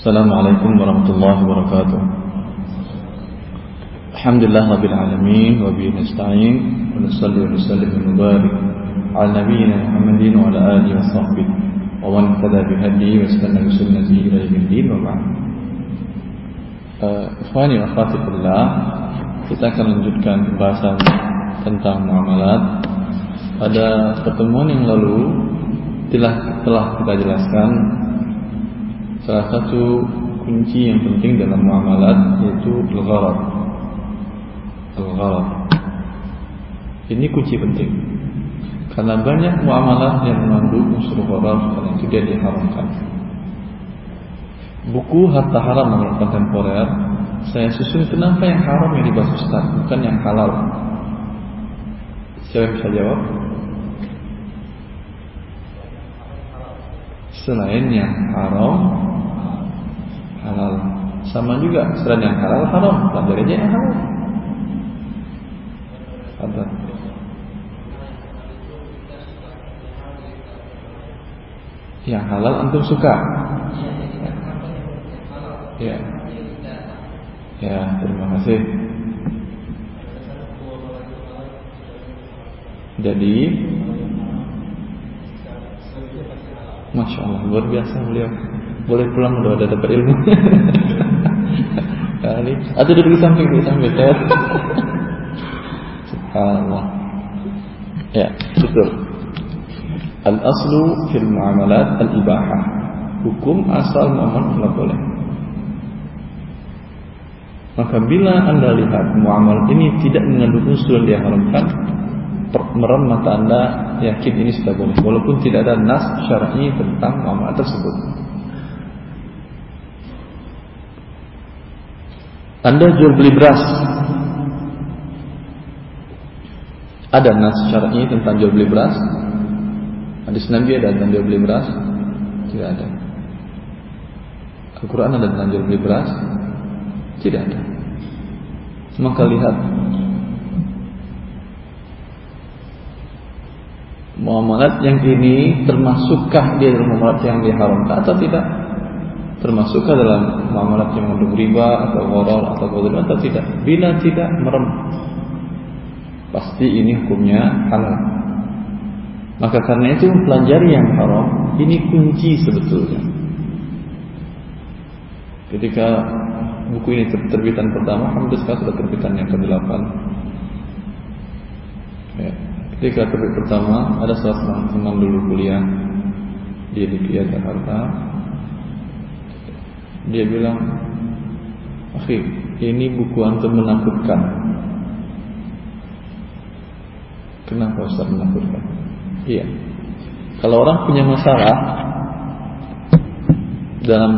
السلام عليكم ورحمة الله وبركاته الحمد لله رب العالمين وبه نستعين ونصلي ونسلم ونبارك على نبينا محمد وعلى آله وصحبه ومن اهتدى بهديه واستنى بسنته إلى يوم الدين وبعد Ikhwani wa akhwatifillah Kita akan lanjutkan pembahasan tentang muamalat Pada pertemuan yang lalu telah, telah kita jelaskan Salah satu kunci yang penting dalam muamalat yaitu al-gharar Al-gharar Ini kunci penting. Karena banyak muamalat yang mengandung unsur Karena itu dia diharamkan. Buku Harta Haram menurut kontemporer Saya susun kenapa yang haram yang dibahas Ustaz? Bukan yang halal. Siapa yang bisa jawab? Selain yang haram Halal. Sama juga Selain yang halal haram. Pelajari aja yang halal. Ada Yang halal antum suka. Ya. Ya, terima kasih. Jadi Masya Allah, luar biasa beliau Boleh pulang udah ada dapat ilmu. Kali. Atau duduk di samping, di samping. Ya. Subhanallah. Ya, betul. Al-aslu fil muamalat al-ibahah. Hukum asal muamalat tidak boleh. Maka bila anda lihat muamalah ini tidak mengandung unsur yang diharamkan, merem mata anda yakin ini sudah boleh, walaupun tidak ada nas syar'i tentang muamalah tersebut. Anda jual beli beras, ada nas syar'i tentang jual beli beras? Hadis Nabi ada tentang jual beli beras? Tidak ada. Al-Quran ada tentang jual beli beras? Tidak ada. Maka lihat Muamalat yang ini termasukkah dia dalam muamalat yang diharamkan atau tidak? Termasukkah dalam muamalat yang mengandung riba atau gharar atau ghadab atau tidak? Bila tidak merem pasti ini hukumnya halal. Maka karena itu mempelajari yang haram ini kunci sebetulnya. Ketika buku ini terbitan pertama, alhamdulillah sekarang sudah terbitan yang ke-8. Ya. Ketika terbit pertama, ada salah seorang teman dulu kuliah di Libya Jakarta. Dia bilang, "Akhi, ini buku antum menakutkan." Kenapa Ustaz menakutkan? Iya. Kalau orang punya masalah dalam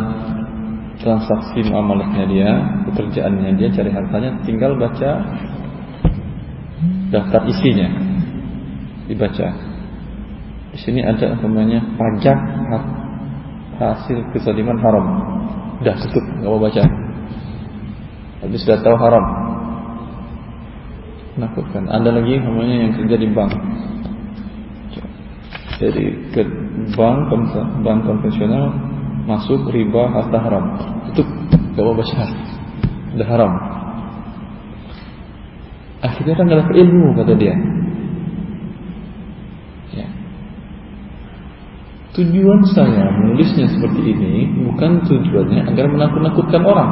transaksi muamalatnya dia, pekerjaannya dia, cari hartanya, tinggal baca daftar isinya, dibaca. Di sini ada namanya pajak hasil kesaliman haram. Udah tutup, nggak mau baca. Tapi sudah tahu haram. Menakutkan. Ada lagi namanya yang kerja di bank. Jadi ke bank bank konvensional masuk riba harta haram. Tutup, gak mau baca. Udah haram. Akhirnya kan dapat ilmu kata dia. Ya. Tujuan saya menulisnya seperti ini bukan tujuannya agar menakut-nakutkan orang.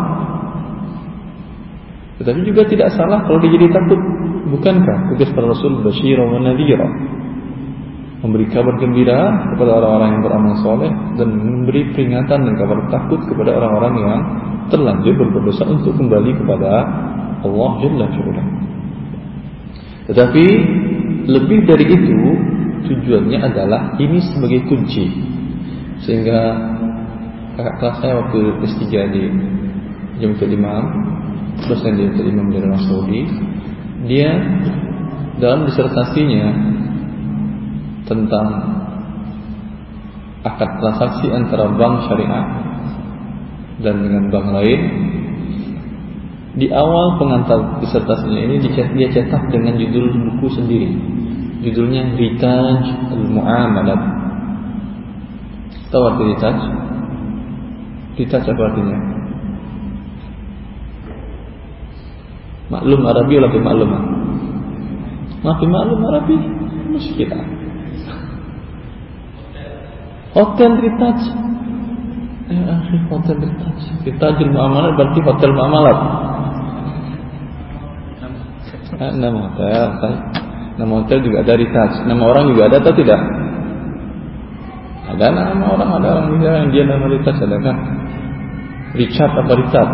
Tetapi juga tidak salah kalau dia jadi takut. Bukankah tugas para Rasul Bashir wa Nadhira memberi kabar gembira kepada orang-orang yang beramal soleh dan memberi peringatan dan kabar takut kepada orang-orang yang terlanjur berbuat dosa untuk kembali kepada Allah Jalla Jalla. Tetapi lebih dari itu tujuannya adalah ini sebagai kunci. Sehingga kakak kelas saya waktu S3 di Jamiatul Imam dosen Jamiatul Imam di Arab Saudi dia dalam disertasinya tentang akad transaksi antara bank syariah dan dengan bank lain. Di awal pengantar disertasinya ini dia cetak dengan judul buku sendiri judulnya Ritaj al-Mu'amalat tahu arti Ritaj Retouch apa artinya? Maklum Arabi lebih maklum. Maafin maklum Arabi muskilah. Hotel retouch. Ya hotel retouch. Retouch muamalat berarti hotel muamalat. Nama hotel, nama hotel juga ada retouch. Nama orang juga ada atau tidak? Ada nama orang, ada orang yang dia nama retouch ada kan? Richard apa Richard?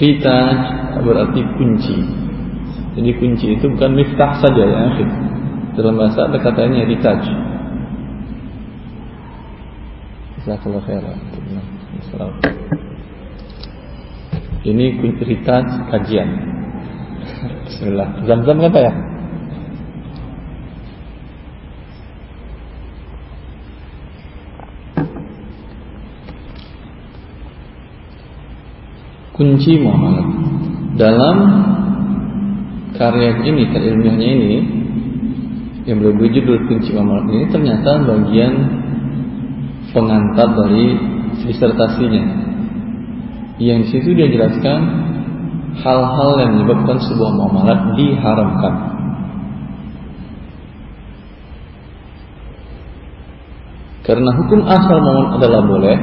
Retouch berarti kunci. Jadi kunci itu bukan miftah saja ya. Dalam bahasa ada katanya retouch. Jazakallah khairan. Ini cerita kajian. Bismillah. Zam-zam apa ya? Kunci muamalah dalam karya ini, karya ilmiahnya ini yang berjudul kunci muamalah ini ternyata bagian pengantar dari disertasinya. Yang di situ dia jelaskan hal-hal yang menyebabkan sebuah muamalat diharamkan. Karena hukum asal muamalat adalah boleh,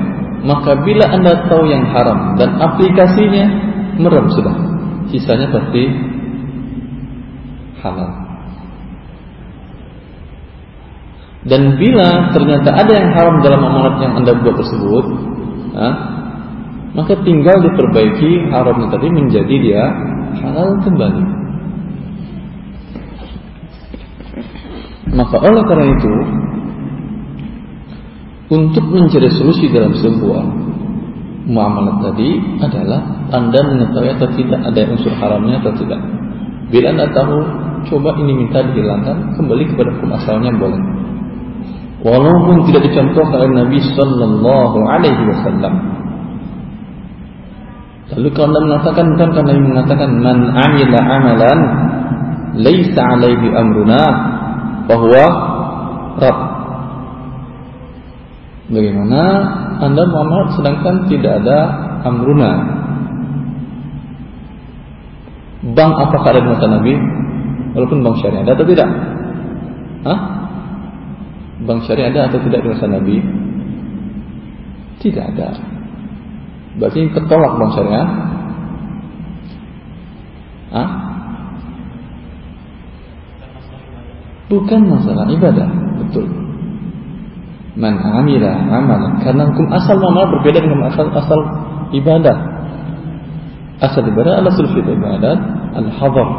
maka bila Anda tahu yang haram dan aplikasinya merem sudah. Sisanya pasti halal. Dan bila ternyata ada yang haram dalam amalat yang anda buat tersebut, ha, maka tinggal diperbaiki haramnya tadi menjadi dia halal kembali. Maka oleh karena itu, untuk mencari solusi dalam sebuah muamalah tadi adalah anda mengetahui atau tidak ada unsur haramnya atau tidak. Bila anda tahu, coba ini minta dihilangkan, kembali kepada hukum asalnya boleh walaupun tidak dicontohkan oleh Nabi Sallallahu Alaihi Wasallam. Lalu kalau anda mengatakan bukan karena Nabi mengatakan man amila amalan laisa alaihi amruna bahwa rab. Bagaimana anda Muhammad sedangkan tidak ada amruna? Bank apakah ada di masa Nabi? Walaupun bank syariah ada atau tidak? Hah? bank syariah ada atau tidak di masa Nabi? Tidak ada. Berarti ketolak bank syariah? Hah? Bukan masalah ibadah, betul. Man amila amalan karena hukum asal muamalah berbeda dengan asal asal ibadah. Asal ibadah adalah sulfit ibadat al-hadar.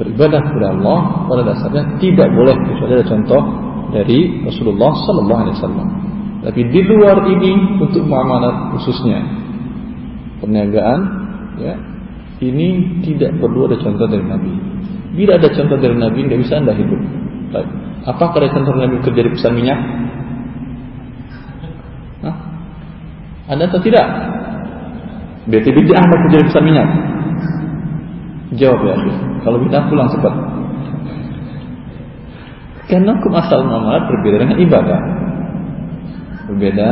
Beribadah kepada Allah pada dasarnya tidak boleh kecuali ada contoh dari Rasulullah Sallallahu Alaihi Wasallam. Tapi di luar ini untuk muamalat khususnya perniagaan, ya ini tidak perlu ada contoh dari Nabi. Bila ada contoh dari Nabi, nggak bisa anda hidup. Baik. Apakah ada contoh Nabi kerja di pesan minyak? Hah? Ada atau tidak? Bid'ah anda kerja di pesan minyak? Jawab ya, kalau bid'ah pulang cepat. Karena hukum asal muamalat berbeda dengan ibadah. Berbeda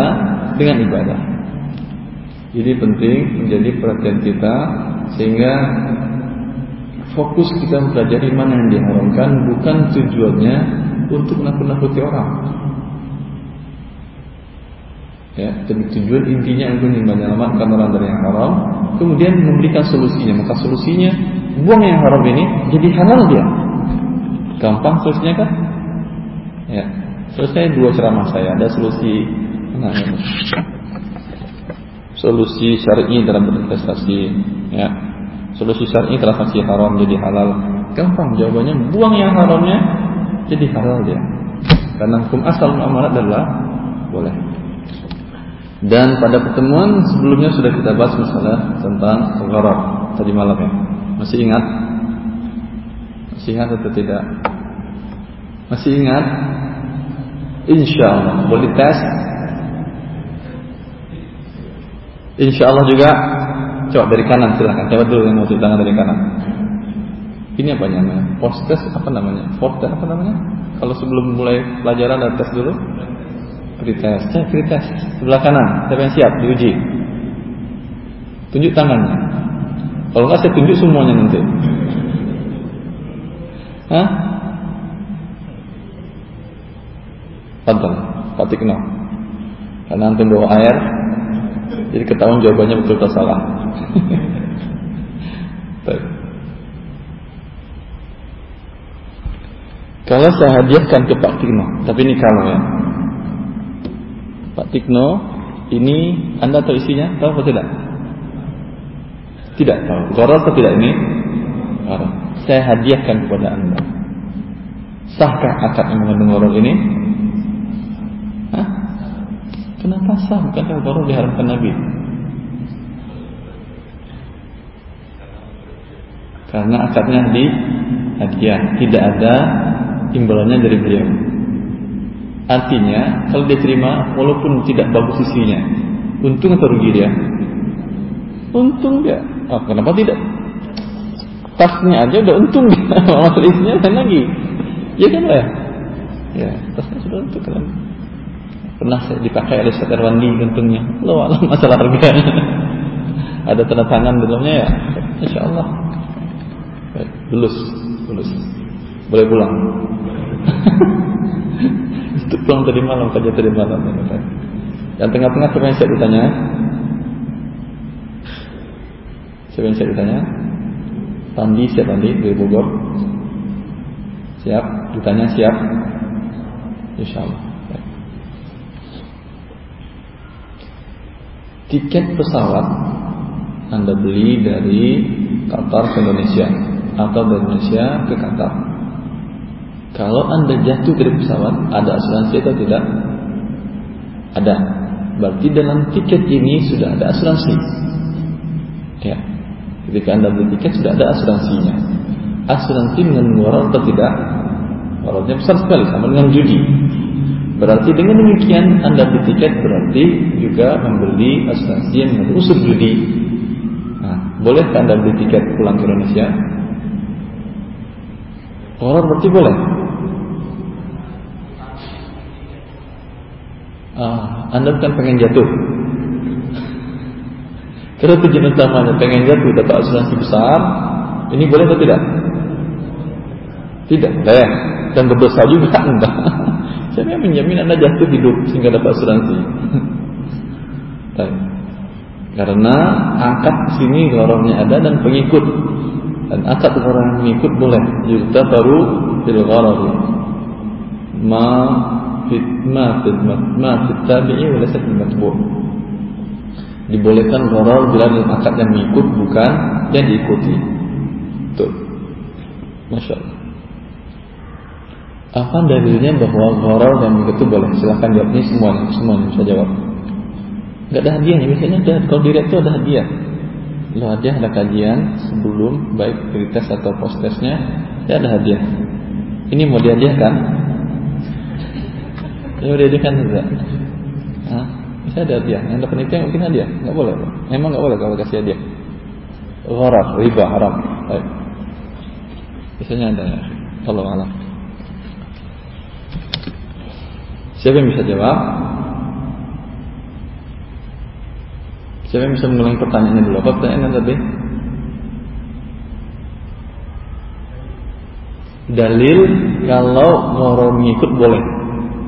dengan ibadah. Jadi penting menjadi perhatian kita sehingga fokus kita mempelajari mana yang diharamkan bukan tujuannya untuk menakut-nakuti orang. Ya, tapi tujuan intinya untuk menyelamatkan orang dari yang haram, kemudian memberikan solusinya. Maka solusinya buang yang haram ini jadi halal dia. Gampang solusinya kan? Ya. Selesai dua ceramah saya. Ada solusi nah, ini. Solusi syar'i dalam berinvestasi. Ya. Solusi syar'i transaksi haram jadi halal. Gampang jawabannya. Buang yang haramnya jadi halal dia. Karena hukum asal muamalat adalah boleh. Dan pada pertemuan sebelumnya sudah kita bahas masalah tentang gharar tadi malam ya. Masih ingat? Masih ingat atau tidak? Masih ingat? Insya Allah boleh tes. Insya Allah juga coba dari kanan silahkan. Coba dulu yang mau tangan dari kanan. Ini apa namanya? Post test apa namanya? Post apa namanya? Kalau sebelum mulai pelajaran ada tes dulu. Free test, saya free test sebelah kanan. Siapa yang siap diuji? Tunjuk tangannya. Kalau nggak saya tunjuk semuanya nanti. Hah? Tonton, Pak Tikno. Karena nanti bawa air, jadi ketahuan jawabannya betul atau salah. Kalau saya hadiahkan ke Pak Tikno, tapi ini kalau ya, Pak Tikno, ini Anda tahu isinya? Tahu atau tidak? Tidak tahu. Gharar atau tidak ini? Gharar. Saya hadiahkan kepada Anda. Sahkah akad yang mengandung gharar ini? Kenapa sah? Bukankah gharar diharamkan Nabi? Karena akadnya di hadiah, tidak ada imbalannya dari beliau. Artinya, kalau dia terima, walaupun tidak bagus isinya, untung atau rugi dia? Untung dia. Oh, kenapa tidak? Tasnya aja udah untung dia. Isinya lagi. Ya kan ya? Ya, tasnya sudah untung kan. Pernah saya dipakai oleh Ustaz Erwandi untungnya. Lo alam masalah harga. Ada tanda tangan dalamnya ya. Insya Allah. Baik, lulus, lulus. Boleh pulang. Itu pulang tadi malam, kerja tadi malam. Yang tengah-tengah siapa yang saya ditanya? Siapa yang saya ditanya? Tandi, siap Tandi dari Bogor? Siap? Ditanya siap? Insya Allah. Tiket pesawat Anda beli dari Qatar ke Indonesia atau dari Indonesia ke Qatar. Kalau Anda jatuh dari pesawat, ada asuransi atau tidak? Ada. Berarti dalam tiket ini sudah ada asuransi. Ya. Ketika Anda beli tiket sudah ada asuransinya. Asuransi dengan moral atau tidak? Moralnya besar sekali sama dengan judi. Berarti dengan demikian Anda beli tiket berarti juga membeli asuransi yang mengusur judi. Nah, bolehkah Anda beli tiket pulang ke Indonesia? Orang berarti boleh. Ah, anda bukan pengen jatuh. Kalau tujuan utamanya pengen jatuh dapat asuransi besar, ini boleh atau tidak? Tidak, boleh. Dan berdosa juga anda. Siapa yang menjamin anda jatuh hidup sehingga dapat asuransi? Karena akad sini gorongnya ada dan pengikut. Dan akad orang yang mengikut boleh. Yudta baru bil gharari. Ma fit ma fit ma fit tabi'i wa laysa fil matbu' dibolehkan gharar bila dalam akad yang mengikut bukan yang diikuti. Tuh Masya Allah apa dalilnya bahwa gharar yang mengikuti boleh? Silahkan jawab. Ini semuanya semuanya bisa jawab. Gak ada hadiahnya biasanya ada. Kalau di itu ada hadiah. Lo hadiah ada kajian sebelum baik pretest atau post testnya ya ada hadiah. Ini mau dihadiahkan? Ini mau dihadiahkan tidak Hah? bisa ada hadiah. Yang yang mungkin hadiah. Nggak boleh emang nggak boleh kalau kasih hadiah. Gharar riba haram. Baik. Biasanya ada ya. Tolong alam siapa yang bisa jawab Siapa yang bisa mengulangi pertanyaannya dulu? Apa pertanyaannya tadi? Dalil kalau mau mengikut boleh.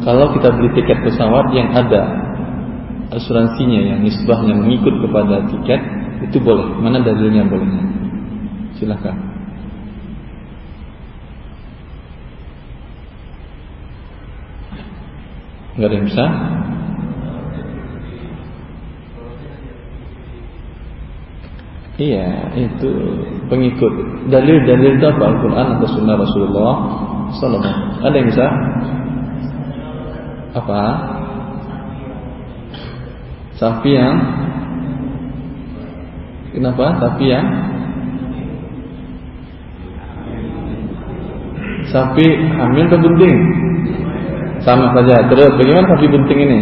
Kalau kita beli tiket pesawat yang ada asuransinya yang nisbahnya mengikut kepada tiket itu boleh. Mana dalilnya bolehnya? Silahkan. Enggak ada yang bisa? Iya, itu pengikut. Dalil-dalil itu apa? Al-Quran atau Sunnah Rasulullah Sallallahu Ada yang bisa? Apa? Sapi yang Kenapa? Sapi yang Sapi hamil atau? Sama saja. Terus bagaimana sapi bunting ini?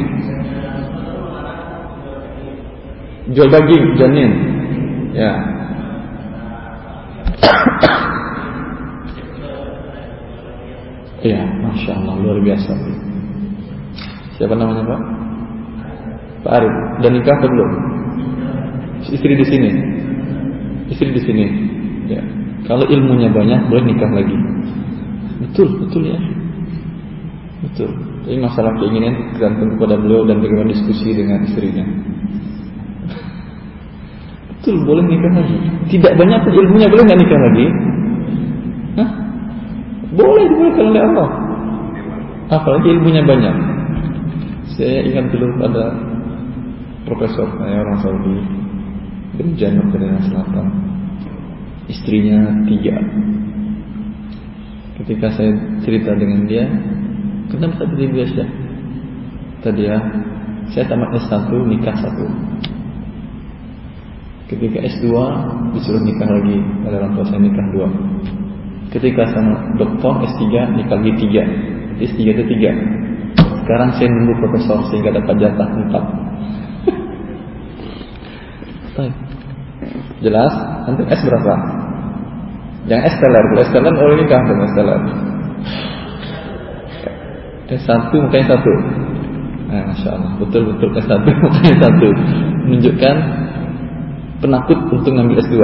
Jual daging, janin. Ya. Ya, masya Allah luar biasa. Siapa namanya Pak? Pak Arif. Dan nikah atau belum? Istri di sini. Istri di sini. Ya. Kalau ilmunya banyak boleh nikah lagi. Betul, betul ya. Betul. Tapi masalah keinginan tergantung kepada beliau dan bagaimana diskusi dengan istrinya. Betul, boleh nikah lagi. Tidak banyak pun ilmunya boleh nggak nikah lagi? Hah? Boleh dibolehkan oleh Allah. Apalagi ilmunya banyak. Saya ingat dulu pada profesor saya orang Saudi berjanur ke daerah selatan. Istrinya tiga. Ketika saya cerita dengan dia, kenapa tadi biasa? Tadi ya, saya tamat S1 nikah satu. Ketika S2 disuruh nikah lagi, ada orang tua saya nikah dua. Ketika sama doktor S3 nikah lagi tiga. S3 itu tiga. Sekarang saya nunggu profesor sehingga dapat jatah empat. Jelas? Nanti S berapa? Yang S teler, S teler nikah dengan S teler. S1 mukanya satu. Nah, Masya Allah, betul-betul S1 mukanya satu. Menunjukkan penakut untuk ngambil S2.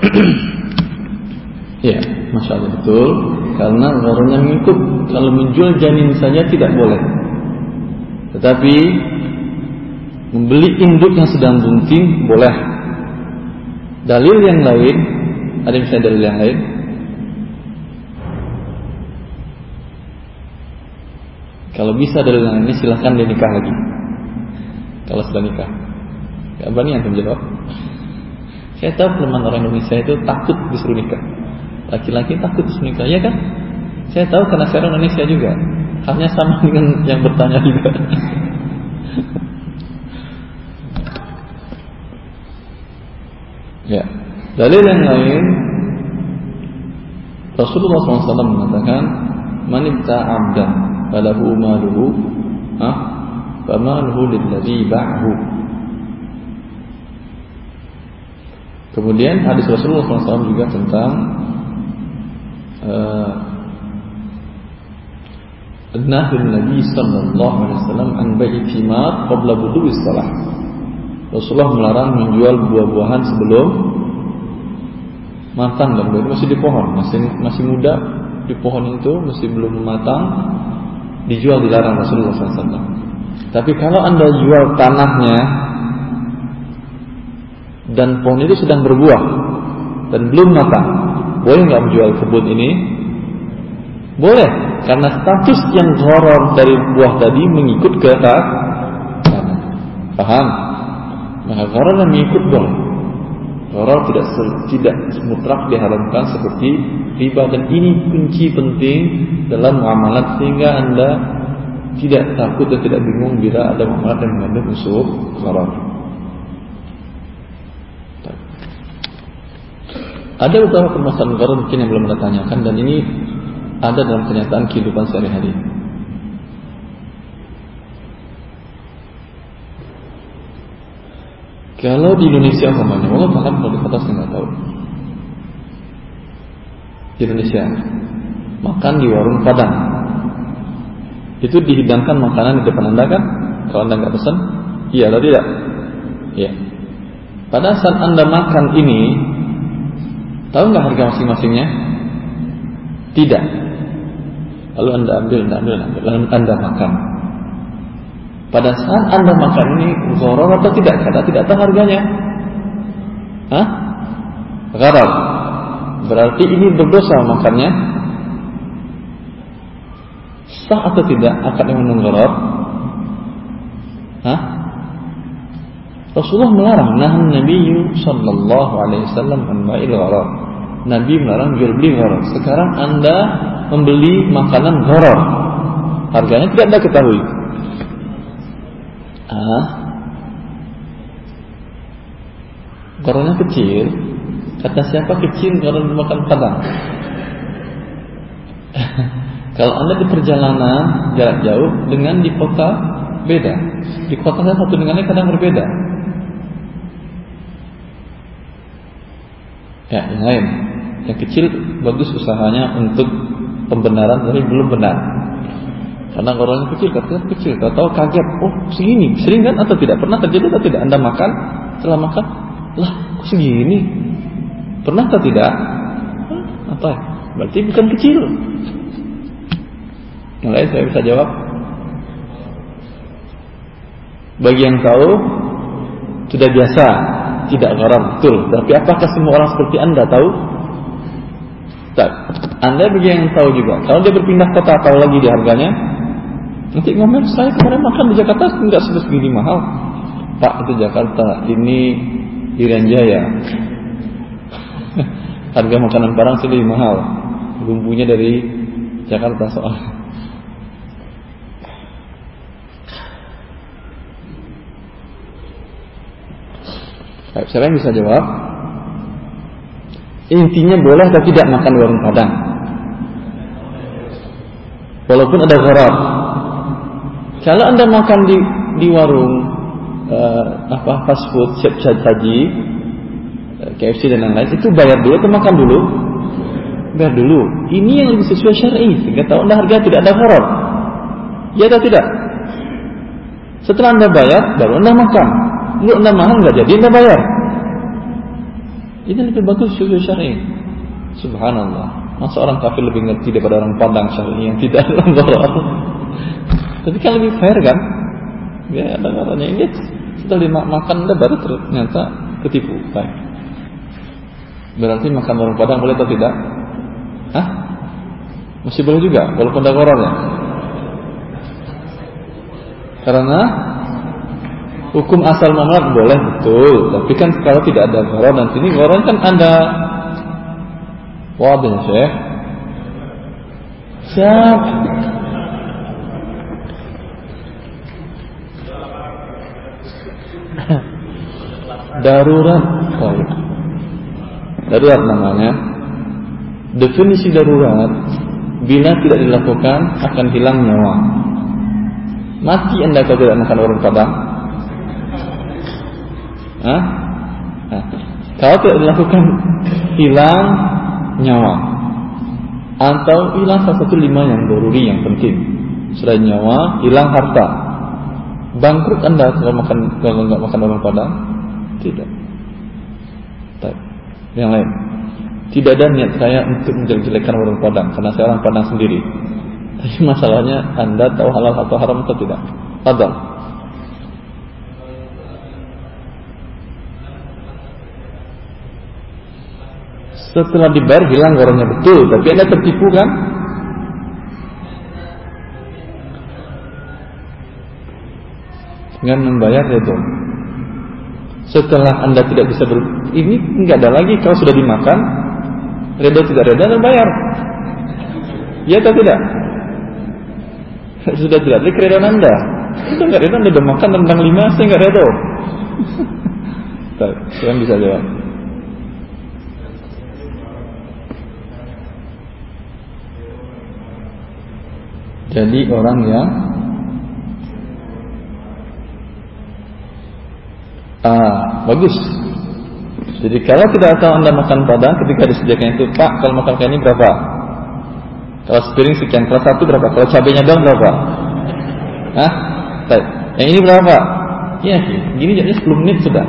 ya, masya Allah betul. Karena warnanya mengikut. Kalau menjual janin saja tidak boleh. Tetapi membeli induk yang sedang bunting boleh. Dalil yang lain, ada misalnya dalil yang lain? Kalau bisa dalil yang ini silahkan dia nikah lagi. Kalau sudah nikah. Gak berani yang menjawab. Saya tahu kelemahan orang Indonesia itu takut disuruh nikah. Laki-laki takut disuruh nikah, ya kan? Saya tahu karena saya orang Indonesia juga. Halnya sama dengan yang bertanya juga. ya, dalil yang lain Rasulullah SAW mengatakan, "Manibta abdan falahu maluhu, ah, famaluhu lilladzi ba'hu." Kemudian hadis Rasulullah SAW juga tentang uh, Nahi Nabi Sallallahu Alaihi Wasallam an bai'i thimar qabla budu'is salah. Rasulullah melarang menjual buah-buahan sebelum matang dan masih di pohon, masih masih muda di pohon itu masih belum matang dijual dilarang Rasulullah SAW. Tapi kalau anda jual tanahnya dan pohon itu sedang berbuah dan belum matang, boleh nggak menjual kebun ini? Boleh, karena status yang horor dari buah tadi mengikut ke tanah. Paham? Maka horor yang mengikut boleh. Horor tidak tidak mutlak diharamkan seperti riba dan ini kunci penting dalam muamalat sehingga anda tidak takut dan tidak bingung bila ada muamalat yang mengandung unsur horor. Ada beberapa permasalahan baru mungkin yang belum anda tanyakan dan ini ada dalam kenyataan kehidupan sehari-hari. Kalau di Indonesia umpamanya, Allah taala kalau di kota saya nggak tahu. Di Indonesia, makan di warung Padang, itu dihidangkan makanan di depan anda kan? Kalau anda nggak pesan, iya atau tidak? Iya. Pada saat anda makan ini, tahu nggak harga masing-masingnya? Tidak. Lalu anda ambil, anda ambil, lalu anda makan. Pada saat anda makan ini Gharar atau tidak? Karena tidak tahu harganya Hah? Gharar Berarti ini berdosa makannya Sah atau tidak akad yang menunggu gharar? Hah? Rasulullah melarang Nahan Nabi Sallallahu alaihi wasallam An gharar Nabi melarang jual beli gharar Sekarang anda membeli makanan gharar Harganya tidak anda ketahui Ah, Gorongnya kecil. Kata siapa kecil gorong makan padang? Kalau anda di perjalanan Jarak jauh Dengan di kota Beda. Di kota saya satu dengannya kadang berbeda. Ya yang lain. Yang kecil bagus usahanya untuk pembenaran tapi belum benar. Karena gorornya kecil, katanya kecil, tahu kaget, oh segini, sering kan atau tidak? Pernah terjadi atau tidak? Anda makan, setelah makan, lah kok segini? Pernah atau tidak? Apa? Berarti bukan kecil. Yang lain saya bisa jawab. Bagi yang tahu, sudah biasa, tidak garam betul. Tapi apakah semua orang seperti anda tahu? Tak. Anda bagi yang tahu juga. Kalau dia berpindah kota, tahu lagi di harganya. Nanti ngomel, saya kemarin makan di Jakarta nggak segini mahal. Pak itu Jakarta, ini Irian Jaya. Harga makanan barang sih lebih mahal. Bumbunya dari Jakarta soal. Siapa yang bisa jawab? Intinya boleh atau tidak makan warung Padang? Walaupun ada gharar. Kalau anda makan di di warung uh, apa fast food, siap saji, KFC dan lain-lain, itu bayar dulu atau makan dulu? Bayar dulu. Ini yang lebih sesuai syar'i. Sehingga tahu anda harga tidak ada gharar. Ya atau tidak? Setelah anda bayar, baru anda makan. Lu anda mahal nggak jadi anda bayar. Ini lebih bagus sesuai syar'i. Subhanallah. Masa orang kafir lebih ngerti daripada orang Padang syar'i yang tidak ada gharar. Tapi kan lebih fair kan? Ya ada katanya ini setelah dimakan anda baru ternyata ketipu. Baik. Berarti makan orang Padang boleh atau tidak? Hah? Masih boleh juga walaupun ada ya. Karena hukum asal muamalah boleh betul, tapi kan kalau tidak ada gharar dan sini gharar kan ada wadih Syekh. Siap. Darurat iya. darurat namanya. Definisi darurat bila tidak dilakukan akan hilang nyawa. Mati anda kalau tidak makan orang padang. Hah? Nah, kalau tidak dilakukan hilang nyawa. Atau hilang salah satu lima yang doruri yang penting. Selain nyawa hilang harta. Bangkrut anda kalau makan kalau nggak makan orang padang tidak. Tak. Yang lain. Tidak ada niat saya untuk menjelek-jelekan orang Padang karena saya orang Padang sendiri. Tapi masalahnya Anda tahu halal atau haram atau tidak? Padang. Setelah dibayar hilang orangnya betul, tapi Anda tertipu kan? Dengan membayar itu setelah anda tidak bisa ber ini nggak ada lagi kalau sudah dimakan reda tidak reda dan bayar. Ya atau tidak? Sudah tidak ada keredoan anda. Itu nggak reda anda sudah makan tentang lima saya nggak reda. Saya bisa jawab. Jadi orang yang Ah, bagus. Jadi kalau tidak tahu anda makan padang ketika disediakan itu, Pak, kalau makan kayak ini berapa? Kalau sepiring sekian, kalau satu berapa? Kalau cabenya doang berapa? Hah? Baik. Yang ini berapa? Iya, gini jadi 10 menit sudah.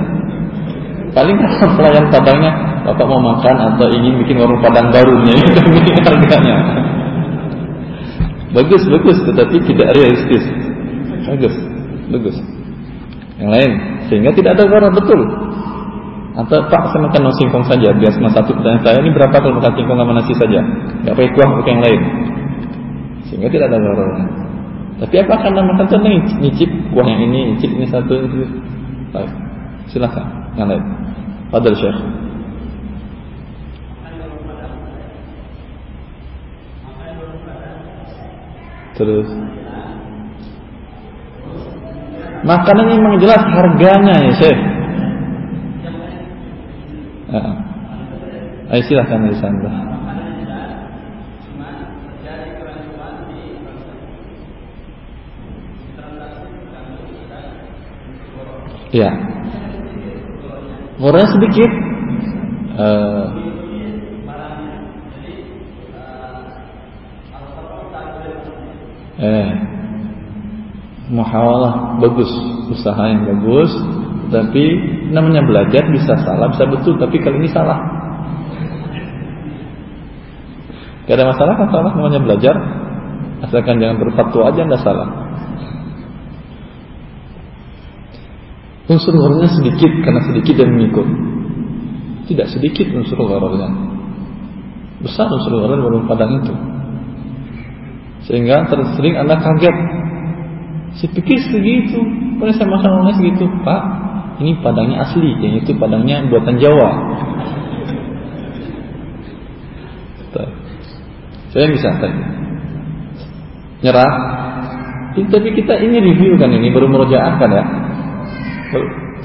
Paling pelayan padangnya, Bapak mau makan atau ingin bikin warung padang baru nih, itu harganya. Bagus, bagus, tetapi tidak realistis. Bagus, bagus. Yang lain, sehingga tidak ada garam betul. Atau Pak saya makan nasi singkong saja biar cuma satu pertanyaan saya ini berapa kalau makan singkong sama nasi saja? Nggak pakai kuah pakai yang lain. Sehingga tidak ada garam tapi apa karena makan tuh nyicip kuah yang ini nyicip ini satu ini baik silakan. Yang lain. Fadal Syekh. Terus Makanan ini memang jelas harganya ya Syekh. Ah. Ayo silahkan di sana. Ya. Murah sedikit. Uh, Eh, muhawalah bagus, usaha yang bagus, tapi namanya belajar bisa salah, bisa betul, tapi kali ini salah. Gak ada masalah kan salah namanya belajar, asalkan jangan berfatwa aja nggak salah. Unsur gharornya sedikit karena sedikit dan mengikut. Tidak sedikit unsur gharornya. Besar unsur gharor baru padang itu. Sehingga tersering Anda kaget. Saya segitu. Pada saya masalahnya segitu. Pak, ini padangnya asli. Yang itu padangnya buatan Jawa. Saya bisa tanya. Nyerah. Tapi kita ini review kan ini baru merojaah kan ya.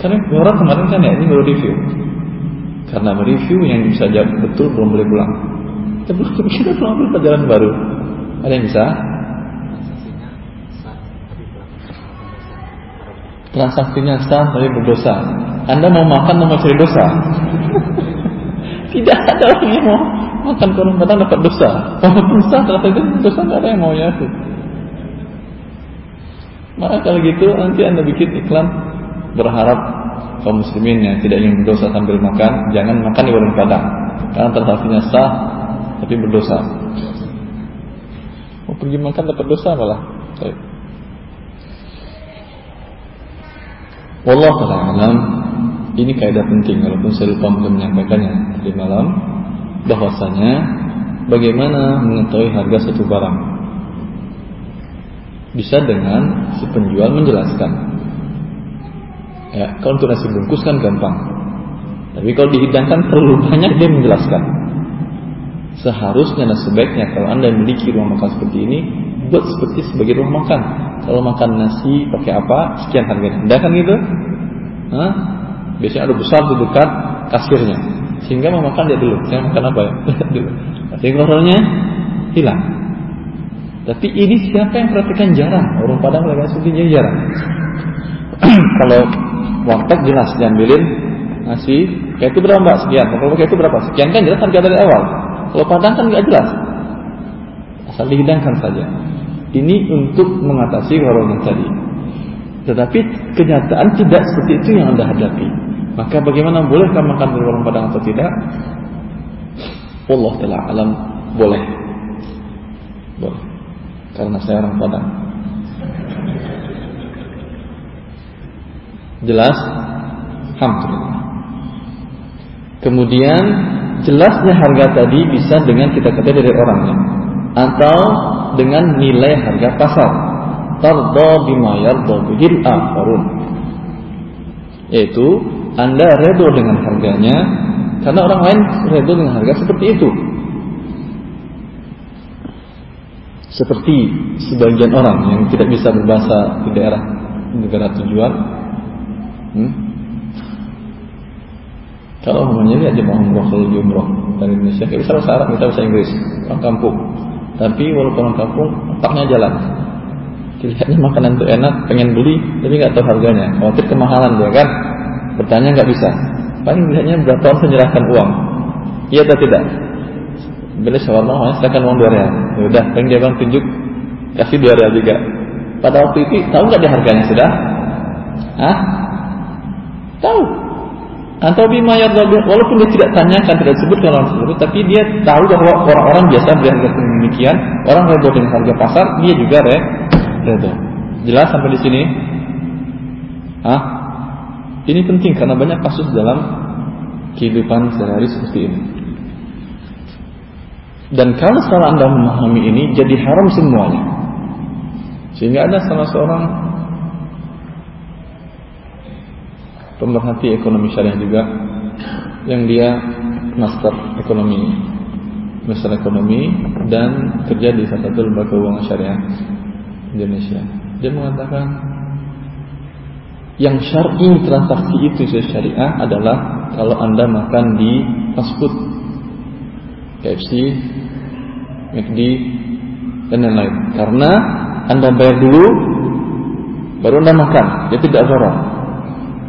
Karena orang kemarin kan ya ini baru review. Karena mereview yang bisa jawab betul belum boleh pulang. Belum kita belum ambil pelajaran baru. Ada yang bisa? Transaksinya sah tapi berdosa. Anda mau makan mau cari dosa? Tidak ada orang yang mau makan kurang padang dapat dosa. Walaupun sah transaksi dosa nggak ada yang mau ya. Maka kalau gitu nanti anda bikin iklan berharap kaum muslimin yang tidak ingin berdosa sambil makan jangan makan di warung padang karena transaksinya sah tapi berdosa. Mau pergi makan dapat dosa malah. Baik. Wallahu alam. Ini kaidah penting walaupun saya lupa untuk menyampaikannya di malam. Bahwasanya bagaimana mengetahui harga satu barang? Bisa dengan si penjual menjelaskan. Ya kalau untuk nasi bungkus kan gampang. Tapi kalau dihidangkan terlalu banyak dia menjelaskan. Seharusnya dan sebaiknya kalau anda memiliki rumah makan seperti ini buat seperti sebagai rumah makan. Kalau makan nasi pakai apa? Sekian harganya. Anda kan gitu? Hah? biasanya ada besar di dekat kasirnya. Sehingga mau makan dia dulu. Saya makan apa ya? Dulu. Sehingga hilang. Tapi ini siapa yang perhatikan? Jarang. Orang Padang lagi aslinya jarang. Kalau warteg jelas diambilin nasi. Kayak itu berapa sekian. Kalau kayak itu berapa? Sekian kan jelas harga dari awal. Kalau Padang kan nggak jelas asal dihidangkan saja. Ini untuk mengatasi warung tadi. Tetapi kenyataan tidak seperti itu yang anda hadapi. Maka bagaimana bolehkah makan di warung Padang atau tidak? Allah telah alam boleh. Boleh. Karena saya orang Padang. Jelas? Alhamdulillah. Kemudian jelasnya harga tadi bisa dengan kita kata dari orangnya atau dengan nilai harga pasar. Tarda bima yarda bihil akharun. Yaitu Anda redo dengan harganya karena orang lain redo dengan harga seperti itu. Seperti sebagian orang yang tidak bisa berbahasa di daerah negara tujuan Hmm? Kalau umumnya lihat jemaah umroh kalau umroh dari Indonesia, kita bisa bahasa Arab, kita bahasa Inggris, orang kampung. Tapi walaupun orang kampung, otaknya jalan. Dilihatnya makanan itu enak, pengen beli, tapi nggak tahu harganya. Khawatir kemahalan dia kan, bertanya nggak bisa. Paling lihatnya berapa orang menyerahkan uang. Iya atau tidak? Beli shawarma, silakan uang dua real. Ya udah, pengen dia bang tunjuk, kasih dua real juga. Pada waktu itu tahu nggak dia harganya sudah? Hah? Tahu. Atau bima walaupun dia tidak tanyakan tidak disebut orang tersebut, tapi dia tahu bahwa orang-orang biasa berharga demikian, orang redor dengan harga pasar, dia juga re. Jelas sampai di sini? Ah, ini penting karena banyak kasus dalam kehidupan sehari-hari seperti ini. Dan kalau salah anda memahami ini, jadi haram semuanya. Sehingga ada salah seorang pemerhati ekonomi syariah juga yang dia master ekonomi master ekonomi dan kerja di salah satu lembaga keuangan syariah Indonesia. Dia mengatakan yang syar'i transaksi itu syariah adalah kalau anda makan di fast food KFC, McD dan lain-lain. Karena anda bayar dulu baru anda makan. Dia tidak zorong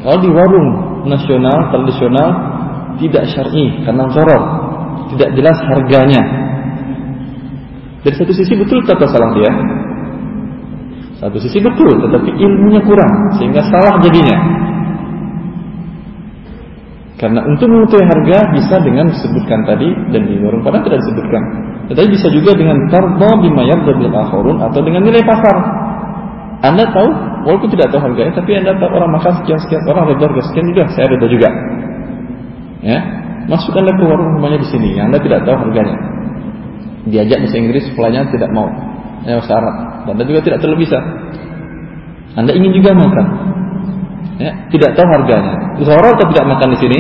kalau di warung nasional tradisional tidak syar'i karena zoror, tidak jelas harganya. Dari satu sisi betul kata salah dia. Satu sisi betul, tetapi ilmunya kurang sehingga salah jadinya. Karena untuk mengetahui harga bisa dengan disebutkan tadi dan di warung padang tidak disebutkan. Tetapi bisa juga dengan tarda bima yardha bil akhirun atau dengan nilai pasar. Anda tahu walaupun tidak tahu harganya tapi Anda tahu orang makan sekian sekian orang reda harga sekian juga saya reda juga. Ya. Masuk Anda ke warung rumahnya di sini, Anda tidak tahu harganya. Diajak bahasa Inggris, pelayannya tidak mau. Ya, bahasa Arab. Dan Anda juga tidak terlalu bisa. Anda ingin juga makan. Ya, tidak tahu harganya. Gharar atau tidak makan di sini?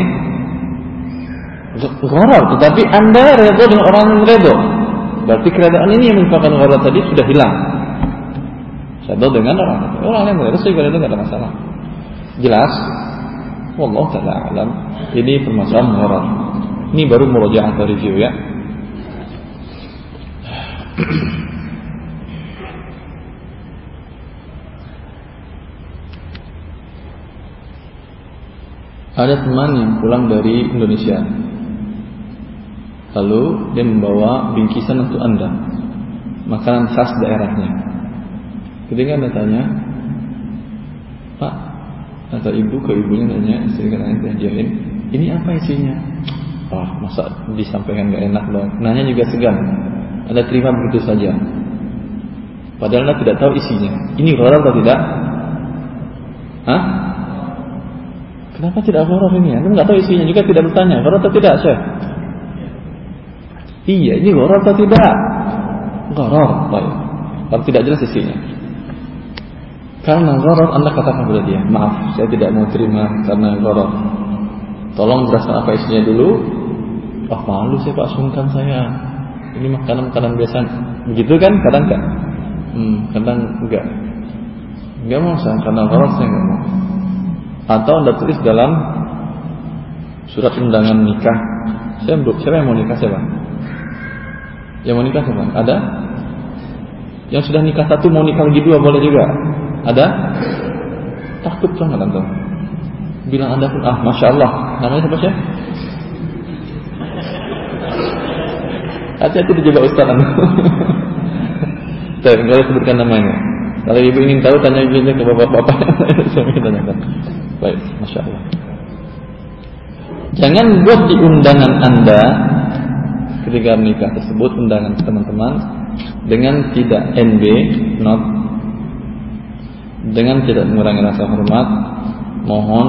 Gharar, tetapi Anda redha dengan orang yang. Berarti keredaan ini yang merupakan gharar tadi sudah hilang. Redha dengan orang orang yang redha saya redha tidak ada masalah. Jelas? Wallah taala alam. Ini permasalahan gharar. Ini baru murojaah review ya. Ada teman yang pulang dari Indonesia Lalu dia membawa bingkisan untuk anda Makanan khas daerahnya Ketika anda tanya Pak Atau ibu ke ibunya nanya Istri katanya diajarin Ini apa isinya Wah masa disampaikan gak enak dong Nanya juga segan Anda terima begitu saja Padahal anda tidak tahu isinya Ini gharar atau tidak Hah? Kenapa tidak gharar ini? Anda nggak tahu isinya juga tidak bertanya. Gharar atau tidak, Syekh? Iya, ini gharar atau tidak? Gharar, baik. Kalau tidak jelas isinya. Karena gharar Anda katakan kepada dia, maaf, saya tidak mau terima karena gharar. Tolong jelaskan apa isinya dulu. Oh malu saya Pak, sungkan saya. Ini makanan-makanan biasa. Begitu kan? Kadang enggak. Hmm, kadang enggak. Enggak mau saya karena gharar saya enggak mau atau anda tulis dalam surat undangan nikah. Saya siapa yang mau nikah siapa? Yang mau nikah siapa? Ada? Yang sudah nikah satu mau nikah lagi dua boleh juga? Ada? Takut sangat antum. Bilang anda pun ah masya Allah. Namanya siapa sih? Hati-hati dijebak Ustaz anda. Tidak, kalau sebutkan namanya. Kalau ibu ingin tahu tanya ibunya ke bapak-bapak saya ingin tanyakan. Baik, masya Allah. Jangan buat di undangan anda ketika menikah tersebut undangan teman-teman dengan tidak NB not dengan tidak mengurangi rasa hormat mohon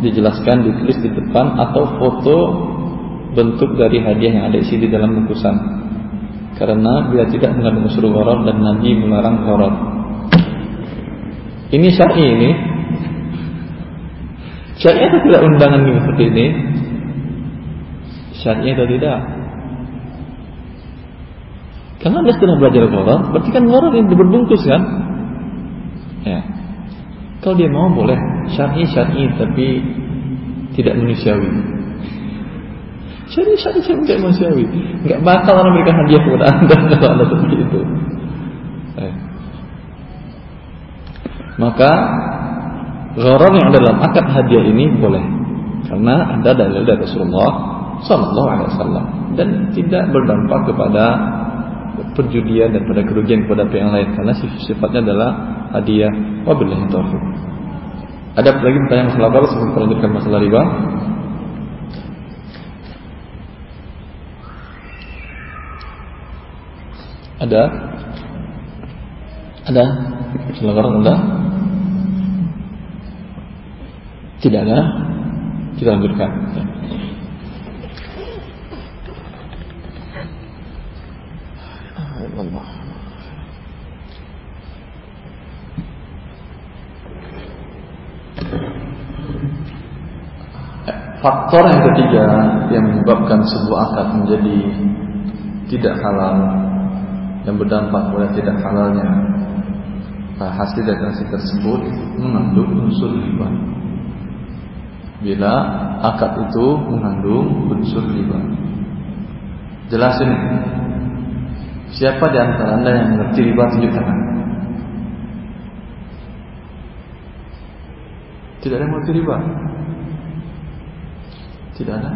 dijelaskan ditulis di depan atau foto bentuk dari hadiah yang ada isi di dalam bungkusan karena bila tidak mengandung unsur gharar dan Nabi melarang gharar ini syar'i ini. Syar'i atau tidak undangan seperti ini? Syar'i atau tidak? Karena anda sudah belajar gharar, berarti kan gharar yang berbungkus kan? Ya. Kalau dia mau boleh syar'i syar'i tapi tidak manusiawi. Syar'i syar'i syar'i tidak manusiawi. Enggak bakal orang memberikan hadiah kepada anda kalau anda seperti itu. Ya. Maka gharar yang ada dalam akad hadiah ini boleh karena ada dalil dari Rasulullah Sallallahu Alaihi Wasallam dan tidak berdampak kepada perjudian dan pada kerugian kepada pihak lain karena sifatnya adalah hadiah wabillahi taufiq. Ada lagi pertanyaan masalah apa sebelum kita lanjutkan masalah riba? Ada? Ada? Silakan ada? Tidak ada. Kita lanjutkan. Faktor yang ketiga yang menyebabkan sebuah akad menjadi tidak halal yang berdampak pada tidak halalnya hasil hasil tersebut mengandung unsur riba bila akad itu mengandung unsur riba. Jelasin. Siapa di antara Anda yang mengerti riba tunjuk tangan? Tidak ada yang mengerti riba. Tidak ada.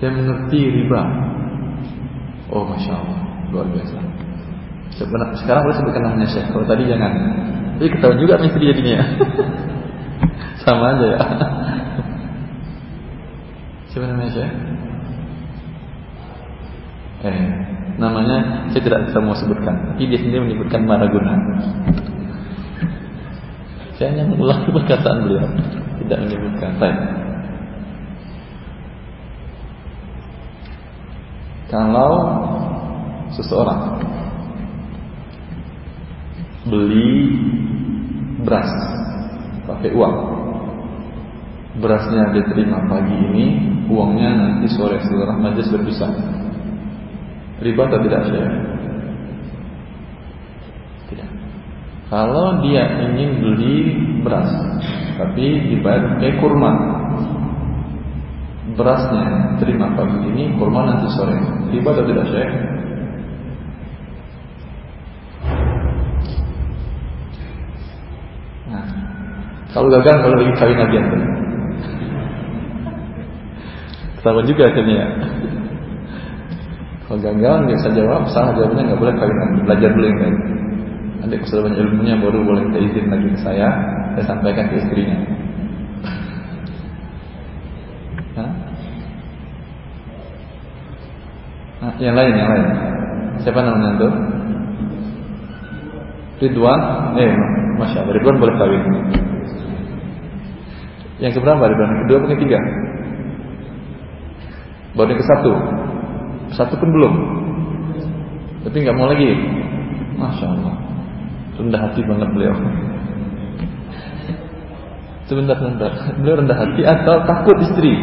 Yang mengerti riba. Oh, masya Allah, luar biasa. Sekarang boleh sebutkan namanya Syekh. Kalau tadi jangan. Jadi ketahuan juga misteri jadinya. Sama aja ya. Siapa namanya Syekh? Eh, namanya saya tidak bisa mau sebutkan. Tapi dia sendiri menyebutkan Maraguna. Saya hanya mengulang perkataan beliau, tidak menyebutkan. Baik. Kalau seseorang beli beras pakai uang, berasnya diterima pagi ini, uangnya nanti sore setelah majelis berpisah. Riba atau tidak saya? Tidak. Kalau dia ingin beli beras, tapi dibayar pakai kurma, berasnya terima pagi ini, kurma nanti sore. Riba atau tidak saya? Nah, kalau gagal kalau lagi kawin lagi anda. Ketahuan juga akhirnya ya. Kalau gagal bisa jawab, salah jawabnya nggak boleh kawin lagi. Belajar dulu yang baik. Nanti kalau banyak ilmunya baru boleh kita izin lagi ke saya, saya sampaikan ke istrinya. Nah, yang lain, yang lain. Siapa namanya itu? Ridwan, eh, masya Allah, Ridwan boleh kawin. Yang keberapa Ridwan? Kedua atau ketiga? Baru yang ke satu. Satu pun belum. Tapi nggak mau lagi. Masya Allah. Rendah hati banget beliau. Sebentar, sebentar. Beliau rendah hati atau takut istri?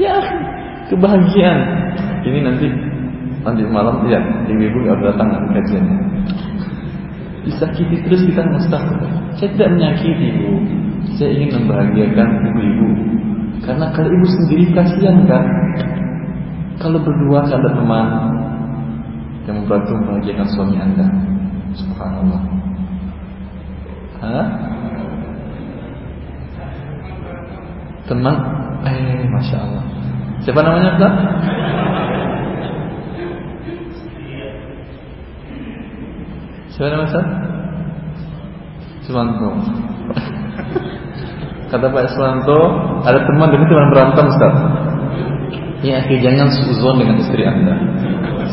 Ya, kebahagiaan. Ini nanti nanti malam ya ibu-ibu nggak datang kajiannya. Disakiti terus kita mustahil. Saya tidak menyakiti ibu. Saya ingin membahagiakan ibu-ibu. Karena kalau ibu sendiri kasihan kan. Kalau berdua ada teman yang membantu membahagiakan suami anda. Subhanallah. Hah? Teman, eh, masya Allah. Siapa namanya Ustaz? Siapa nama Ustaz? Suwanto. Kata Pak Suwanto, ada teman dengan teman berantem Ustaz. Ya, jangan suzon dengan istri Anda.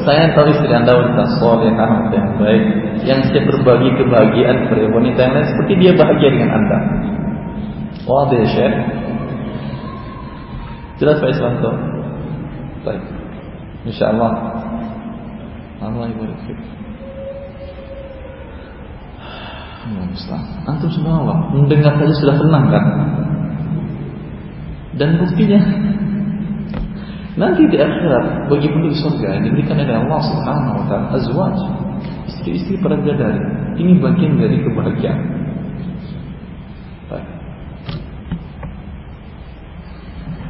Saya tahu istri Anda wanita soleh, wanita yang baik, yang siap berbagi kebahagiaan kepada wanita yang seperti dia bahagia dengan Anda. Wah, dia Syekh. Jelas Pak Iswanto? Baik. Insya Allah. Allah ibu Allah Antum subhanallah mendengar saja sudah tenang kan? Dan buktinya nanti di akhirat bagi penduduk surga yang diberikan oleh Allah Subhanahu wa taala azwaj istri-istri para bidadari. Ini bagian dari kebahagiaan. Baik.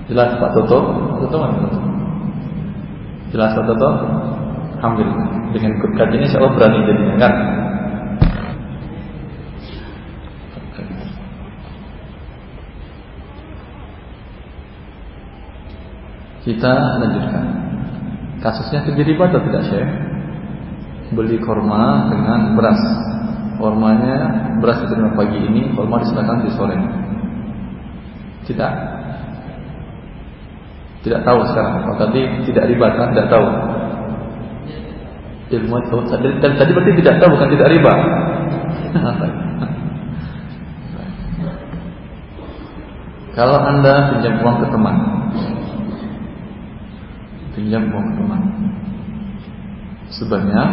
Jelas Pak Toto? Toto mana Toto? Jelas Pak Toto? Alhamdulillah. Dengan ikut kajian ini saya berani jadi kan? Kita lanjutkan. Kasusnya terjadi atau tidak Syekh? Beli korma dengan beras. Kormanya beras diterima pagi ini, korma diserahkan di sore. Tidak. Tidak tahu sekarang. Kalau tadi tidak riba kan? Tidak tahu. Ilmu itu tadi, tadi berarti tidak tahu bukan tidak riba. Kalau anda pinjam uang ke teman, pinjam uang teman sebanyak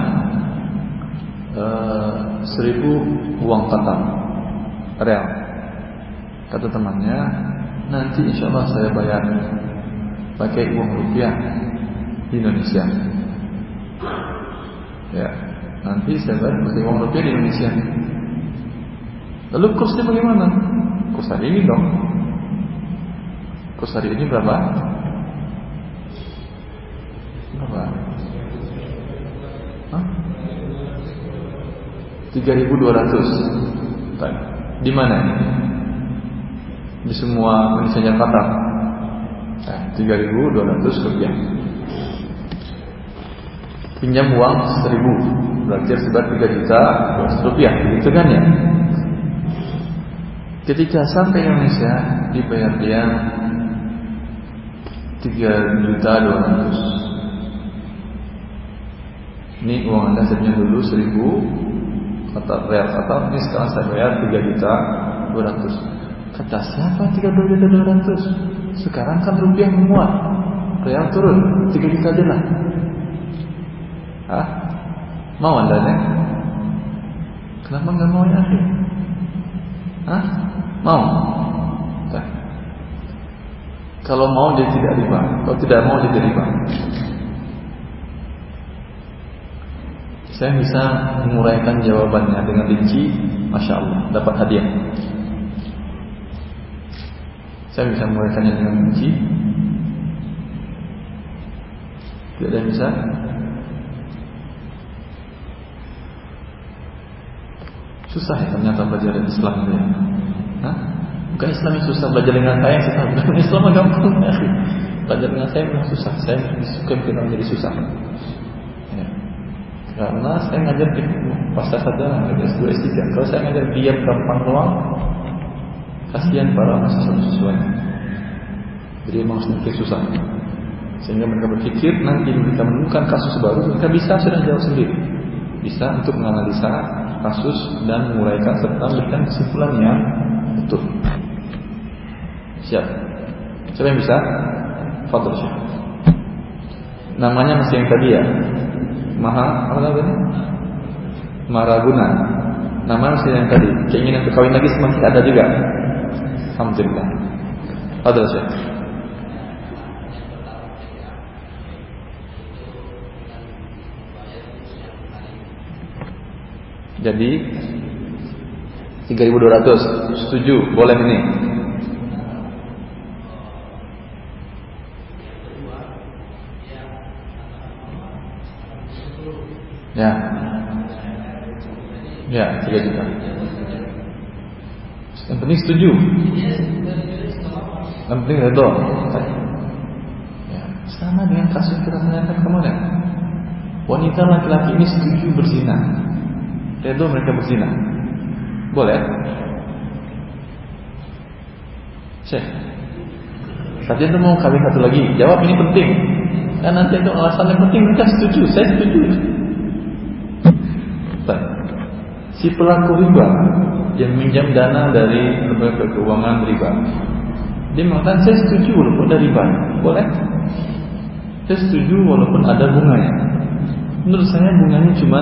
uh, seribu uang Qatar real kata temannya nanti insya Allah saya bayar pakai uang rupiah di Indonesia ya nanti saya bayar pakai uang rupiah di Indonesia lalu kursnya bagaimana kurs hari ini dong kurs hari ini berapa Berapa? Hah? 3200 Baik. Di mana? Di semua Indonesia Jakarta eh, 3200 rupiah. Pinjam uang seribu berarti sekitar tiga juta rupiah gitu kan ya ketika sampai Indonesia dibayar dia tiga juta dua ratus. Ini uang anda saya dulu seribu kata real kata ini sekarang saya bayar tiga juta dua ratus. Kata siapa tiga juta dua ratus sekarang kan rupiah menguat real turun tiga juta lah Hah? Mau anda nih? Kenapa nggak mau ya? Hah? Mau? Nah. Kalau mau dia tidak riba, kalau tidak mau dia riba. Saya bisa menguraikan jawabannya dengan rinci, masya Allah, dapat hadiah. Saya bisa menguraikannya dengan rinci. Tidak ada yang bisa. Susah ya ternyata belajar Islam ya. Hah? Bukan Islam yang susah belajar dengan saya susah. Bukan Islam gampang ya. Belajar dengan saya memang susah. Saya suka bikin orang jadi susah. Ya. Karena saya ngajar di pasca saja ngajar S2 S3. Kalau saya ngajar diam gampang doang, kasihan para mahasiswa-mahasiswanya. Jadi memang sedikit susah. Sehingga mereka berpikir nanti mereka menemukan kasus baru, mereka bisa sudah jawab sendiri. Bisa untuk menganalisa kasus dan menguraikan serta memberikan kesimpulan yang betul. Siap. Siapa yang bisa? Fadl. Namanya masih yang tadi ya. Maha apa namanya? Maraguna. Nama masih yang tadi. Keinginan untuk kawin lagi semakin ada juga. Alhamdulillah. Fadl Syekh. Jadi 3200 setuju? Boleh ini? Ya. Ya 3 juta Yang penting setuju. Yang penting redo ya, Sama dengan kasus kita tanyakan kemarin. Wanita laki-laki ini setuju berzina. Redo mereka berzina. Boleh? Syekh Tapi itu mau kawin satu lagi. Jawab ini penting. Dan nanti itu alasan yang penting. Mereka setuju. Saya setuju. Si pelaku riba minjam dana dari lembaga keuangan riba. Dia mengatakan saya setuju walaupun ada riba. Boleh? Saya setuju walaupun ada bunganya. Menurut saya bunganya cuma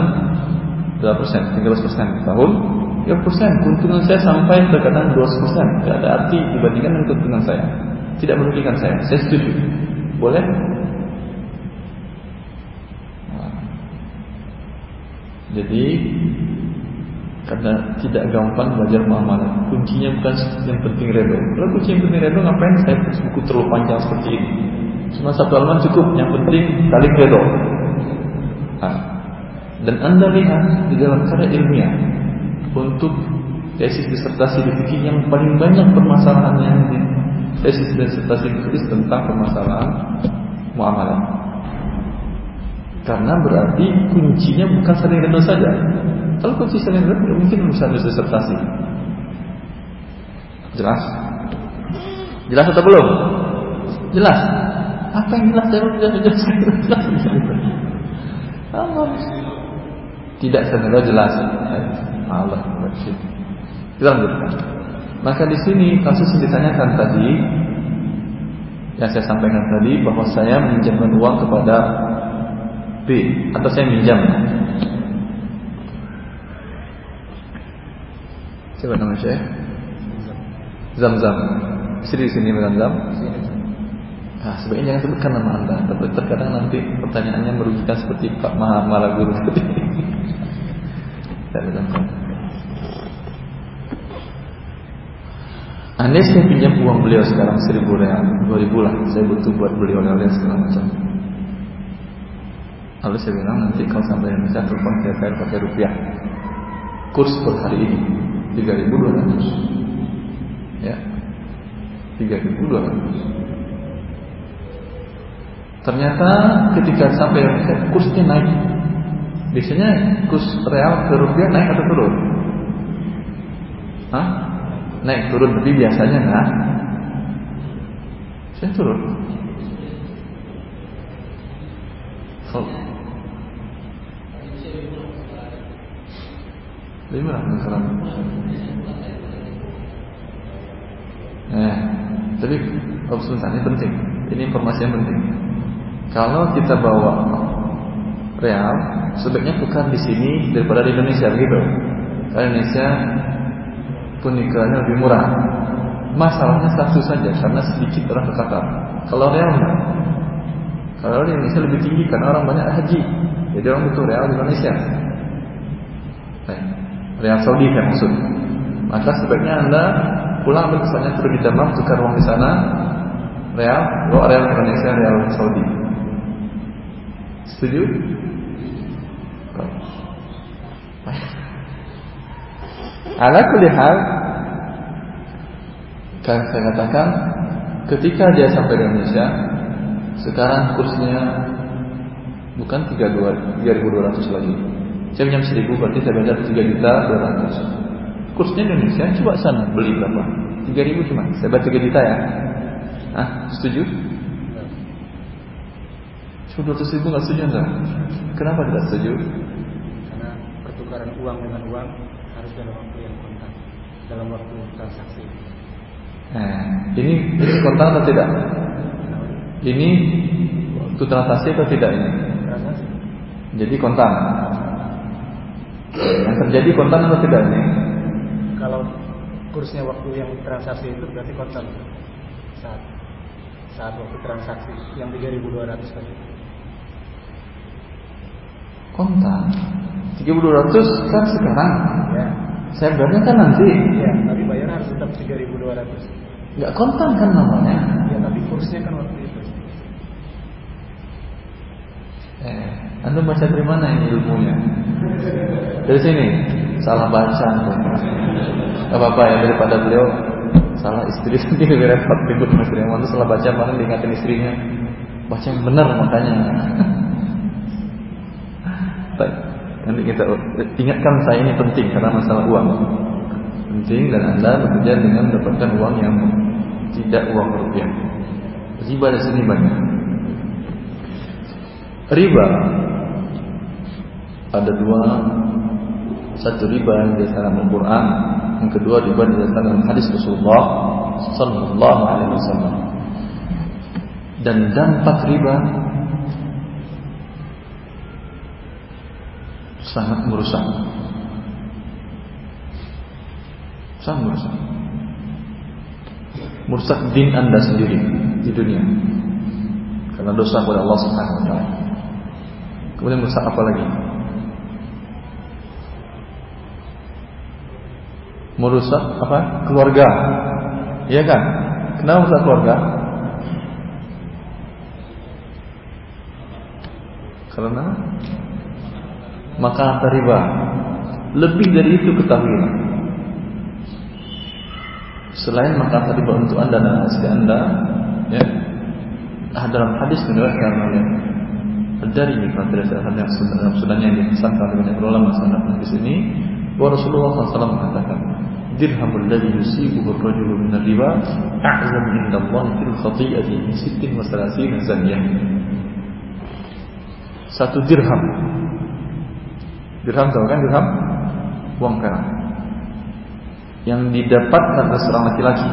berapa persen? 13 persen tahun 3 persen. Keuntungan saya sampai terkadang 12 persen. Tidak ada arti dibandingkan dengan keuntungan saya. Tidak merugikan saya. Saya setuju. Boleh? Nah. jadi karena tidak gampang belajar muamalah kuncinya bukan yang penting redo. Kalau kunci yang penting redo ngapain saya buku terlalu panjang seperti ini? Cuma satu halaman cukup. Yang penting balik redo. Nah, dan anda lihat di dalam karya ilmiah untuk tesis disertasi di fikih yang paling banyak permasalahan yang di tesis disertasi ditulis tentang permasalahan muamalah. Karena berarti kuncinya bukan saling redha saja. Kalau kunci saling redha tidak mungkin bisa disertasi. Jelas? Jelas atau belum? Jelas. Apa yang jelas? Saya belum jelaskan. Jelas. Allah. Tidak sebenarnya jelas. Allah Kita lanjutkan. Maka di sini kasus yang ditanyakan tadi yang saya sampaikan tadi bahwa saya meminjamkan uang kepada B atau saya minjam. Siapa nama saya? Zam-zam. Istri di sini Zam-zam. Nah, sebaiknya jangan sebutkan nama anda. Tapi terkadang nanti pertanyaannya merugikan seperti Pak Maha Guru tadi. Aneh saya pinjam uang beliau sekarang seribu real, dua ribu lah. Saya butuh buat beli oleh-oleh segala macam. Lalu saya bilang nanti kalau sampai Indonesia telepon bayar pakai rupiah. Kurs per hari ini tiga ribu dua ratus. Ya, tiga ribu dua ratus. Ternyata ketika sampai kursnya naik. Biasanya kurs real ke rupiah naik atau turun? Hah? Naik turun, tapi biasanya enggak. Saya turun. Oh. Lebih murah sekarang. Eh, tapi oh, sebentar, ini penting. Ini informasi yang penting. Kalau kita bawa real, sebaiknya tukar di sini daripada di Indonesia gitu. Karena Indonesia punikannya lebih murah. Masalahnya satu saja karena sedikit orang Qatar. Kalau real. Kalau di Indonesia lebih tinggi karena orang banyak haji. Jadi orang butuh real di Indonesia. Baik. Real Saudi kan maksud. Maka sebaiknya anda pulang misalnya pergi Damam tukar uang di sana real, bawa real Indonesia, real Saudi. Setuju? Ala kulli hal kan saya katakan ketika dia sampai di Indonesia sekarang kursnya bukan 32 3200 lagi. Saya pinjam 1000 berarti saya bayar 3 juta 200. Kursnya Indonesia coba sana beli berapa? 3000 cuma. Saya bayar 3 juta ya. Ah, setuju? Cuma 200 ribu nggak setuju enggak? Kenapa tidak setuju? Karena pertukaran uang dengan uang harus dalam waktu yang kontan, dalam waktu transaksi. Nah, ini ini kontan atau tidak? Ini waktu transaksi atau tidak ini? Transaksi. Jadi kontan. Yang terjadi kontan atau tidak ini? Kalau kursnya waktu yang transaksi itu berarti kontan saat saat waktu transaksi yang 3.200 tadi. Kontan. 3200 kan sekarang. Ya. Saya bayarnya kan nanti. Ya, tapi bayar harus tetap 3.200. Nggak kontan kan namanya. Ya, tapi kursnya kan waktu itu. Eh, anda baca dari mana ini ilmunya? Dari sini. Salah baca. Gak apa-apa ya daripada beliau salah istri sendiri lebih repot ribut sama istri yang salah baca mana diingatin istrinya baca yang benar makanya. Nanti kita ingatkan saya ini penting karena masalah uang. Penting dan Anda bekerja dengan mendapatkan uang yang tidak uang rupiah. Riba di sini banyak. Riba ada dua satu riba yang diajarkan Al-Quran yang kedua riba diajarkan dalam hadis Rasulullah Sallallahu Alaihi Wasallam dan dampak riba sangat merusak. Sangat merusak. Merusak din Anda sendiri di dunia. Karena dosa kepada Allah Subhanahu wa taala. Kemudian merusak apa lagi? Merusak apa? Keluarga. Iya kan? Kenapa merusak keluarga? Karena maka riba. Lebih dari itu ketahuilah. Selain maka riba untuk anda dan hasil anda, ya, dalam hadis diriwayatkan oleh dari dari hadis dalam sunannya yang dipesankan oleh banyak ulama sanad hadis ini bahwa Rasulullah SAW mengatakan dirhamul ladzi yusibuhu ar-rajulu min ar-riba a'zam inda Allah fil khati'ati min 36 zaniyah satu dirham Dirham tahu kan dirham? Uang perak. Yang didapatkan oleh seorang laki-laki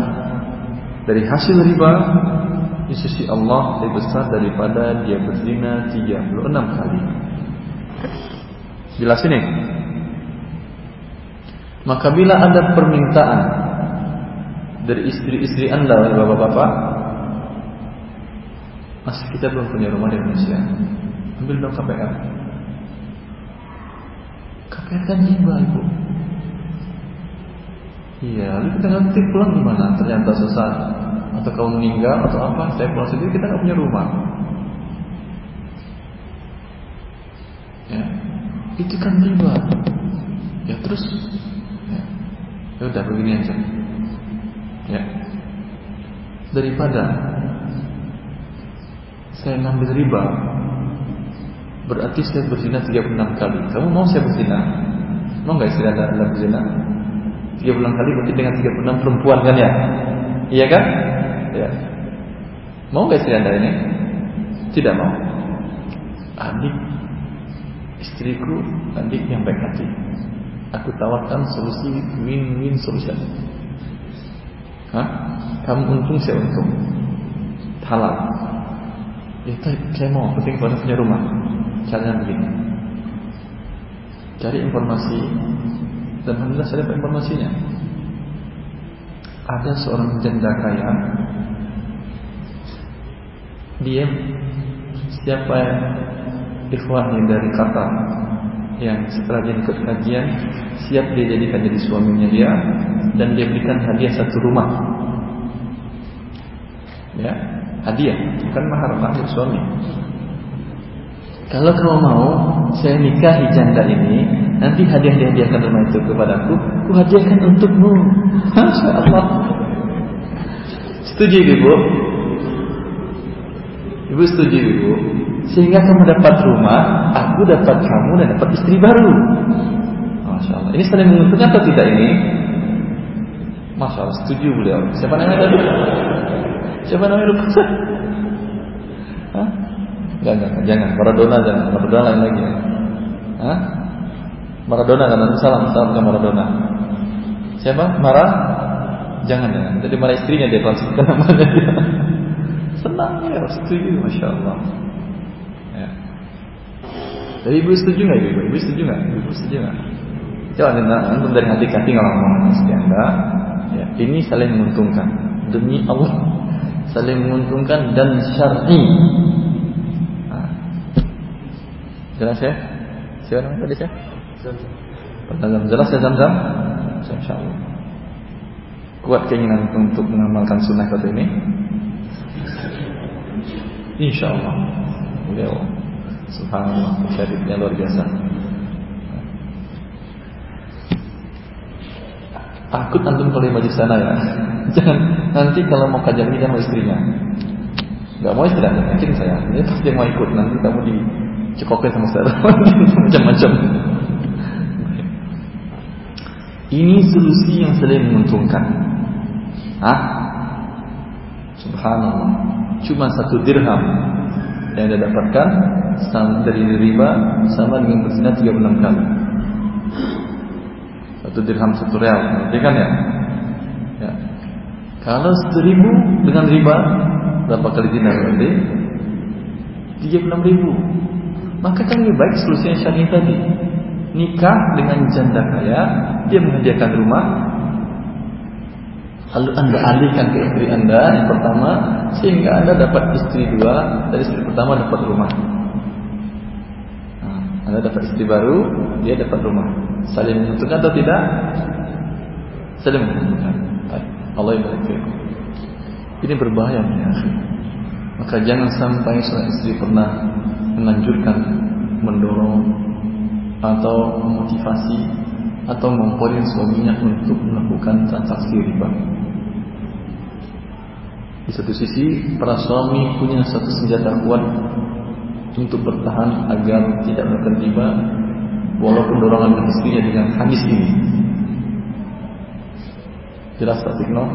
dari hasil riba di sisi Allah lebih besar daripada dia berzina 36 kali. Jelas ini. Maka bila ada permintaan dari istri-istri anda oleh bapak-bapak, masih kita belum punya rumah di Indonesia, ambil dong KPR. KPR kan riba ibu. Iya, lalu kita nanti pulang gimana? Ternyata sesat atau kamu meninggal atau apa? Saya pulang sendiri kita nggak punya rumah. Ya, itu kan riba. Ya terus, ya udah begini aja. Ya, daripada saya ngambil riba, berarti saya berzina 36 kali. Kamu mau saya berzina? Mau nggak istri anda, anda berzina? 36 kali berarti dengan 36 perempuan kan ya? Iya kan? Ya. Mau nggak istri anda ini? Tidak mau. Adik istriku adik yang baik hati. Aku tawarkan solusi win-win solution. Hah? Kamu untung, saya untung. Halal. Ya, saya mau, penting pada punya rumah. Caranya begini. Cari informasi dan alhamdulillah saya dapat informasinya. Ada seorang janda kaya. Dia siapa ikhwan yang dari Qatar yang setelah dia ikut kajian siap dia jadikan jadi suaminya dia dan dia berikan hadiah satu rumah. Ya hadiah bukan mahar mahar suami. Kalau kamu mau saya nikahi janda ini nanti hadiah dia hadiahkan rumah itu kepadaku aku hadiahkan untukmu. Masya Allah setuju ibu? Ibu setuju ibu sehingga kamu dapat rumah, aku dapat kamu dan dapat istri baru. Masya Allah. Ini saling menguntungkan atau tidak ini? Masya Allah, setuju beliau. Siapa namanya tadi? Siapa namanya? Enggak, enggak, jangan. Maradona jangan. Maradona lain lagi. Hah? Maradona kan? Salam, salam ke Maradona. Siapa? Marah? Jangan, jangan. Jadi marah istrinya dia transferkan namanya. Senang ya, setuju. Masya Allah. Jadi ibu setuju nggak ibu? Ibu setuju nggak? Ibu setuju nggak? Coba anda antum dari hati hati kalau ngomong istri anda, ya, ini saling menguntungkan demi Allah, saling menguntungkan dan syar'i. Nah. Jelas ya? Siapa nama tadi saya? Zam. Jelas ya Zam-Zam? Insya Allah. Kuat keinginan untuk mengamalkan sunnah kata ini? Insya Allah. Beliau Subhanallah, syarifnya luar biasa. Takut antum kalau di sana ya. Jangan nanti kalau mau kajian ini mau istrinya. Gak mau istri anda, yakin saya. Ini pasti mau ikut. Nanti kamu dicekokin sama saya macam-macam. Ini solusi yang selain menguntungkan. Hah? Subhanallah. Cuma satu dirham yang Anda dapatkan dari riba sama dengan berzina 36 kali. Satu dirham satu real, berarti kan ya? ya. Kalau seribu dengan riba berapa kali zina berarti? 36 ribu. Maka kan lebih baik solusi yang syar'i tadi. Nikah dengan janda kaya, dia menghadiahkan rumah, Lalu anda alihkan ke istri anda yang pertama sehingga anda dapat istri dua dari istri pertama dapat rumah. Anda dapat istri baru, dia dapat rumah. Saling menentukan atau tidak? Saling menentukan. Allah yang Ini berbahaya ya. Maka jangan sampai seorang istri pernah menanjurkan, mendorong atau memotivasi atau memporin suaminya untuk melakukan transaksi riba. Di satu sisi, para suami punya satu senjata kuat untuk bertahan agar tidak riba, walaupun dorongan istrinya dengan hadis ini. Jelas Pak Tikno?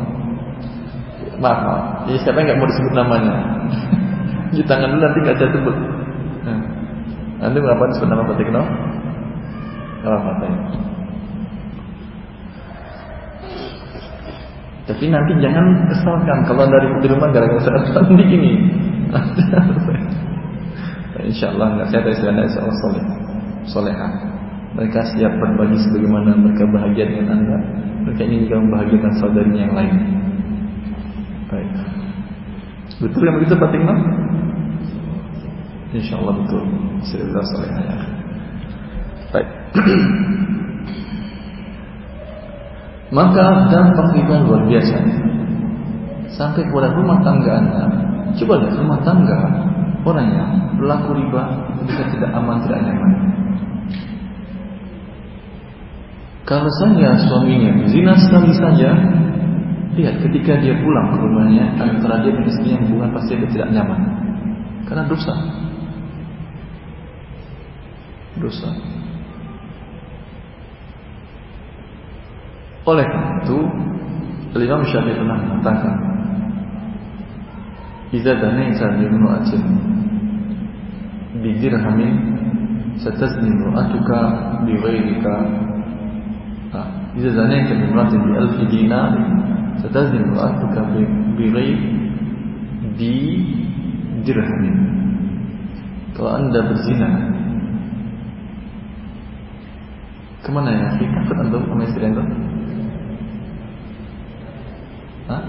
Maaf, maaf. Jadi siapa yang nggak mau disebut namanya? Di tangan dulu nanti nggak saya sebut. Nanti berapa disebut nama Pak Tikno? Kalau apa Tapi nanti jangan kesalkan kalau dari rumah gara-gara saya tadi ini. Insya Allah nggak saya dari Insya Allah soleh, soleha. Mereka siap berbagi sebagaimana mereka bahagia dengan anda. Mereka ingin juga membahagiakan saudarinya yang lain. Baik. Betul yang begitu Pak Tinggal? Insya Allah betul. Alhamdulillah soleha ya. Baik. Maka dampak riba luar biasa Sampai kepada rumah tangga anda Coba lihat rumah tangga Orang yang berlaku riba Bisa tidak aman, tidak nyaman Kalau saya suaminya Zina sekali saja Lihat ketika dia pulang ke rumahnya Antara dia dan istrinya hubungan pasti dia tidak nyaman Karena dosa. Dosa. Oleh karena itu, Imam Syafi'i pernah mengatakan, "Idza danaita bi imra'atin bi dirhamin satazni imra'atuka bi ghairika." Idza danaita bi imra'atin bi alf dinar satazni imra'atuka bi ghair bi dirhamin. Kalau Anda berzina Ke mana ya? Takut antum sama istri antum? Hah?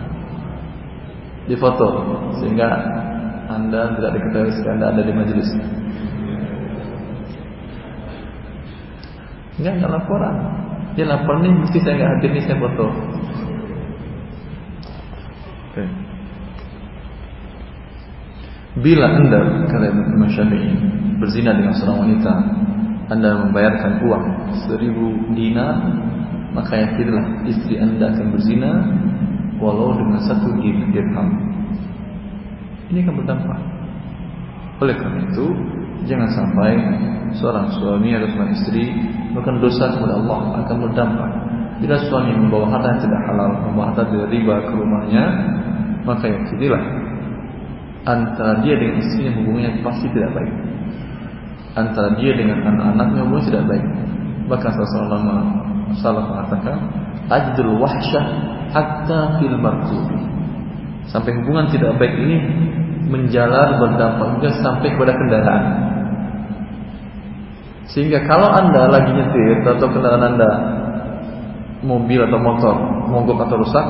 Di foto sehingga anda tidak diketahui jika anda ada di majelis. Enggak, enggak laporan. Dia lapor nih, mesti saya nggak hadir nih saya foto. Oke. Bila anda Imam Syafi'i berzina dengan seorang wanita, anda membayarkan uang seribu dinar, maka yakinlah istri anda akan berzina walau dengan satu dirham. Ini akan berdampak. Oleh karena itu, jangan sampai seorang suami atau seorang istri melakukan dosa kepada Allah akan berdampak. Bila suami membawa harta yang tidak halal, membawa harta dari riba ke rumahnya, maka yakinilah antara dia dengan istrinya hubungannya pasti tidak baik. Antara dia dengan anak-anaknya hubungannya tidak baik. Bahkan ulama salah mengatakan, ajdul wahsyah hatta fil. Sampai hubungan tidak baik ini menjalar berdampak juga sampai kepada kendaraan. Sehingga kalau anda lagi nyetir atau kendaraan anda mobil atau motor mogok atau rusak,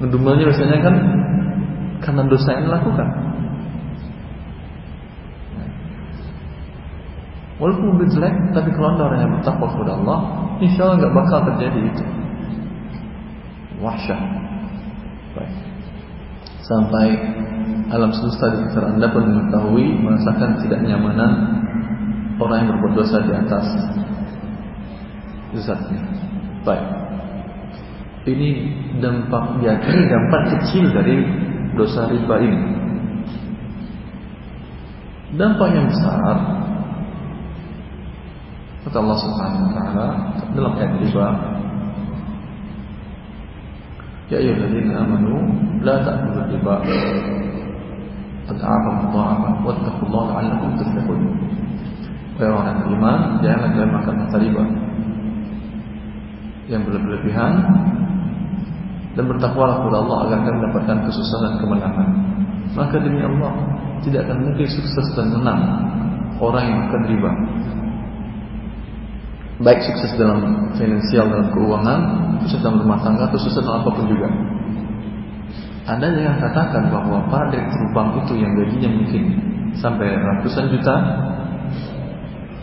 ngedumelnya biasanya kan karena dosa yang dilakukan. Walaupun mobil jelek, tapi kalau anda orang yang bertakwa kepada Allah, insya Allah nggak bakal terjadi itu wahsyah. Baik. Sampai alam semesta di sekitar Anda pun mengetahui merasakan tidak nyamanan orang yang berbuat dosa di atas zatnya. Baik. Ini dampak ya, ini dampak kecil dari dosa riba ini. Dampak yang besar kata Allah Subhanahu wa taala dalam ayat riba Ya ayyuhalladzina amanu la ta'kulu riba ad'afan mudha'afa wattaqullaha la'allakum tuflihun. Wahai orang beriman, janganlah kalian makan harta riba yang berlebihan dan bertakwalah kepada Allah agar kalian mendapatkan kesuksesan dan kemenangan. Maka demi Allah tidak akan mungkin sukses dan menang orang yang makan riba baik sukses dalam finansial dalam keuangan, sukses dalam rumah tangga atau sukses dalam apa pun juga. Anda jangan katakan bahwa para direktur bank itu yang gajinya mungkin sampai ratusan juta,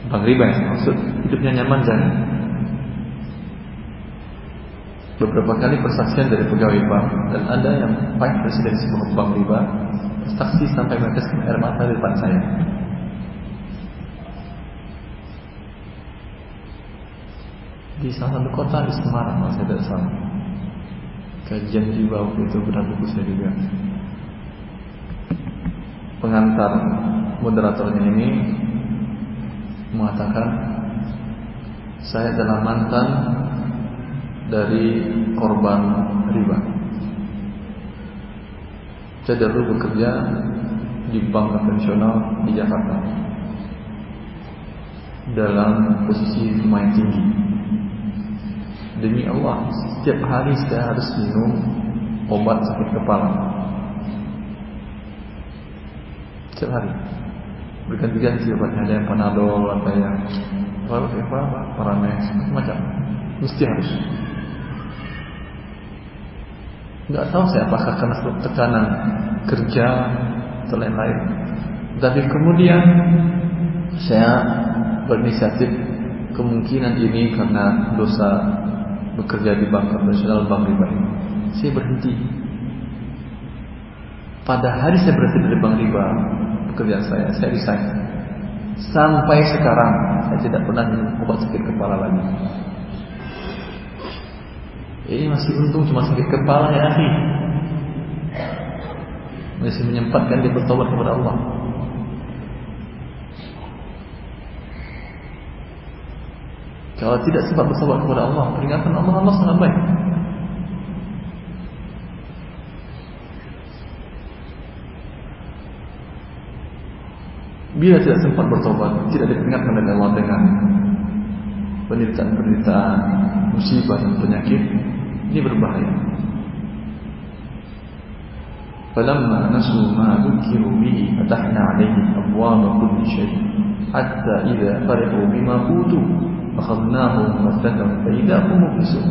bank riba yang maksud hidupnya nyaman jangan. Beberapa kali persaksian dari pegawai bank dan ada yang baik presiden sebuah bank riba, saksi sampai meneteskan air mata di depan saya. Di salah satu kota di Semarang kalau saya tidak kajian di bawah itu benar buku saya juga. Pengantar moderatornya ini mengatakan saya adalah mantan dari korban riba. Saya dulu bekerja di bank konvensional di Jakarta dalam posisi lumayan tinggi Demi Allah, setiap hari saya harus minum obat sakit kepala. Setiap hari. Berganti-ganti obatnya ada yang panadol, ada yang apa apa, paramex, macam. Mesti harus. Enggak tahu saya apakah karena tekanan kerja atau lain-lain. Tapi kemudian saya berinisiatif kemungkinan ini karena dosa bekerja di bank konvensional bank riba. Saya berhenti. Pada hari saya berhenti dari bank riba, pekerjaan saya, saya resign. Sampai sekarang saya tidak pernah minum obat sakit kepala lagi. Ini masih untung cuma sakit kepala ya akhi. masih menyempatkan dia bertobat kepada Allah. Kalau tidak sempat bertobat kepada Allah, peringatan Allah Allah sangat baik. Bila tidak sempat bertobat, tidak diperingatkan oleh Allah dengan penderitaan-penderitaan, musibah dan penyakit, ini berbahaya. فلما نسوا ما ذكروا به فتحنا عليهم أبواب كل شيء حتى إذا فرحوا بما أوتوا أخذناهم بغتة فإذا هم مبلسون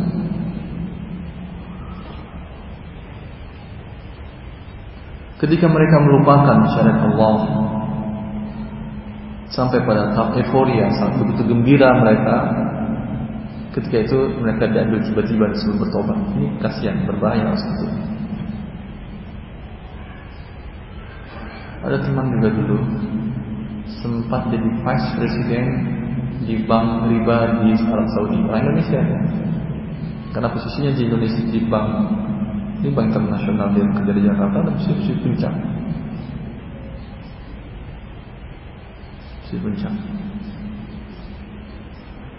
Ketika mereka melupakan syariat Allah sampai pada tahap euforia, saat begitu gembira mereka, ketika itu mereka diambil tiba-tiba disuruh bertobat. Ini kasihan, berbahaya itu. Ada teman juga dulu sempat jadi vice president di bank riba di Arab Saudi, orang Indonesia. Karena posisinya di Indonesia di bank ini bank internasional dia kerja di Jakarta dan posisi puncak. Si puncak.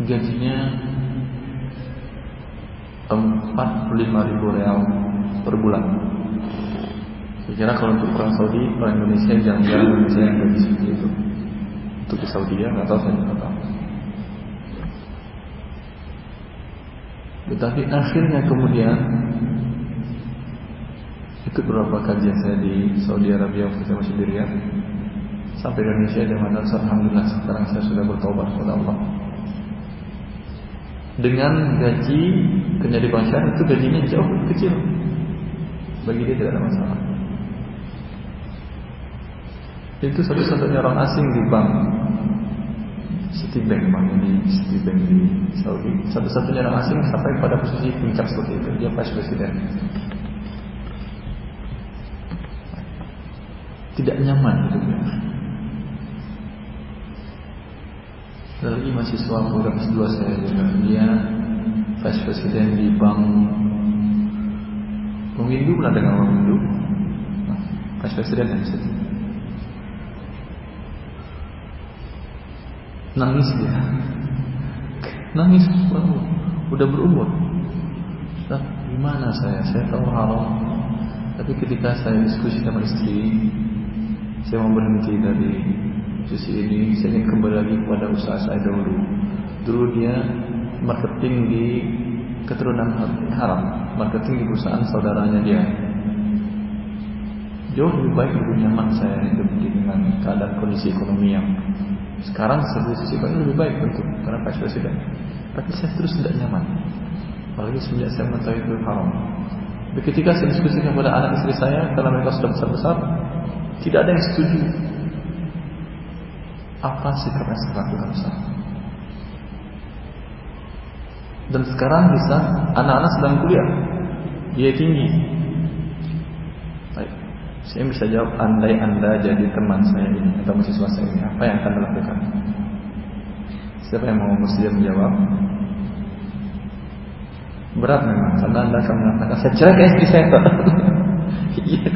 Gajinya 45 ribu real per bulan. Saya kira kalau untuk orang Saudi, orang Indonesia jarang-jarang Indonesia yang gaji seperti itu. Untuk di Saudi ya, nggak tahu saya nggak tahu. Tetapi akhirnya kemudian ikut beberapa kajian saya di Saudi Arabia waktu saya masih di Riyadh sampai Indonesia dan mengatakan Alhamdulillah sekarang saya sudah bertobat kepada Allah. Dengan gaji kerja di bank itu gajinya jauh kecil. Bagi dia tidak ada masalah. Itu satu-satunya orang asing di bank Citibank bank di Citibank di Saudi. Satu-satunya orang asing sampai pada posisi puncak seperti itu. Dia vice president. Tidak nyaman hidupnya lagi mahasiswa program S2 saya juga. Dia vice president di bank Pengindu pernah dengar orang Hindu nah, vice president yang situ nangis dia. Nangis wow, udah berumur. Ustaz, gimana saya? Saya tahu haram tapi ketika saya diskusi sama istri saya mau berhenti dari sisi ini saya ingin kembali lagi kepada usaha saya dahulu. Dulu dia marketing di keturunan haram marketing di perusahaan saudaranya dia. Jauh lebih baik lebih nyaman saya hidup dengan keadaan kondisi ekonomi yang sekarang ini lebih baik tentu karena Pak Presiden. Tapi saya terus tidak nyaman. Apalagi sejak saya mengetahui itu haram. Tapi ketika saya diskusikan kepada anak istri saya karena mereka sudah besar-besar tidak ada yang setuju apa sikap yang saya lakukan dan sekarang bisa anak-anak sedang kuliah. Dia tinggi saya bisa jawab andai anda jadi teman saya ini atau mahasiswa saya ini apa yang akan dilakukan siapa yang mau mesti menjawab? Berat memang karena anda akan mengatakan saya cerai istri saya iya.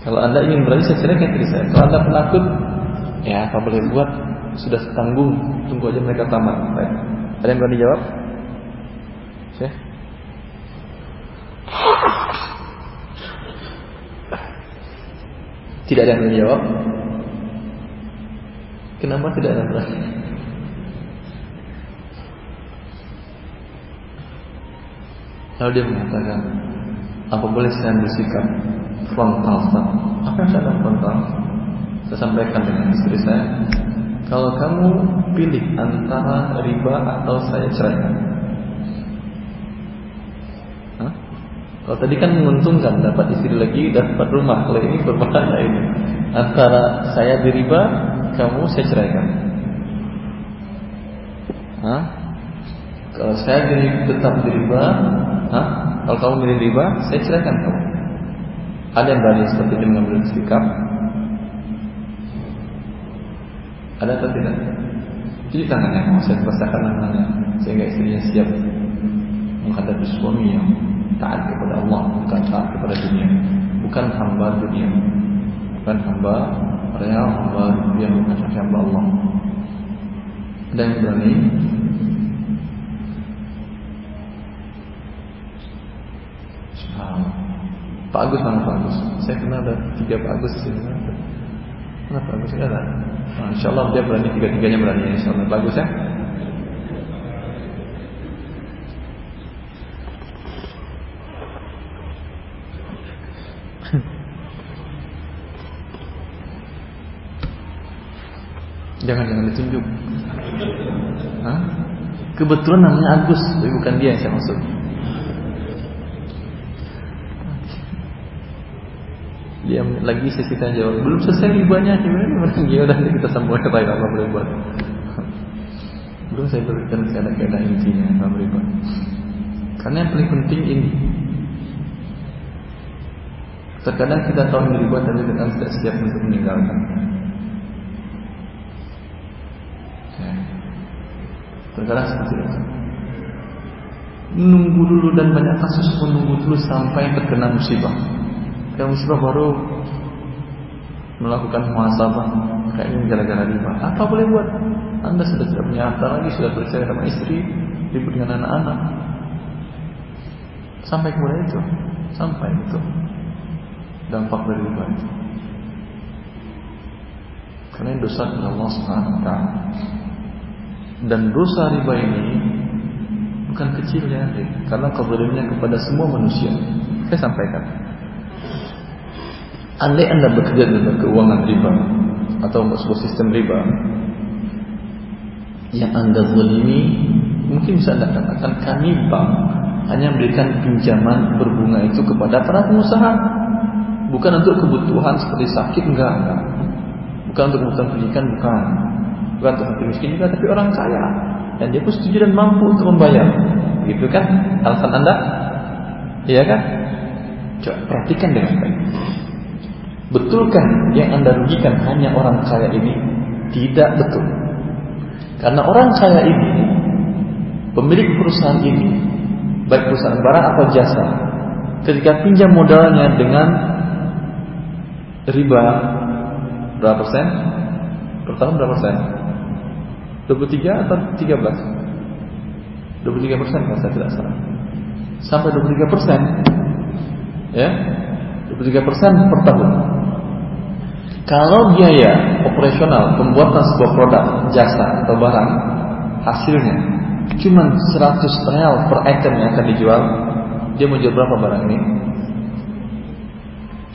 Kalau anda ingin berani saya cerai istri saya. Kalau anda penakut ya apa boleh buat? Sudah tanggung tunggu aja mereka tamat. Baik. Ada yang berani jawab? Saya? Tidak ada yang berani jawab? Kenapa tidak ada yang? Lalu dia mengatakan, apa boleh saya bersikap frontal? Apa yang saya frontal? Saya sampaikan dengan istri saya, kalau kamu pilih antara riba atau saya ceraikan Hah? Kalau tadi kan menguntungkan dapat istri lagi dapat rumah Kalau ini berbahaya ini Antara saya di riba Kamu saya ceraikan Hah? Kalau saya diri, tetap di riba Hah? Kalau kamu milih riba Saya ceraikan kamu Ada yang berani seperti ini mengambil sikap Ada atau tidak? Cuci tangannya, saya basakan tangannya sehingga istrinya siap menghadapi suami yang taat kepada Allah bukan taat kepada dunia. bukan hamba dunia bukan hamba real hamba dunia bukan hamba Allah yang berani Pak Agus mana Pak Agus? Saya kenal ada tiga Pak Agus di sini. Mana Pak Agus? Ada. Nah, insya Allah dia berani tiga-tiganya berani. Insya Allah bagus ya. Jangan jangan ditunjuk. Hah? Kebetulan namanya Agus, tapi bukan dia yang saya maksud. Dia lagi sesi tanya jawab. Belum selesai ribanya gimana? Ya udah kita sambung baik Allah boleh buat. Belum saya berikan keadaan-keadaan intinya dalam riba. Karena yang paling penting ini. Terkadang kita tahu ini riba tapi kita tidak siap untuk meninggalkan. Terkadang seperti itu. Menunggu dulu dan banyak kasus menunggu dulu sampai terkena musibah. Kalau musibah baru melakukan muhasabah kayaknya gara-gara riba. Apa boleh buat? Anda sudah tidak punya harta lagi, sudah bercerai sama istri, ribut dengan anak-anak. Sampai kemudian itu, sampai itu dampak dari riba itu. Karena dosa Allah Subhanahu wa taala. Dan dosa riba ini bukan kecil ya, karena kezalimannya kepada semua manusia. Saya sampaikan. Andai Anda bekerja dalam keuangan riba atau sebuah sistem riba yang Anda zalimi, mungkin bisa Anda katakan kami bank hanya memberikan pinjaman berbunga itu kepada para pengusaha, bukan untuk kebutuhan seperti sakit enggak, enggak. bukan untuk kebutuhan pendidikan bukan, bukan untuk fakir miskin juga, tapi orang kaya dan dia pun setuju dan mampu untuk membayar, gitu kan? Alasan anda, iya kan? Coba perhatikan dengan baik. Betulkah yang anda rugikan hanya orang kaya ini? Tidak betul. Karena orang kaya ini, pemilik perusahaan ini, baik perusahaan barang atau jasa, ketika pinjam modalnya dengan riba berapa persen? Per tahun berapa persen? 23 atau 13? 23 persen kalau saya tidak salah. Sampai 23 persen, ya, 23 persen per tahun. Kalau biaya operasional pembuatan sebuah produk, jasa atau barang hasilnya cuma 100 real per item yang akan dijual, dia mau jual berapa barang ini?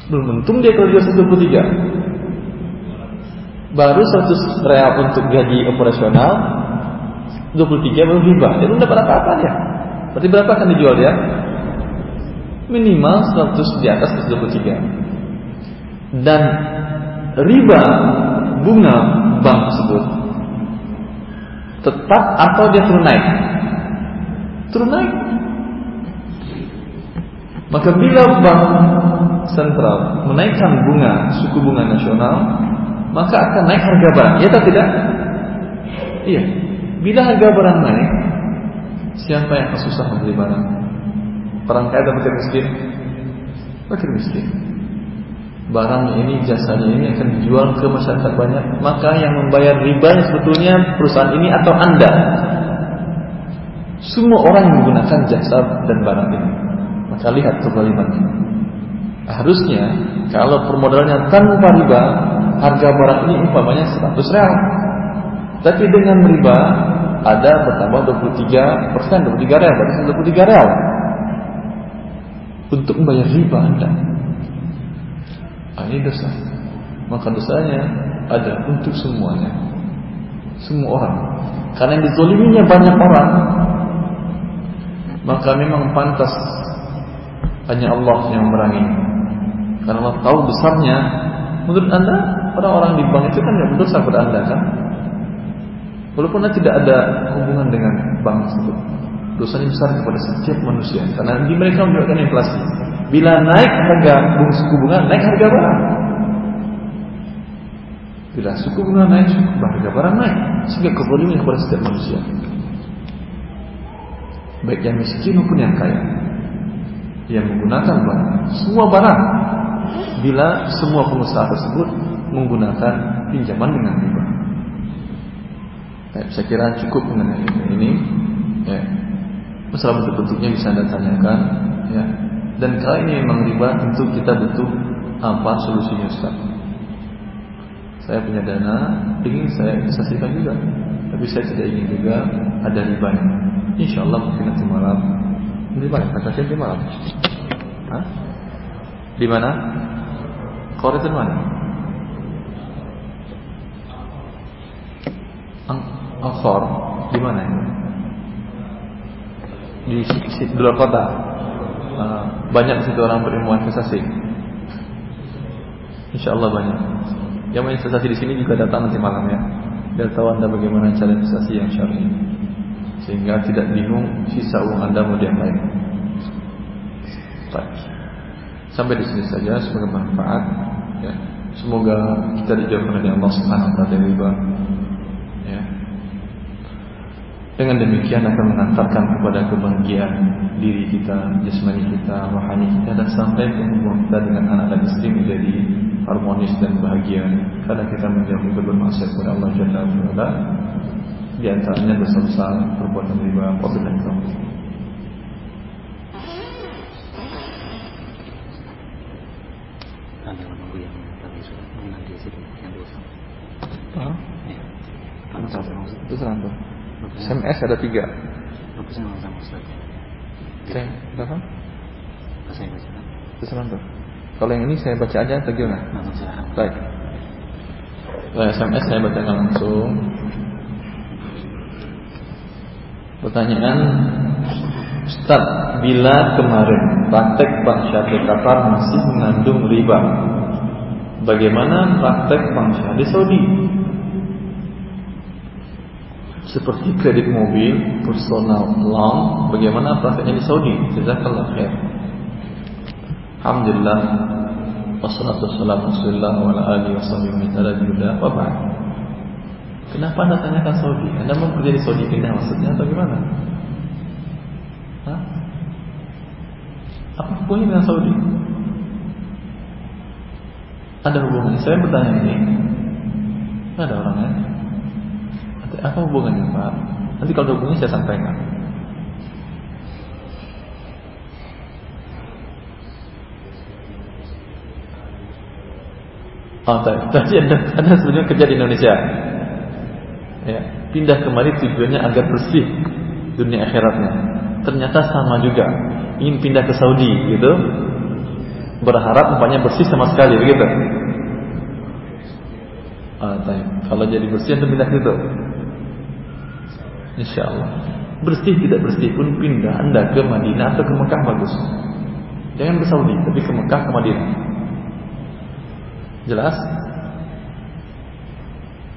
Belum untung dia kalau jual 123 baru 100 real untuk gaji operasional 23 baru riba dia belum dapat apa-apa dia. Berarti berapa akan dijual dia? Minimal 100 di atas 123 dan riba bunga bank tersebut tetap atau dia turun naik? Turun naik. Maka bila bank sentral menaikkan bunga suku bunga nasional maka akan naik harga barang. Ya atau tidak? Iya. Bila harga barang naik, siapa yang akan susah membeli barang? Orang kaya atau miskin? Fakir miskin. Barang ini, jasanya ini akan dijual ke masyarakat banyak. Maka yang membayar riba sebetulnya perusahaan ini atau Anda. Semua orang menggunakan jasa dan barang ini. Maka lihat kezalimannya. Harusnya kalau permodalannya tanpa riba, harga barang ini umpamanya 100 real. Tapi dengan riba ada bertambah 23 persen, 23 real, berarti 23 real. Untuk membayar riba Anda. Nah, ini dosa. Maka dosanya ada untuk semuanya. Semua orang. Karena yang dizoliminya banyak orang. Maka memang pantas hanya Allah yang memerangi. Karena Allah tahu besarnya. Menurut anda orang-orang di bank itu kan tidak berdosa pada anda kan? Walaupun anda tidak ada hubungan dengan bank tersebut, dosanya besar kepada setiap manusia karena di mereka menyebabkan inflasi. Bila naik harga suku bunga, naik harga barang. Bila suku bunga naik, harga barang naik sehingga kezaliman kepada setiap manusia. Baik yang miskin maupun yang kaya yang menggunakan barang, semua barang bila semua pengusaha tersebut menggunakan pinjaman dengan riba. Ya, saya kira cukup mengenai ini. ya, masalah bentuk-bentuknya bisa anda tanyakan. Ya. Dan kalau ini memang riba, tentu kita butuh apa solusinya Ustaz. Saya punya dana, ingin saya investasikan juga, tapi saya tidak ingin juga ada ribanya. Insya Allah mungkin nanti malam. Di mana? Kata di malam. Hah? Di mana? Itu mana? Angkor di mana ini? Di, luar kota. Uh, banyak situ orang berilmu investasi. Insya Allah banyak. Yang mau investasi di sini juga datang nanti malam ya. Biar tahu anda bagaimana cara investasi yang syar'i. Sehingga tidak bingung sisa uang anda mau diapain. Sampai di sini saja. Semoga bermanfaat. Ya. Semoga kita dijauhkan dari Allah Subhanahu Wa Taala. Dengan demikian akan mengantarkan kepada kebahagiaan diri kita, jasmani kita, rohani kita dan sampai hubungan kita dengan anak dan istri menjadi harmonis dan bahagia. Karena kita menjauhi bermaksiat kepada Allah Jalla wa'ala. Di antaranya dosa besar perbuatan riba wabillahi taufiq Itu serantau. SMS ada tiga. Bagusnya sama Ustaz. Saya, berapa? Saya baca. Serantau. Kalau yang ini saya baca aja atau gimana? Baik. Kalau SMS saya baca langsung. Pertanyaan Ustaz, bila kemarin praktek Bank Syariah Qatar masih mengandung riba, bagaimana praktek Bank Syariah di Saudi? Seperti kredit mobil, personal loan, bagaimana prakteknya di Saudi? Jazakallah khair. Alhamdulillah Wassalatu wassalamu Rasulullah wa ala alihi wa sahbihi wa ba'd Kenapa anda tanyakan Saudi? Anda mau kerja di Saudi pindah maksudnya atau gimana? Hah? Apa hubungannya dengan Saudi? Ada hubungannya? Saya bertanya ini ada orangnya Apa hubungannya Pak? Nanti kalau hubungannya saya sampaikan Oh, tadi anda, anda sebenarnya kerja di Indonesia. Ya, pindah kemari tujuannya agar bersih dunia akhiratnya. Ternyata sama juga. Ingin pindah ke Saudi gitu. Berharap umpamanya bersih sama sekali begitu. Ah, kalau jadi bersih anda pindah gitu. Allah. Bersih tidak bersih pun pindah anda ke Madinah atau ke Mekah bagus. Jangan ke Saudi, tapi ke Mekah ke Madinah. Jelas?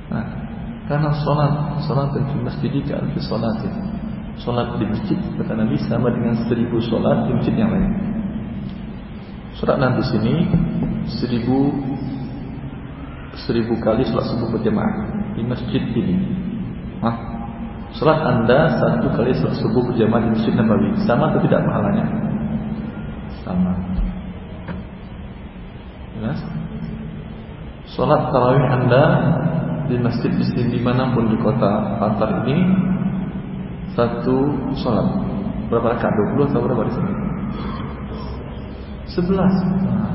Nah, karena sholat, sholat di masjid di alfi sholat Sholat di masjid kata Nabi sama dengan seribu sholat di masjid yang lain. Surat nanti sini seribu seribu kali sholat subuh berjamaah di masjid ini. Nah, sholat anda satu kali sholat subuh berjamaah di masjid Nabawi sama atau tidak pahalanya? Sama. Jelas? Sholat tarawih anda di masjid di di mana pun di kota Qatar ini satu sholat berapa rakaat? 20 atau berapa di sini? 11 nah,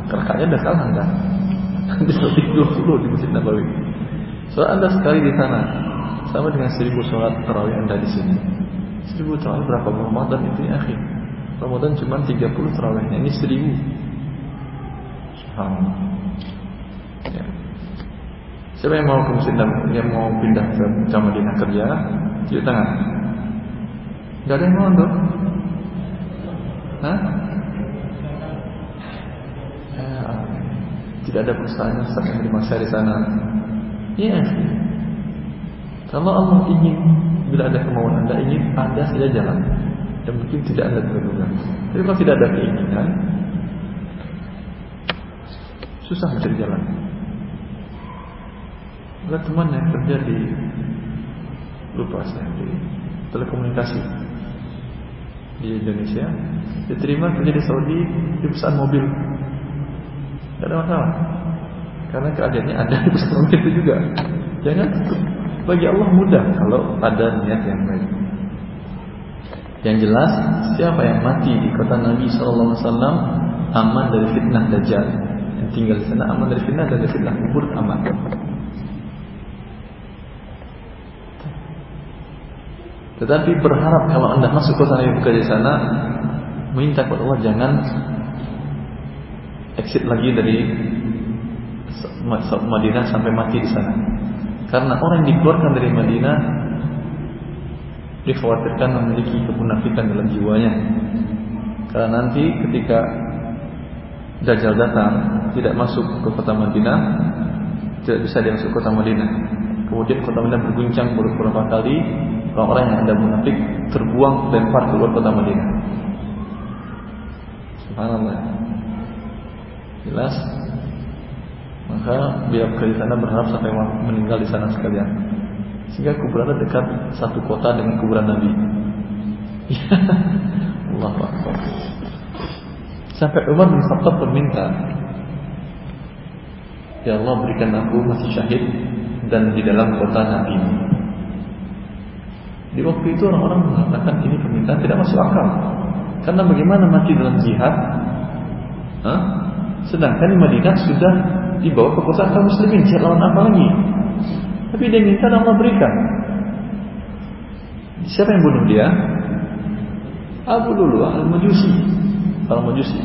Rakatnya dah kalah anda Di 20 di Masjid Nabawi Sholat anda sekali di sana Sama dengan seribu sholat tarawih anda di sini Seribu tarawih berapa Ramadan itu ya akhir Ramadan cuma 30 tarawihnya Ini seribu Subhanallah ya. Siapa yang mau ke Mesir yang mau pindah ke Madinah kerja? Tunjuk tangan. Gak ada yang mau tuh? Hah? Ya, tidak ada perusahaan yang menerima saya di sana. Iya. Kalau Allah ingin, bila ada kemauan anda ingin, anda saja jalan. Dan mungkin tidak ada terduga. Tapi kalau tidak ada keinginan, susah mencari jalan. Ada teman yang kerja di lupa saya di telekomunikasi di Indonesia diterima kerja di Saudi di perusahaan mobil Tidak ada masalah. Karena keadaannya ada di bersama itu juga. Jangan bagi Allah mudah kalau ada niat yang baik. Yang jelas siapa yang mati di kota Nabi Wasallam aman dari fitnah dajjal. Yang tinggal di sana aman dari fitnah dari fitnah kubur aman. Tetapi berharap kalau anda masuk kota Nabi bekerja di sana, minta kepada Allah jangan exit lagi dari Madinah sampai mati di sana. Karena orang yang dikeluarkan dari Madinah dikhawatirkan memiliki kemunafikan dalam jiwanya. Karena nanti ketika Dajjal datang tidak masuk ke kota Madinah, tidak bisa dia masuk kota Madinah. Kemudian kota Madinah berguncang beberapa kali, orang-orang yang ada munafik terbuang lempar keluar kota Madinah. Subhanallah. Jelas? Maka bila ke sana berharap sampai meninggal di sana sekalian. Sehingga kuburannya dekat satu kota dengan kuburan Nabi. Allah Akbar. Sampai Umar bin Khattab meminta, Ya Allah berikan aku masih syahid dan di dalam kota Nabi. Di waktu itu orang-orang mengatakan ini permintaan tidak masuk akal. Karena bagaimana mati dalam jihad? Hah? Sedangkan Madinah sudah dibawa ke kota kaum muslimin jihad lawan apa lagi? Tapi dia minta dan Allah berikan. Siapa yang bunuh dia? Abu Lulu al-Majusi al-Majusi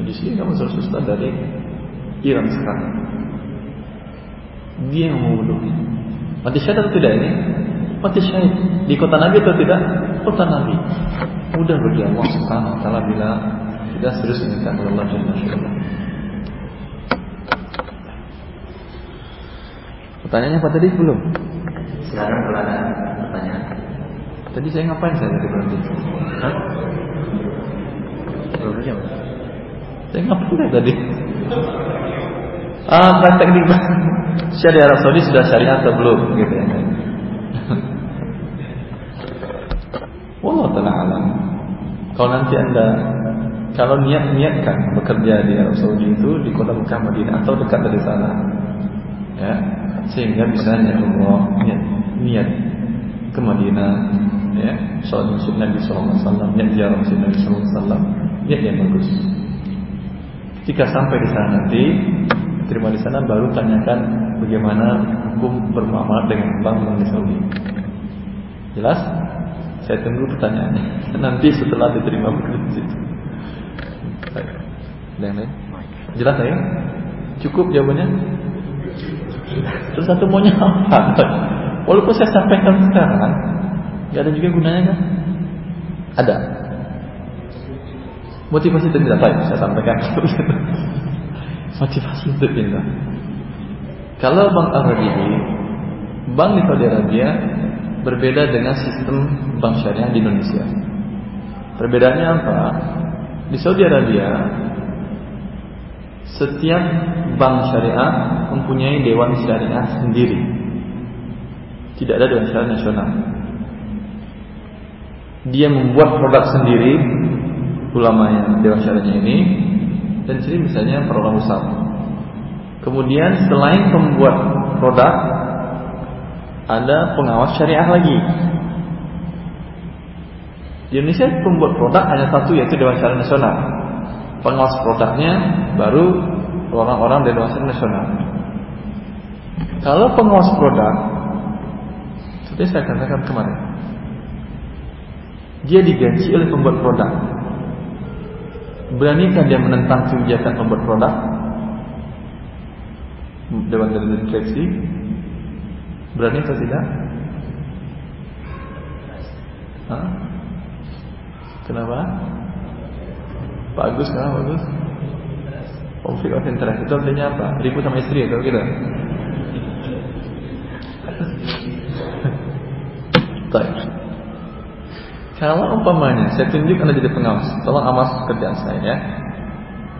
Majusi. Kamu saudara ustaz dari Iran sekarang. Dia yang membunuhnya mati syahid atau tidak ini? Mati syahid. Di kota Nabi atau tidak? Kota Nabi. Mudah bagi Allah subhanahu wa ta'ala bila kita serius minta kepada Allah Jalla Pertanyaannya apa tadi belum? Silakan kalau ada pertanyaan. Tadi saya ngapain saya tadi berhenti? Hah? Belum aja, Saya ngapain tadi? Ah, praktek di syariah Arab Saudi sudah syariah atau belum? Gitu ya. Wallah taala alam. Kalau nanti anda kalau niat niatkan bekerja di Arab Saudi itu di kota Mekah Madinah atau dekat dari sana, ya sehingga bisa Allah niat, niat ke Madinah ya sholat masjid Nabi Sallallahu Alaihi Wasallam niat ziarah masjid Nabi Wasallam niat yang bagus. Ketika sampai di sana nanti terima di sana baru tanyakan bagaimana hukum bermuamalah dengan bank bank di Saudi. Jelas? Saya tunggu pertanyaannya. Nanti setelah diterima bekerja di situ. Yang lain? Jelas ya cukup jawabannya Terus satu maunya apa? Walaupun saya sampaikan sekarang, nggak ada juga gunanya kan? Ada. Motivasi itu tidak baik, saya sampaikan. Motivasi itu pindah. Kalau Bank Arabiyi, bank di Saudi Arabia berbeda dengan sistem bank syariah di Indonesia. Perbedaannya apa? Di Saudi Arabia setiap bank syariah mempunyai dewan syariah sendiri. Tidak ada dewan syariah nasional. Dia membuat produk sendiri ulamanya dewan syariahnya ini dan sini misalnya para besar. Kemudian selain membuat produk ada pengawas syariah lagi. Di Indonesia pembuat produk hanya satu yaitu Dewan Syariah Nasional pengawas produknya baru orang-orang dari Dewan Nasional. Kalau pengawas produk, seperti saya katakan kemarin, dia digaji oleh pembuat produk. Beranikah dia menentang kebijakan pembuat produk? Dewan dari direksi Berani atau tidak? Hah? Kenapa? Bagus kan bagus. Konflik of interest itu artinya apa? Ribut sama istri atau gitu? Baik. Kalau umpamanya saya tunjuk anda jadi pengawas, tolong amas kerjaan saya ya.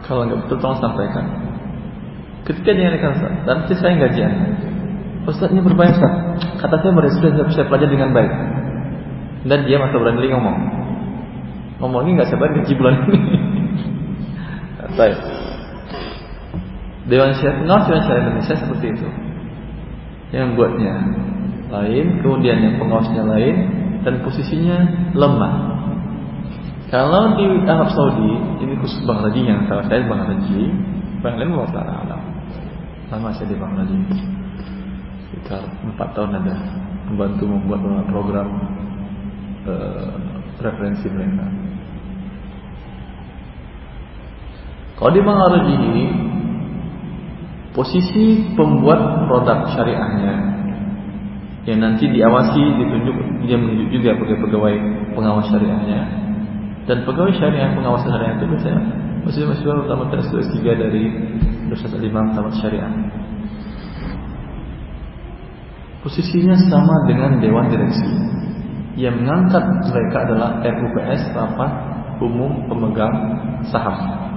Kalau nggak betul tolong sampaikan. Ketika dia akan nanti saya gaji anda. Ustaznya berbayar Ustaz. Kata saya mereka sudah saya pelajari dengan baik. Dan dia masih berani ngomong. Ngomongnya nggak saya bayar gaji bulan ini. Baik. Dewan Syariah Dewan Syariah Indonesia seperti itu. Yang buatnya lain, kemudian yang pengawasnya lain, dan posisinya lemah. Kalau di Arab Saudi, ini khusus Bang Raji yang salah saya Bang Raji, Bang Allah Taala alam. Lama saya di Bang Raji, sekitar empat tahun ada membantu membuat program uh, referensi mereka. Kalau di Bang Raji posisi pembuat produk syariahnya. Yang nanti diawasi ditunjuk dia menunjuk juga sebagai pegawai pengawas syariahnya. Dan pegawai syariah pengawas syariah itu biasanya masih masih utama S2 S3 dari Ustaz Imam Tamat Syariah. Posisinya sama dengan Dewan Direksi. Yang mengangkat mereka adalah RUPS rapat umum pemegang saham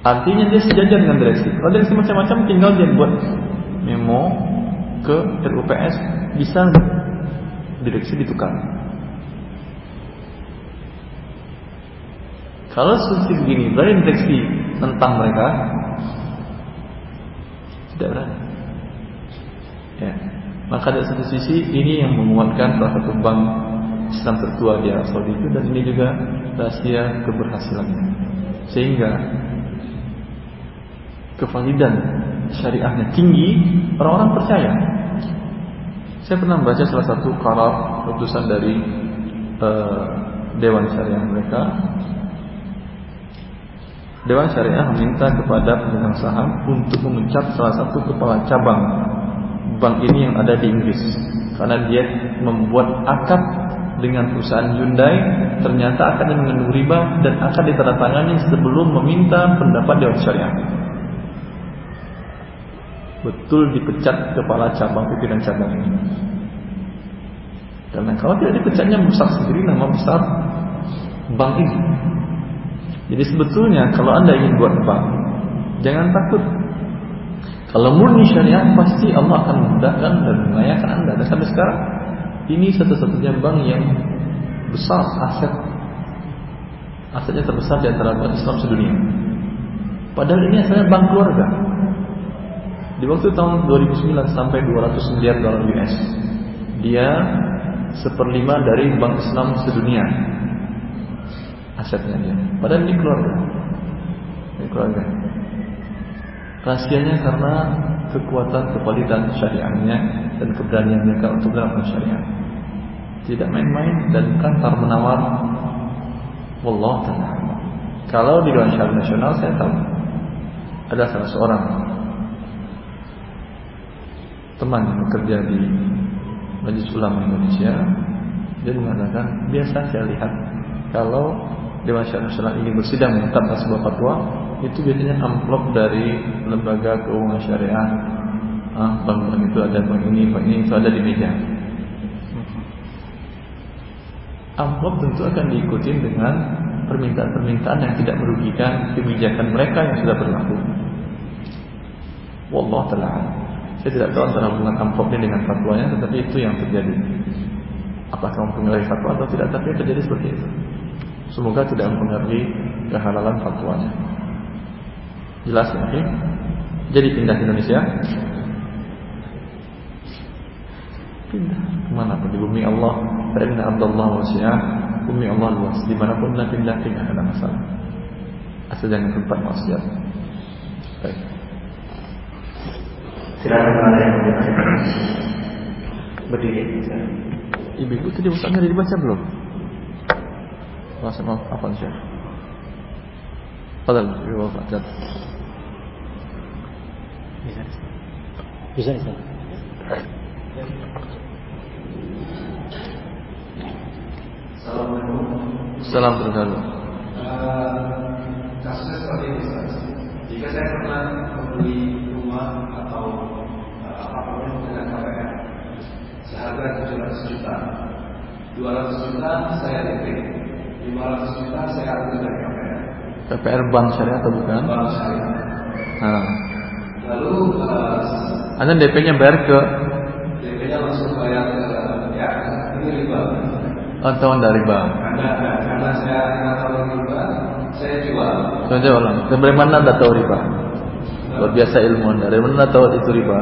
Artinya dia sejajar dengan direksi. Kalau direksi macam-macam tinggal dia buat memo ke RUPS bisa direksi ditukar. Kalau seperti begini, berani direksi tentang mereka tidak berani. Ya. Maka dari satu sisi ini yang menguatkan salah satu bank Islam tertua di Arab Saudi itu dan ini juga rahasia keberhasilannya. Sehingga kevalidan syariahnya tinggi, orang-orang percaya. Saya pernah membaca salah satu karar putusan dari uh, Dewan Syariah mereka. Dewan Syariah meminta kepada pemegang saham untuk memecat salah satu kepala cabang bank ini yang ada di Inggris karena dia membuat akad dengan perusahaan Hyundai ternyata akan mengandung riba dan akan ditandatangani sebelum meminta pendapat Dewan Syariah betul dipecat kepala cabang pimpinan cabang ini. Karena kalau tidak dipecatnya merusak sendiri nama besar bank ini. Jadi sebetulnya kalau anda ingin buat bank, jangan takut. Kalau murni syariah pasti Allah akan memudahkan dan mengayakan anda. Dan sampai sekarang ini satu-satunya bank yang besar aset asetnya terbesar di antara bank Islam sedunia. Padahal ini asalnya bank keluarga. Di waktu tahun 2009 sampai 200 miliar dolar US. Dia seperlima dari bank Islam sedunia. Asetnya dia. Padahal ini keluarga. Ini keluarga. Rahasianya karena kekuatan kekuatan syariahnya dan keberanian mereka untuk menerapkan syariah. Tidak main-main dan kantar menawar. Wallah. Kalau di Dewan Syariah Nasional saya tahu ada salah seorang teman yang bekerja di Majelis Ulama Indonesia dia mengatakan biasa saya lihat kalau Syariah Nasional ini bersidang menetapkan sebuah fatwa itu biasanya amplop dari lembaga keuangan syariah. Ah, bank-bank itu ada bank ini bank ini itu ada di meja. Amplop tentu akan diikuti dengan permintaan-permintaan yang tidak merugikan kebijakan mereka yang sudah berlaku. Wallah saya tidak tahu antara amplop ini dengan fatwanya, tetapi itu yang terjadi. Apakah mempengaruhi fatwa atau tidak, tapi terjadi seperti itu. Semoga tidak mempengaruhi kehalalan fatwanya. Jelas ya? Okay? Jadi pindah ke Indonesia. Pindah ke mana pun di bumi Allah. Inna Abdullah wasi'ah. Bumi Allah luas. Di mana pun nak pindah tidak ada masalah. Asal jangan tempat maksiat. Baik. Silakan ada yang mau ditanyakan. Berdiri. Ibu tadi ustaznya dibaca belum? Masa maaf apa sih? Padahal ibu baca. Bisa. Bisa, bisa. Assalamualaikum. Salam terus Uh, kasusnya seperti ini. Jika saya pernah membeli rumah atau apartemen dengan KPR seharga 700 juta 200 juta saya DP 500 juta saya ambil dari KPR KPR Bank Syariah atau bukan? Bank Syariah Nah. lalu uh, Anda DP-nya bayar ke DP-nya langsung bayar ke ya ini riba atau anda riba? karena karena saya nggak tahu riba saya jual Saya ulang. Dan dari mana anda tahu riba? Luar biasa ilmu anda. Dari mana tahu itu riba?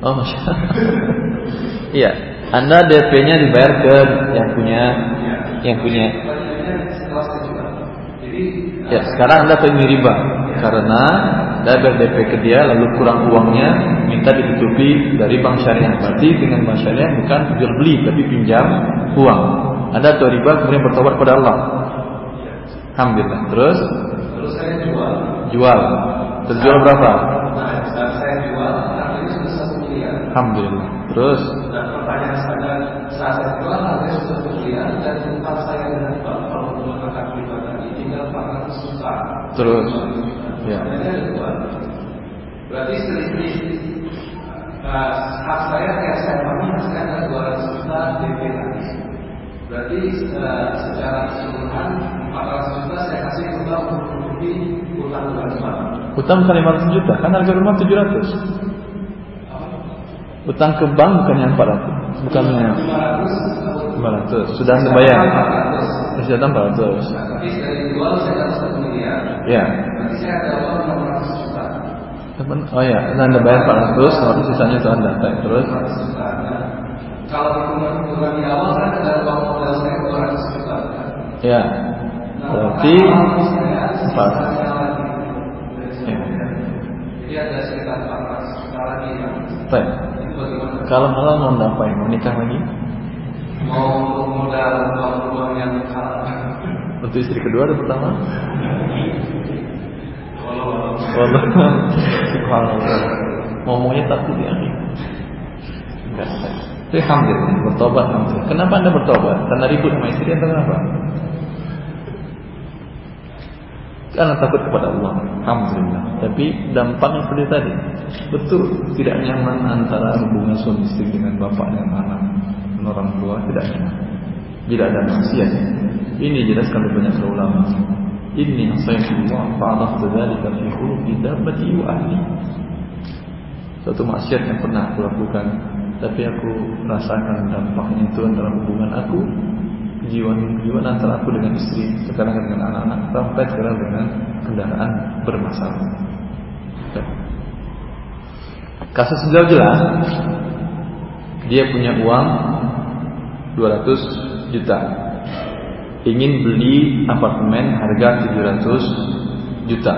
Oh, masya Iya, anda DP-nya dibayar ke yang punya, yang punya. Ya, sekarang anda pengen riba karena anda DP ke dia lalu kurang uangnya minta ditutupi dari bank syariah. Berarti dengan bank syariah bukan jual beli tapi pinjam uang. Anda tahu riba kemudian bertobat pada Allah. Alhamdulillah. Terus? Terus saya jual. Jual. Terjual berapa? Nah, saya jual, harganya sudah satu miliar. Alhamdulillah. Terus? Dan pertanyaan saya, saat saya jual harganya sudah satu miliar dan tempat saya dengan bank kalau menggunakan riba tadi tinggal 400 juta. Terus? Ya. Berarti selisih uh, hak saya kayak saya pahami hak saya ada 200 juta DP tadi. Berarti uh, secara keseluruhan 400 juta saya kasih total untuk menutupi Utang bukan 500 juta, kan harga rumah 700. Utang ke bank bukannya 400, bukannya 500. Sudah terbayar. Masih ada 400. Tapi dari jual saya dapat 1 miliar. Ya. Nanti saya ada uang 600 juta. Oh ya, nah, Anda bayar 400, nanti sisanya itu Anda tag terus. Ya. Kalau hitungan di awal kan ada uang modal saya 200 juta. Ya. Nah, Berarti 4. Baik. itu? Kalau halal mau ngapain? Mau nikah lagi? Mau modal uang-uang yang halal. Untuk istri kedua atau pertama? Walau. Subhanallah. Ngomongnya takut ya. Enggak. Tapi alhamdulillah bertobat. Kenapa anda bertobat? Karena ribut sama istri atau kenapa? Karena takut kepada Allah. Alhamdulillah. Tapi dampaknya seperti tadi. Betul. Tidak nyaman antara hubungan suami istri dengan bapak dan anak. Dan orang tua tidak nyaman. Tidak ada maksiat. Ini jelaskan oleh banyak ulama. Inni asaitullah fa'adah dzalika fi khuluqi dabbati wa ahli. Suatu maksiat yang pernah aku lakukan tapi aku rasakan dampaknya itu antara hubungan aku kejiwaan-kejiwaan antara aku dengan istri sekarang dengan anak-anak sampai sekarang dengan kendaraan bermasalah. Kasus beliau jelas. Dia punya uang 200 juta. Ingin beli apartemen harga 700 juta.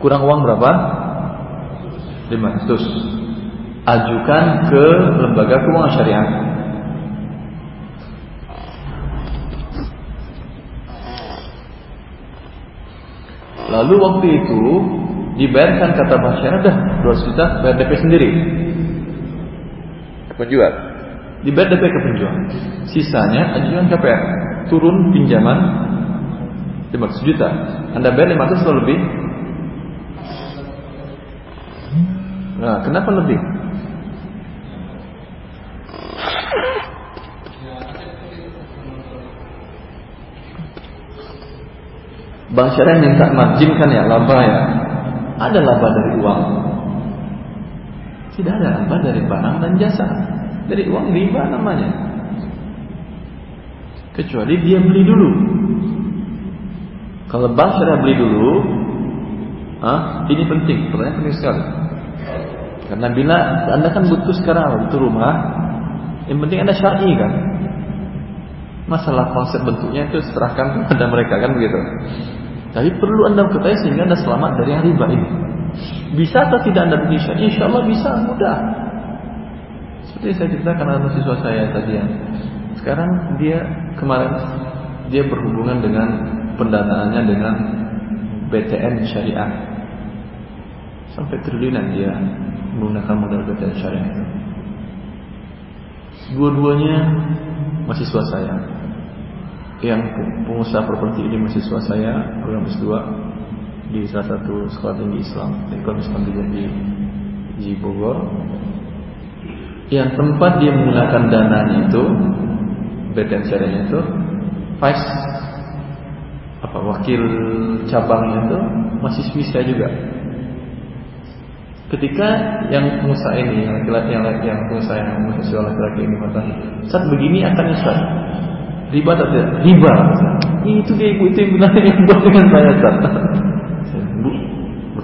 Kurang uang berapa? 500 ajukan ke lembaga keuangan syariah. Lalu waktu itu dibayarkan kata masyarakat dah 200 juta bayar DP sendiri. Penjual. Dibayar DP ke penjual. Sisanya ajukan KPR. Turun pinjaman 500 juta. Anda bayar 500 atau lebih? Nah, kenapa lebih? Bank syariah minta margin kan ya, laba ya. Ada laba dari uang. Tidak ada laba dari barang dan jasa. Dari uang riba namanya. Kecuali dia beli dulu. Kalau bank syariah beli dulu, ah, ini penting, pertanyaan penting sekali. Karena bila anda kan butuh sekarang butuh rumah, yang penting anda syar'i kan. Masalah konsep bentuknya itu serahkan kepada mereka kan begitu. Tapi perlu anda ketahui sehingga anda selamat dari yang riba ini. Bisa atau tidak anda bisa? Insya Allah bisa, mudah. Seperti saya ceritakan anak siswa saya tadi yang sekarang dia kemarin dia berhubungan dengan pendanaannya dengan BTN syariah sampai triliunan dia menggunakan modal BTN syariah itu. Dua-duanya mahasiswa saya. Yang pengusaha properti ini mahasiswa saya, program S2 di salah satu sekolah tinggi Islam, Ekonomi Islam di, di, Bogor. Yang tempat dia menggunakan dananya itu, syariahnya itu, vice apa wakil cabangnya itu masih saya juga ketika yang pengusaha ini yang laki-laki yang, yang pengusaha yang mahasiswa laki-laki ini mengatakan saat begini akan nyesat riba atau tidak riba itu dia ibu itu yang bilang yang buat dengan saya saat